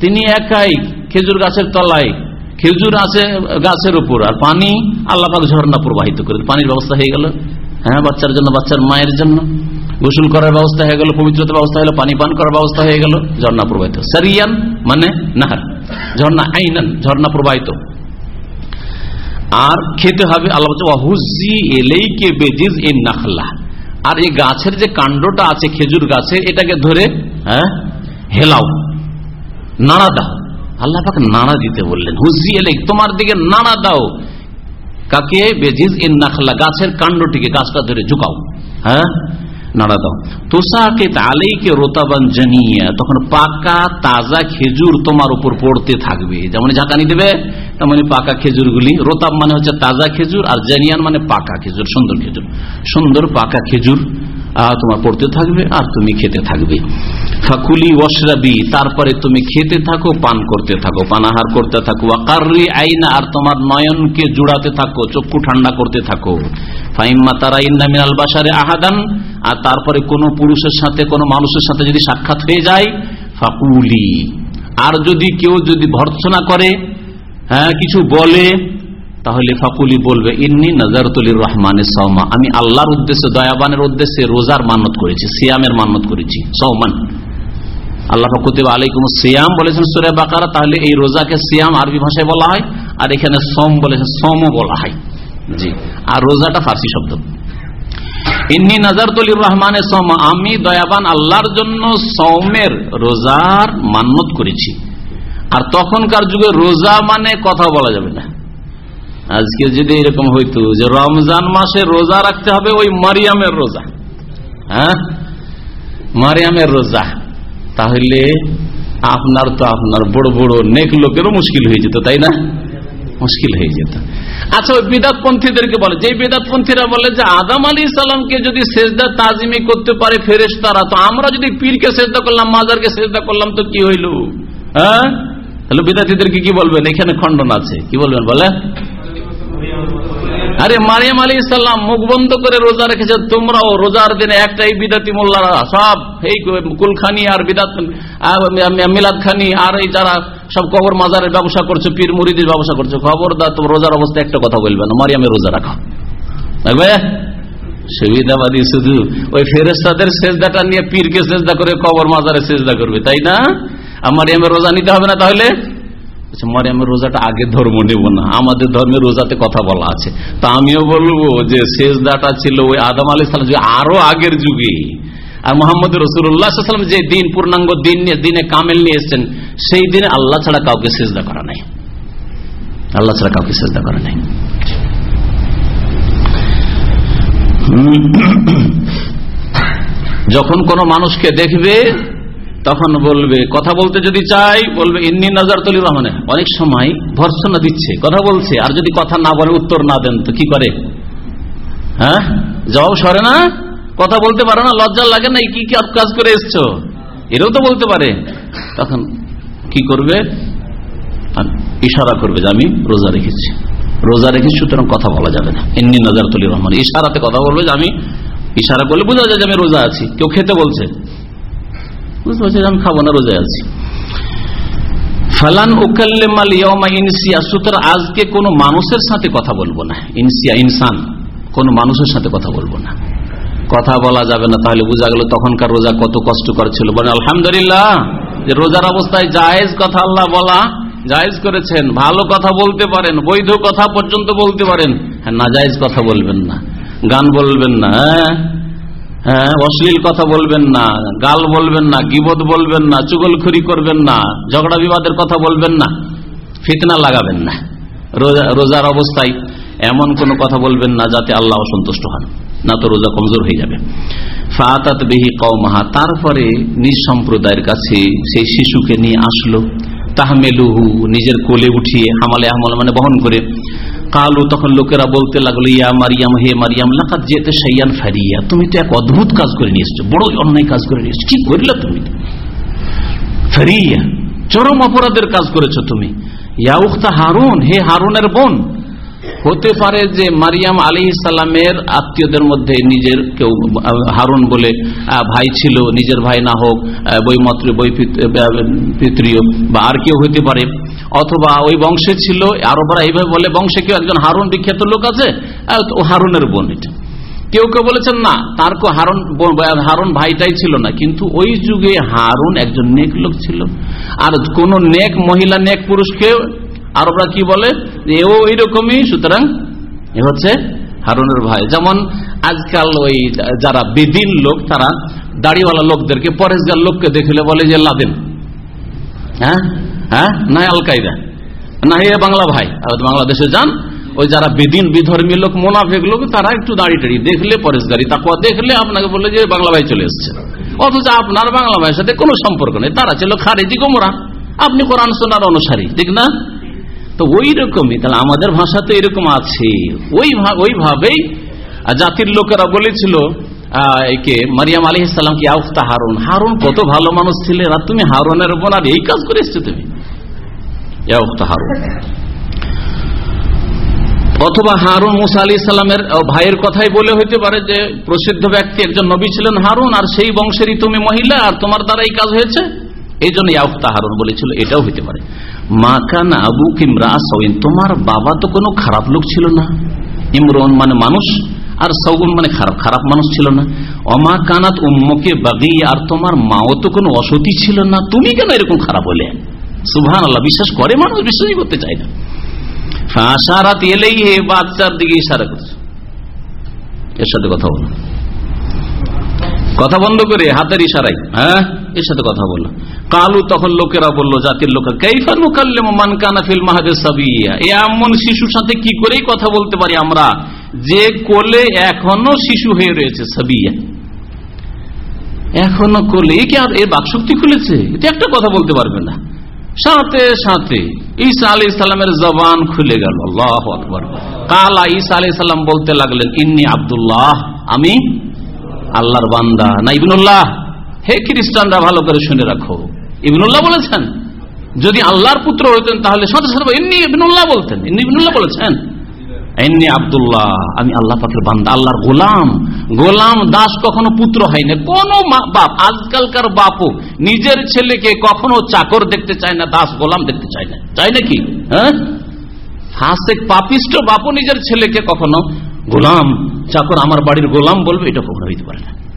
[SPEAKER 2] তিনি একাই খেজুর গাছের তলায়, খেজুর আছে, গাছের উপর। আর পানি আল্লাহ পাক ঝর্ণা প্রবাহিত করে পানির ব্যবস্থা হয়ে গেল। হ্যাঁ বাচ্চার জন্য, বাচ্চার মায়ের জন্য। গোসল করার ব্যবস্থা হয়ে গেল পবিত্রতার ব্যবস্থা হলো পানি পান করার ব্যবস্থা হয়ে গেল, ঝর্ণা প্রবাহিত। সারিয়ান মানে নাহার, ঝর্ণা আইনান, ঝর্ণা প্রবাহিত। আর খেতে হবে, আল্লাহ আর এই গাছের যে কাণ্ডটা আছে, খেজুর গাছের এটাকে ধরে হ্যাঁ হেলাও, নাড়া দাও। আল্লাহ নাড়া দিতে বললেন হুজি এলে তোমার দিকে নাড়া দাও। কাকে? বেজিজ ইন নাখলা, গাছের কাণ্ডটিকে, গাছটা ধরে ঝুকাও হ্যাঁ নাড়া দাও তোষাকে তালেইকে রোতাবান জানিয়ে তখন পাকা, তাজা খেজুর তোমার উপর পড়তে থাকবে। যেমন ঝাঁকানি দেবে তেমনি পাকা খেজুরগুলি। রোতাব মানে হচ্ছে তাজা খেজুর আর জানিয়ান মানে পাকা খেজুর, সুন্দর খেজুর। সুন্দর পাকা খেজুর তোমার পড়তে থাকবে আর তুমি খেতে থাকবে। ফাকুলি ওয়াসরাবি তারপরে তুমি খেতে থাকো, পান করতে থাকো পানাহার করতে থাকো। আকারি আইনা, আর তোমার নয়নকে জুড়াতে থাকো, চক্ষু ঠান্ডা করতে থাকো। ফাইম্মা তারা ইন্না মিনাল বাসারে আহাদান, আর তারপরে কোন পুরুষের সাথে, কোন মানুষের সাথে যদি সাক্ষাৎ হয়ে যায়, ফাকুলি। আর যদি কেউ যদি ভর্সনা করে হ্যাঁ কিছু বলে, তাহলে ফাকুলি বলবে, ইন্নি নজরতুলির রহমানের সৌমা আমি আল্লাহর উদ্দেশ্যে, দয়াবানের উদ্দেশ্যে রোজার মান্নত করেছি, সিয়ামের মান্নত করেছি সৌমান আল্লাহ ফকুতিব আলাইকুম সিয়াম বলেছেন সুরে বাকারা, তাহলে এই রোজাকে সিয়াম আরবি ভাষায় বলা হয়, আর এখানে সোম বলেছেন সোমও বলা হয়। জি, আর রোজাটা ফার্সি শব্দ। ইন্নি নাজার তলির রহমানের সোম আমি দয়াবান আল্লাহর জন্য সৌমের রোজার মান্নত করেছি। আর তখনকার যুগে রোজা মানে কথা বলা যাবে না। আজকে যদি এরকম হইতো যে রমজান মাসে রোজা রাখতে হবে ওই মারিয়ামের রোজা। হ্যাঁ? মারিয়ামের রোজা। তাহলে আপনার তো আপনার বড় বড় নেক লোকেরও মুশকিল হয়ে যেত, তাই না? মুশকিল হয়ে যেত। আচ্ছা ওই বিদাত পন্থীদেরকে বলে যে বিদাত পন্থীরা বলে যে আদাম আলী সালামকে যদি সেজদা তাজিমি করতে পারে ফেরেস তারা তো আমরা যদি পীরকে সেজদা করলাম, মাজারকে সেজদা করলাম, তো কি হইল? হ্যাঁ? তাহলে বিদাতিদেরকে কি বলবেন? এখানে খণ্ডন আছে। কি বলবেন বলে? আরে মারিয়াম আলী ইসলাম মুখ বন্ধ করে রোজা রেখেছে, তোমরাও রোজার দিনে একটাই বিদাতি মোল্লারা, সব এই কুলখানি আর বিদাত মিলাদ খানি, আর এই যারা সব কবর মাজারের ব্যবসা করছ, পীর মুড়িদের ব্যবসা করছ, খবরদার, তোমার রোজার অবস্থা একটা কথা বলবে না, মারিয়ামের রোজা রাখা। সুবিধাবাদী শুধু। ওই ফেরেস্তাদের সেজদাটা নিয়ে পীরকে সেজদা করে কবর মাজারে সেজদা করবে, তাই না? মারিয়ামের রোজা নিতে হবে না তাহলে? আচ্ছা, মারিয়ামের রোজাটা আগে ধর্ম নেব না। আমাদের ধর্মের রোজাতে কথা বলা আছে। তা আমিও বলব যে শেষদাটা ছিল ওই আদম আলি সালাম আরও আগের যুগে। আর মোহাম্মদ রসুল্লাহাম যে দিন পূর্ণাঙ্গ দিন নিয়ে দিনে কামেল নিয়ে এসছেন সেই দিনে আল্লাহ ছাড়া কাউকে সেজদা করা নাই। আল্লাহ ছাড়া কাউকে সেজদা করা নাই। যখন কোন মানুষকে দেখবে তখন বলবে, কথা বলতে যদি চাই, বলবে, ইন্নি নজর তলি রহমানে অনেক সময় ভর্সনা দিচ্ছে, কথা বলছে, আর যদি কথা না বলে উত্তর না দেন, তো কি করে? হ্যাঁ? জবাব সরে না? কথা বলতে পারে না, লজ্জা লাগে না কি কাজ করে এসছো? এটাও তো বলতে পারে। তখন কি করবে? ইশারা করবে যে, আমি রোজা রেখেছি। রোজা রেখেছি সুতরাং কথা বলা যাবে না। ইন্নি নজর তলি রহমান ইশারাতে কথা বলবে যে, আমি ইশারা করলে বোঝা যায় যে, আমি রোজা আছি। কেউ খেতে বলছে। বুঝতে পারছি আমি খাব না, রোজায় আছি। তখনকার রোজা কত আলহামদুলিল্লাহ, যে রোজার অবস্থায় জায়েজ কথা আল্লাহ বলা, জায়েজ করেছেন, ভালো কথা বলতে পারেন, বৈধ কথা পর্যন্ত বলতে পারেন। হ্যাঁ না জায়েজ কথা বলবেন না, গান বলবেন না হ্যাঁ। হ্যাঁ অশ্লীল কথা বলবেন না, গাল বলবেন না, গিবদ বলবেন না, চুগলখুরি করবেন না, ঝগড়া বিবাদের কথা বলবেন না, ফিতনা লাগাবেন না, রোজা- রোজার অবস্থায় এমন কোনো কথা বলবেন না যাতে আল্লাহ অসন্তুষ্ট হন, না তো রোজা কমজোর হয়ে যাবে। ফাতাত বিহি কৌমাহা তারপরে নিজ সম্প্রদায়ের কাছে সেই শিশুকে নিয়ে আসলো, তাহমেলুহু, নিজের কোলে উঠিয়ে হামালে হামাল মানে বহন করে কালু তখন লোকেরা বলতে লাগল ইয়া মারিয়াম হে মারিয়াম লাকাত যেতে সাইয়ান ফারিয়া তুমি তো এক অদ্ভুত কাজ করে নিয়ে এসছো বড় অন্যায় কাজ করে নিয়ে কি করলে তুমি? ফারিয়া চরম অপরাধের কাজ করেছ তুমি। ইয়া উখতা হারুন হে হারুনের বোন হতে পারে যে মারিয়াম আলী ইসালামের আত্মীয়দের মধ্যে নিজের কেউ হারুন বলে ভাই ছিল নিজের ভাই না হোক আহ, বৈমাত্র বই পিত- পিতৃয় বা আর কেউ হতে পারে অথবা ওই বংশে ছিল, আরবরা এইভাবে বলে বংশে কেউ একজন হারুন বিখ্যাত লোক আছে ও হারুনের বোন এটা। কেউ কেউ বলেছেন, না, তার কো হারুন হারুন ভাইটাই ছিল না। কিন্তু ওই যুগে হারুন একজন নেক লোক ছিল। আর কোন নেক মহিলা, নেক পুরুষকে আরবরা কি বলে? যে ও এইরকমই সুতরাং এ হচ্ছে হারুনের ভাই। যেমন আজকাল ওই যারা বেদিন লোক, তারা দাড়িওয়ালা লোকদেরকে, পরেশগার লোককে দেখলে বলে যে, লাদেন। হ্যাঁ? হ্যাঁ? না আল কায়দা, না হে বাংলা ভাই। বাংলাদেশে যান, ওই যারা বেদিন বিধর্মী লোক, মোনাফেক তারা একটু দাঁড়িয়ে দেখলে দেখলে আপনাকে যে বাংলা ভাই চলে অথচ আপনার বাংলা ভাইয়ের সাথে কোনো সম্পর্ক নেই, তারা ছিল খারেজি গোমরা। আপনি কোরআন সোনার অনুসারী, ঠিক না? তো ওই রকমই, তাহলে আমাদের ভাষা তো এরকম আছে। ওই ওইভাবেই জাতির লোকেরা বলেছিল একে মারিয়াম আলী ইসলাম কি আউফতা হারুন? হারুন কত ভালো মানুষ ছিলেন আর তুমি হারুনের বোন আর এই কাজ করে এসছো তুমি। অথবা হারুন মুসা আলী ইসলামের ভাইয়ের কথাই বলে হইতে পারে যে, প্রসিদ্ধ ব্যক্তি একজন নবী ছিলেন হারুন, আর সেই বংশেরই তুমি মহিলা, আর তোমার দ্বারা এই কাজ হয়েছে? এই জন্য ইয়াফতা হারুন বলেছিল, এটাও হইতে পারে। মা কান আবু কিমরা সৌইন, তোমার বাবা তো কোনো খারাপ লোক ছিল না। ইমরন মানে মানুষ, আর সৌগুন মানে খারাপ খারাপ মানুষ ছিল না। অমা কানাত উম্মকে বাগি, আর তোমার মাও তো কোনো অসতী ছিল না। তুমি কেন এরকম খারাপ বলে সুভান আল্লাহ বিশ্বাস করে মানুষ, বিশ্বাসই করতে চায় না। ফাঁসারাত এলেই হে বাচ্চার দিকে ইশারা করছে। এর সাথে কথা বলো। কথা বন্ধ করে হাতের ইশারাই হ্যাঁ? এর সাথে কথা বলল কালু তখন লোকেরা বলল, জাতির লোকের, কাইফা নুকাল্লেম মান কানা ফিল মাহাদে সাবিয়া। এমন শিশুর সাথে কি করেই কথা বলতে পারি আমরা? যে কোলে এখনও শিশু হয়ে রয়েছে সাবিয়া। এখনও কোলে কি আর এর বাকশক্তি খুলেছে? এটা একটা কথা বলতে পারবে না। সাথে সাথে ঈসা আলি ইসলামের জবান খুলে গেল। আল্লাহ আকবর। কালা ঈসা আলি সাল্লাম বলতে লাগলেন, ইন্নি আবদুল্লাহ, আমি আল্লাহর বান্দা, না ইবনুল্লাহ। হে খ্রিস্টানরা, ভালো করে শুনে রাখো। ইবনুল্লাহ বলেছেন। যদি আল্লাহর পুত্র হইতেন তাহলে সাথে সাথে ইন্নি ইবনুল্লাহ বলতেন ইন্নি ইবনুল্লাহ বলেছেন। এমনি আব্দুল্লাহ, আমি আল্লাহ পাকের বান্দা, আল্লাহর গোলাম। গোলাম দাস কখনো পুত্র হয় না কোন বাপ, আজকালকার বাপও নিজের ছেলেকে কখনো চাকর দেখতে চায় না, দাস গোলাম দেখতে চায় না। চাই নাকি? হ্যাঁ? হাসেক পাপিষ্ট বাপও নিজের ছেলেকে কখনো গোলাম, চাকর আমার বাড়ির গোলাম বলবে, এটা কখনো হইতে পারে না।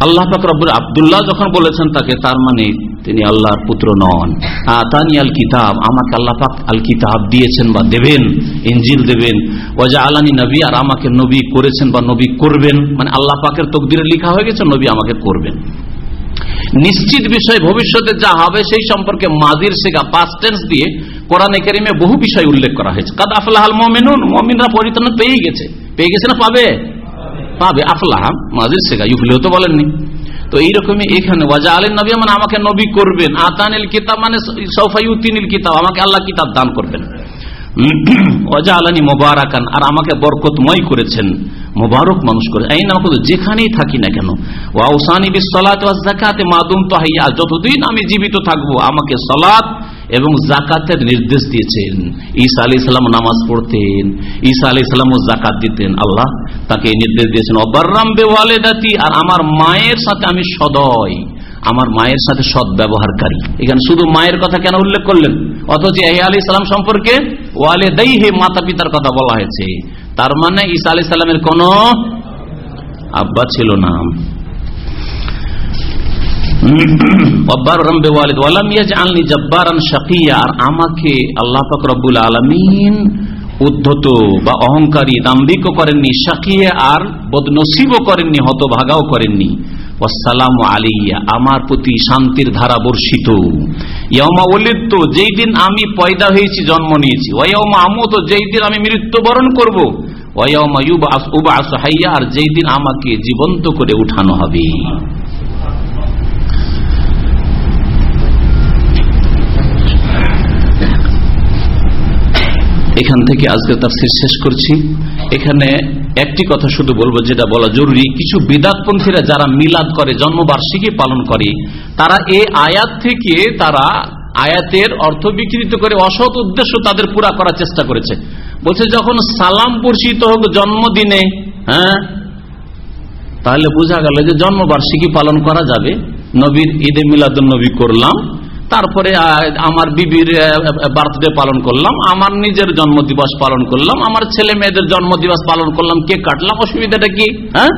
[SPEAKER 2] আল্লাহ পাক রব্বুল আব্দুল্লাহ যখন বলেছেন তাকে, তার মানে তিনি আল্লাহর পুত্র নন। আতানি আল কিতাব, আমাকে আল্লাহ পাক আল কিতাব দিয়েছেন বা দেবেন ইঞ্জিল দেবেন। ওয়াজা আলানি নবী, আর আমাকে নবী করেছেন বা নবী করবেন। মানে আল্লাহ পাকের তকদিরে লেখা হয়ে গেছে, নবী আমাকে করবেন। নিশ্চিত বিষয় ভবিষ্যতে যা হবে সেই সম্পর্কে মাজির শেখা পাস্ট টেন্স দিয়ে কোরআনে কেরিমে বহু বিষয় উল্লেখ করা হয়েছে। কাদ আফলাহাল মমিনুন, মমিনরা পরিত্রাণ পেয়ে গেছে। পেয়ে গেছে না পাবে? পাবে আফলাহ মাজির শেখা ইউফলিও তো বলেননি। তো এইরকমই এখানে ওয়াজা আলী নবী মানে আমাকে নবী করবেন। আতানিল কিতাব মানে সৌফাইউদ্দিনিল কিতাব, আমাকে আল্লাহ কিতাব দান করবেন। আলানি মোবারাকান, আর আমাকে বরকতময় করেছেন, মোবারক মানুষ করে। এই যেখানেই থাকি না কেন। মাদুম যতদিন আমি জীবিত থাকব, আমাকে সলাত এবং জাকাতের নির্দেশ দিয়েছেন। ঈসা আলী ইসলাম নামাজ পড়তেন, ঈসা আলী ইসলামও জাকাত দিতেন। আল্লাহ তাকে নির্দেশ দিয়েছেন বেওয়ালেদাতি, আর আমার মায়ের সাথে আমি সদয়। আমার মায়ের সাথে সৎ ব্যবহারকারী। এখানে শুধু মায়ের কথা কেন উল্লেখ করলেন? অথচ ইয়া আলী ইসলাম সম্পর্কে ওয়ালে দেই হে মাতা পিতার কথা বলা হয়েছে। তার মানে ঈসা আলী সাল্লামের কোন আব্বা ছিল না। আর আমাকে আল্লাহ পাক রব্বুল আলমিন উদ্ধত বা অহংকারী দাম্ভিক করেননি সাকিয়ে আর বদনসিবও করেননি, হতভাগাও করেননি। ওয়াসালাম আলিয়া আমার প্রতি শান্তির ধারা বর্ষিত। ইয়মা তো যেই দিন আমি পয়দা হয়েছি, জন্ম নিয়েছি। ওয়মা আমত, যেই দিন আমি মৃত্যুবরণ করব। ওয়মা উবা হাইয়া, আর যেই দিন আমাকে জীবন্ত করে উঠানো হবে। এখান থেকে আজকে তার শেষ করছি। এখানে একটি কথা শুধু বলব যেটা বলা জরুরি, কিছু বিদাতপন্থীরা যারা মিলাদ করে, জন্মবার্ষিকী পালন করে, তারা এই আয়াত থেকে তারা আয়াতের অর্থ বিকৃত করে অসৎ উদ্দেশ্য তাদের পুরা করার চেষ্টা করেছে। বলছে, যখন সালাম পরিচিত হোক জন্মদিনে হ্যাঁ তাহলে বোঝা গেল যে জন্মবার্ষিকী পালন করা যাবে। নবীর ঈদে মিলাদ নবী করলাম তারপরে আমার বিবির বার্থডে পালন করলাম, আমার নিজের জন্মদিবস পালন করলাম, আমার ছেলে মেয়েদের জন্মদিবস পালন করলাম কে কাটলাম, অসুবিধাটা কি? হ্যাঁ?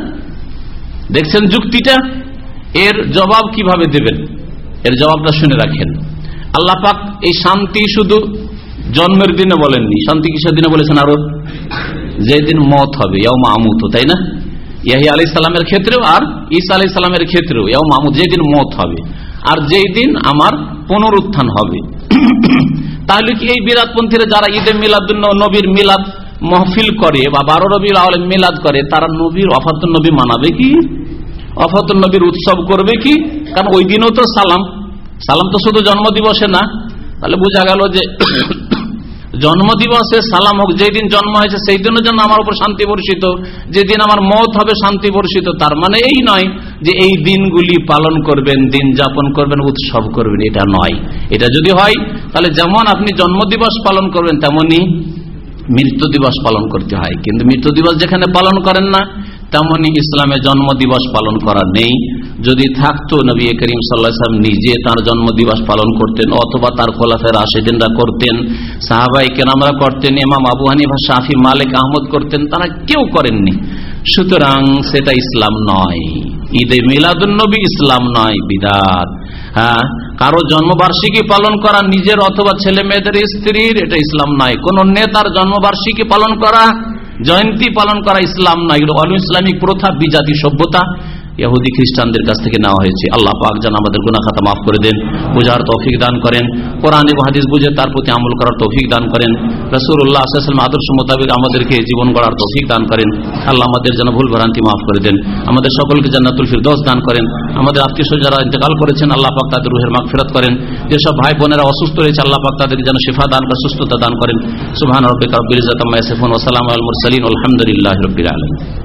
[SPEAKER 2] দেখছেন যুক্তিটা? এর জবাব কীভাবে দেবেন? এর জবাবটা শুনে রাখেন। আল্লাহ পাক এই শান্তি শুধু জন্মের দিনে বলেননি। শান্তি কিসের দিনে বলেছেন আরও? যেদিন মত হবে ইয়াও মামুত তাই না? ইয়াহি আলি সালামের ক্ষেত্রেও আর ঈসা আলি সালামের ক্ষেত্রেও ইয়াও মামুদ যেদিন মত হবে। আর যেই দিন আমার পুনরুত্থান হবে। তাহলে কি এই বিরাটপন্থীরা যারা ঈদে মিলাদ নবীর মিলাদ মহফিল করে বা বারো রবির আওয়ালে মিলাদ করে, তারা নবীর অফাতুল নবী মানাবে কি? অফাতুল নবীর উৎসব করবে কি? কারণ ওই দিনও তো সালাম। সালাম তো শুধু জন্মদিবসে না। তাহলে বোঝা গেল যে জন্মদিবসে সালাম হোক, যেদিন জন্ম হয়েছে সেই দিনও জন্য আমার উপর শান্তি বর্ষিত। যেদিন আমার মত হবে, শান্তি বর্ষিত। তার মানে এই নয় যে এই দিনগুলি পালন করবেন, দিন যাপন করবেন, উৎসব করবেন, এটা নয়। এটা যদি হয়, তাহলে যেমন আপনি জন্মদিবস পালন করবেন তেমনই মৃত্যু দিবস পালন করতে হয়। কিন্তু মৃত্যু দিবস যেখানে পালন করেন না তেমনি ইসলামে জন্ম দিবস পালন করা নেই। যদি থাকতো নবী করিম সাল্লাম নিজে তার জন্ম দিবস পালন করতেন অথবা তার খোলাফের আশেদিনরা করতেন, সাহাবাই কেনামরা করতেন, ইমাম আবু হানিফা শাহি মালিক, আহমদ করতেন, তারা কেউ করেননি। সুতরাং সেটা ইসলাম নয়। ঈদে মিলাদুন্নবী ইসলাম নয়, বিদাত। হ্যাঁ কারও জন্মবার্ষিকী পালন করা নিজের অথবা ছেলে মেয়েদের স্ত্রীর, এটা ইসলাম নয়। কোন নেতার জন্মবার্ষিকী পালন করা জয়ন্তী পালন করা ইসলাম না এগুলো অনু ইসলামিক প্রথা বিজাতি সভ্যতা। ইহুদি খ্রিস্টানদের কাছ থেকে নেওয়া হয়েছে। আল্লাহ পাক যেন আমাদের গুনা খাতা মাফ করে দেন, বোঝার তৌফিক দান করেন, কোরআন হাদিস বুঝে তার প্রতি আমল করার তৌফিক দান করেন। রসুল্লাহ আসলাম আদর্শ মোতাবেক আমাদেরকে জীবন গড়ার তৌফিক দান করেন। আল্লাহ আমাদের যেন ভুল ভ্রান্তি মাফ করে দেন। আমাদের সকলকে যেন জান্নাতুল ফিরদৌস দান করেন। আমাদের আত্মীয় যারা ইন্তেকাল করেছেন, আল্লাহ পাক তাদের রুহের মাফ ফেরত করেন। যেসব ভাই বোনেরা অসুস্থ রয়েছে, আল্লাহ পাক তাদেরকে যেন শিফা দান করে, সুস্থতা দান করেন। সুবহান রব্বিকা রব্বিল ইজ্জাতি আম্মা ইয়াসিফুন ওয়া সালামু আলাল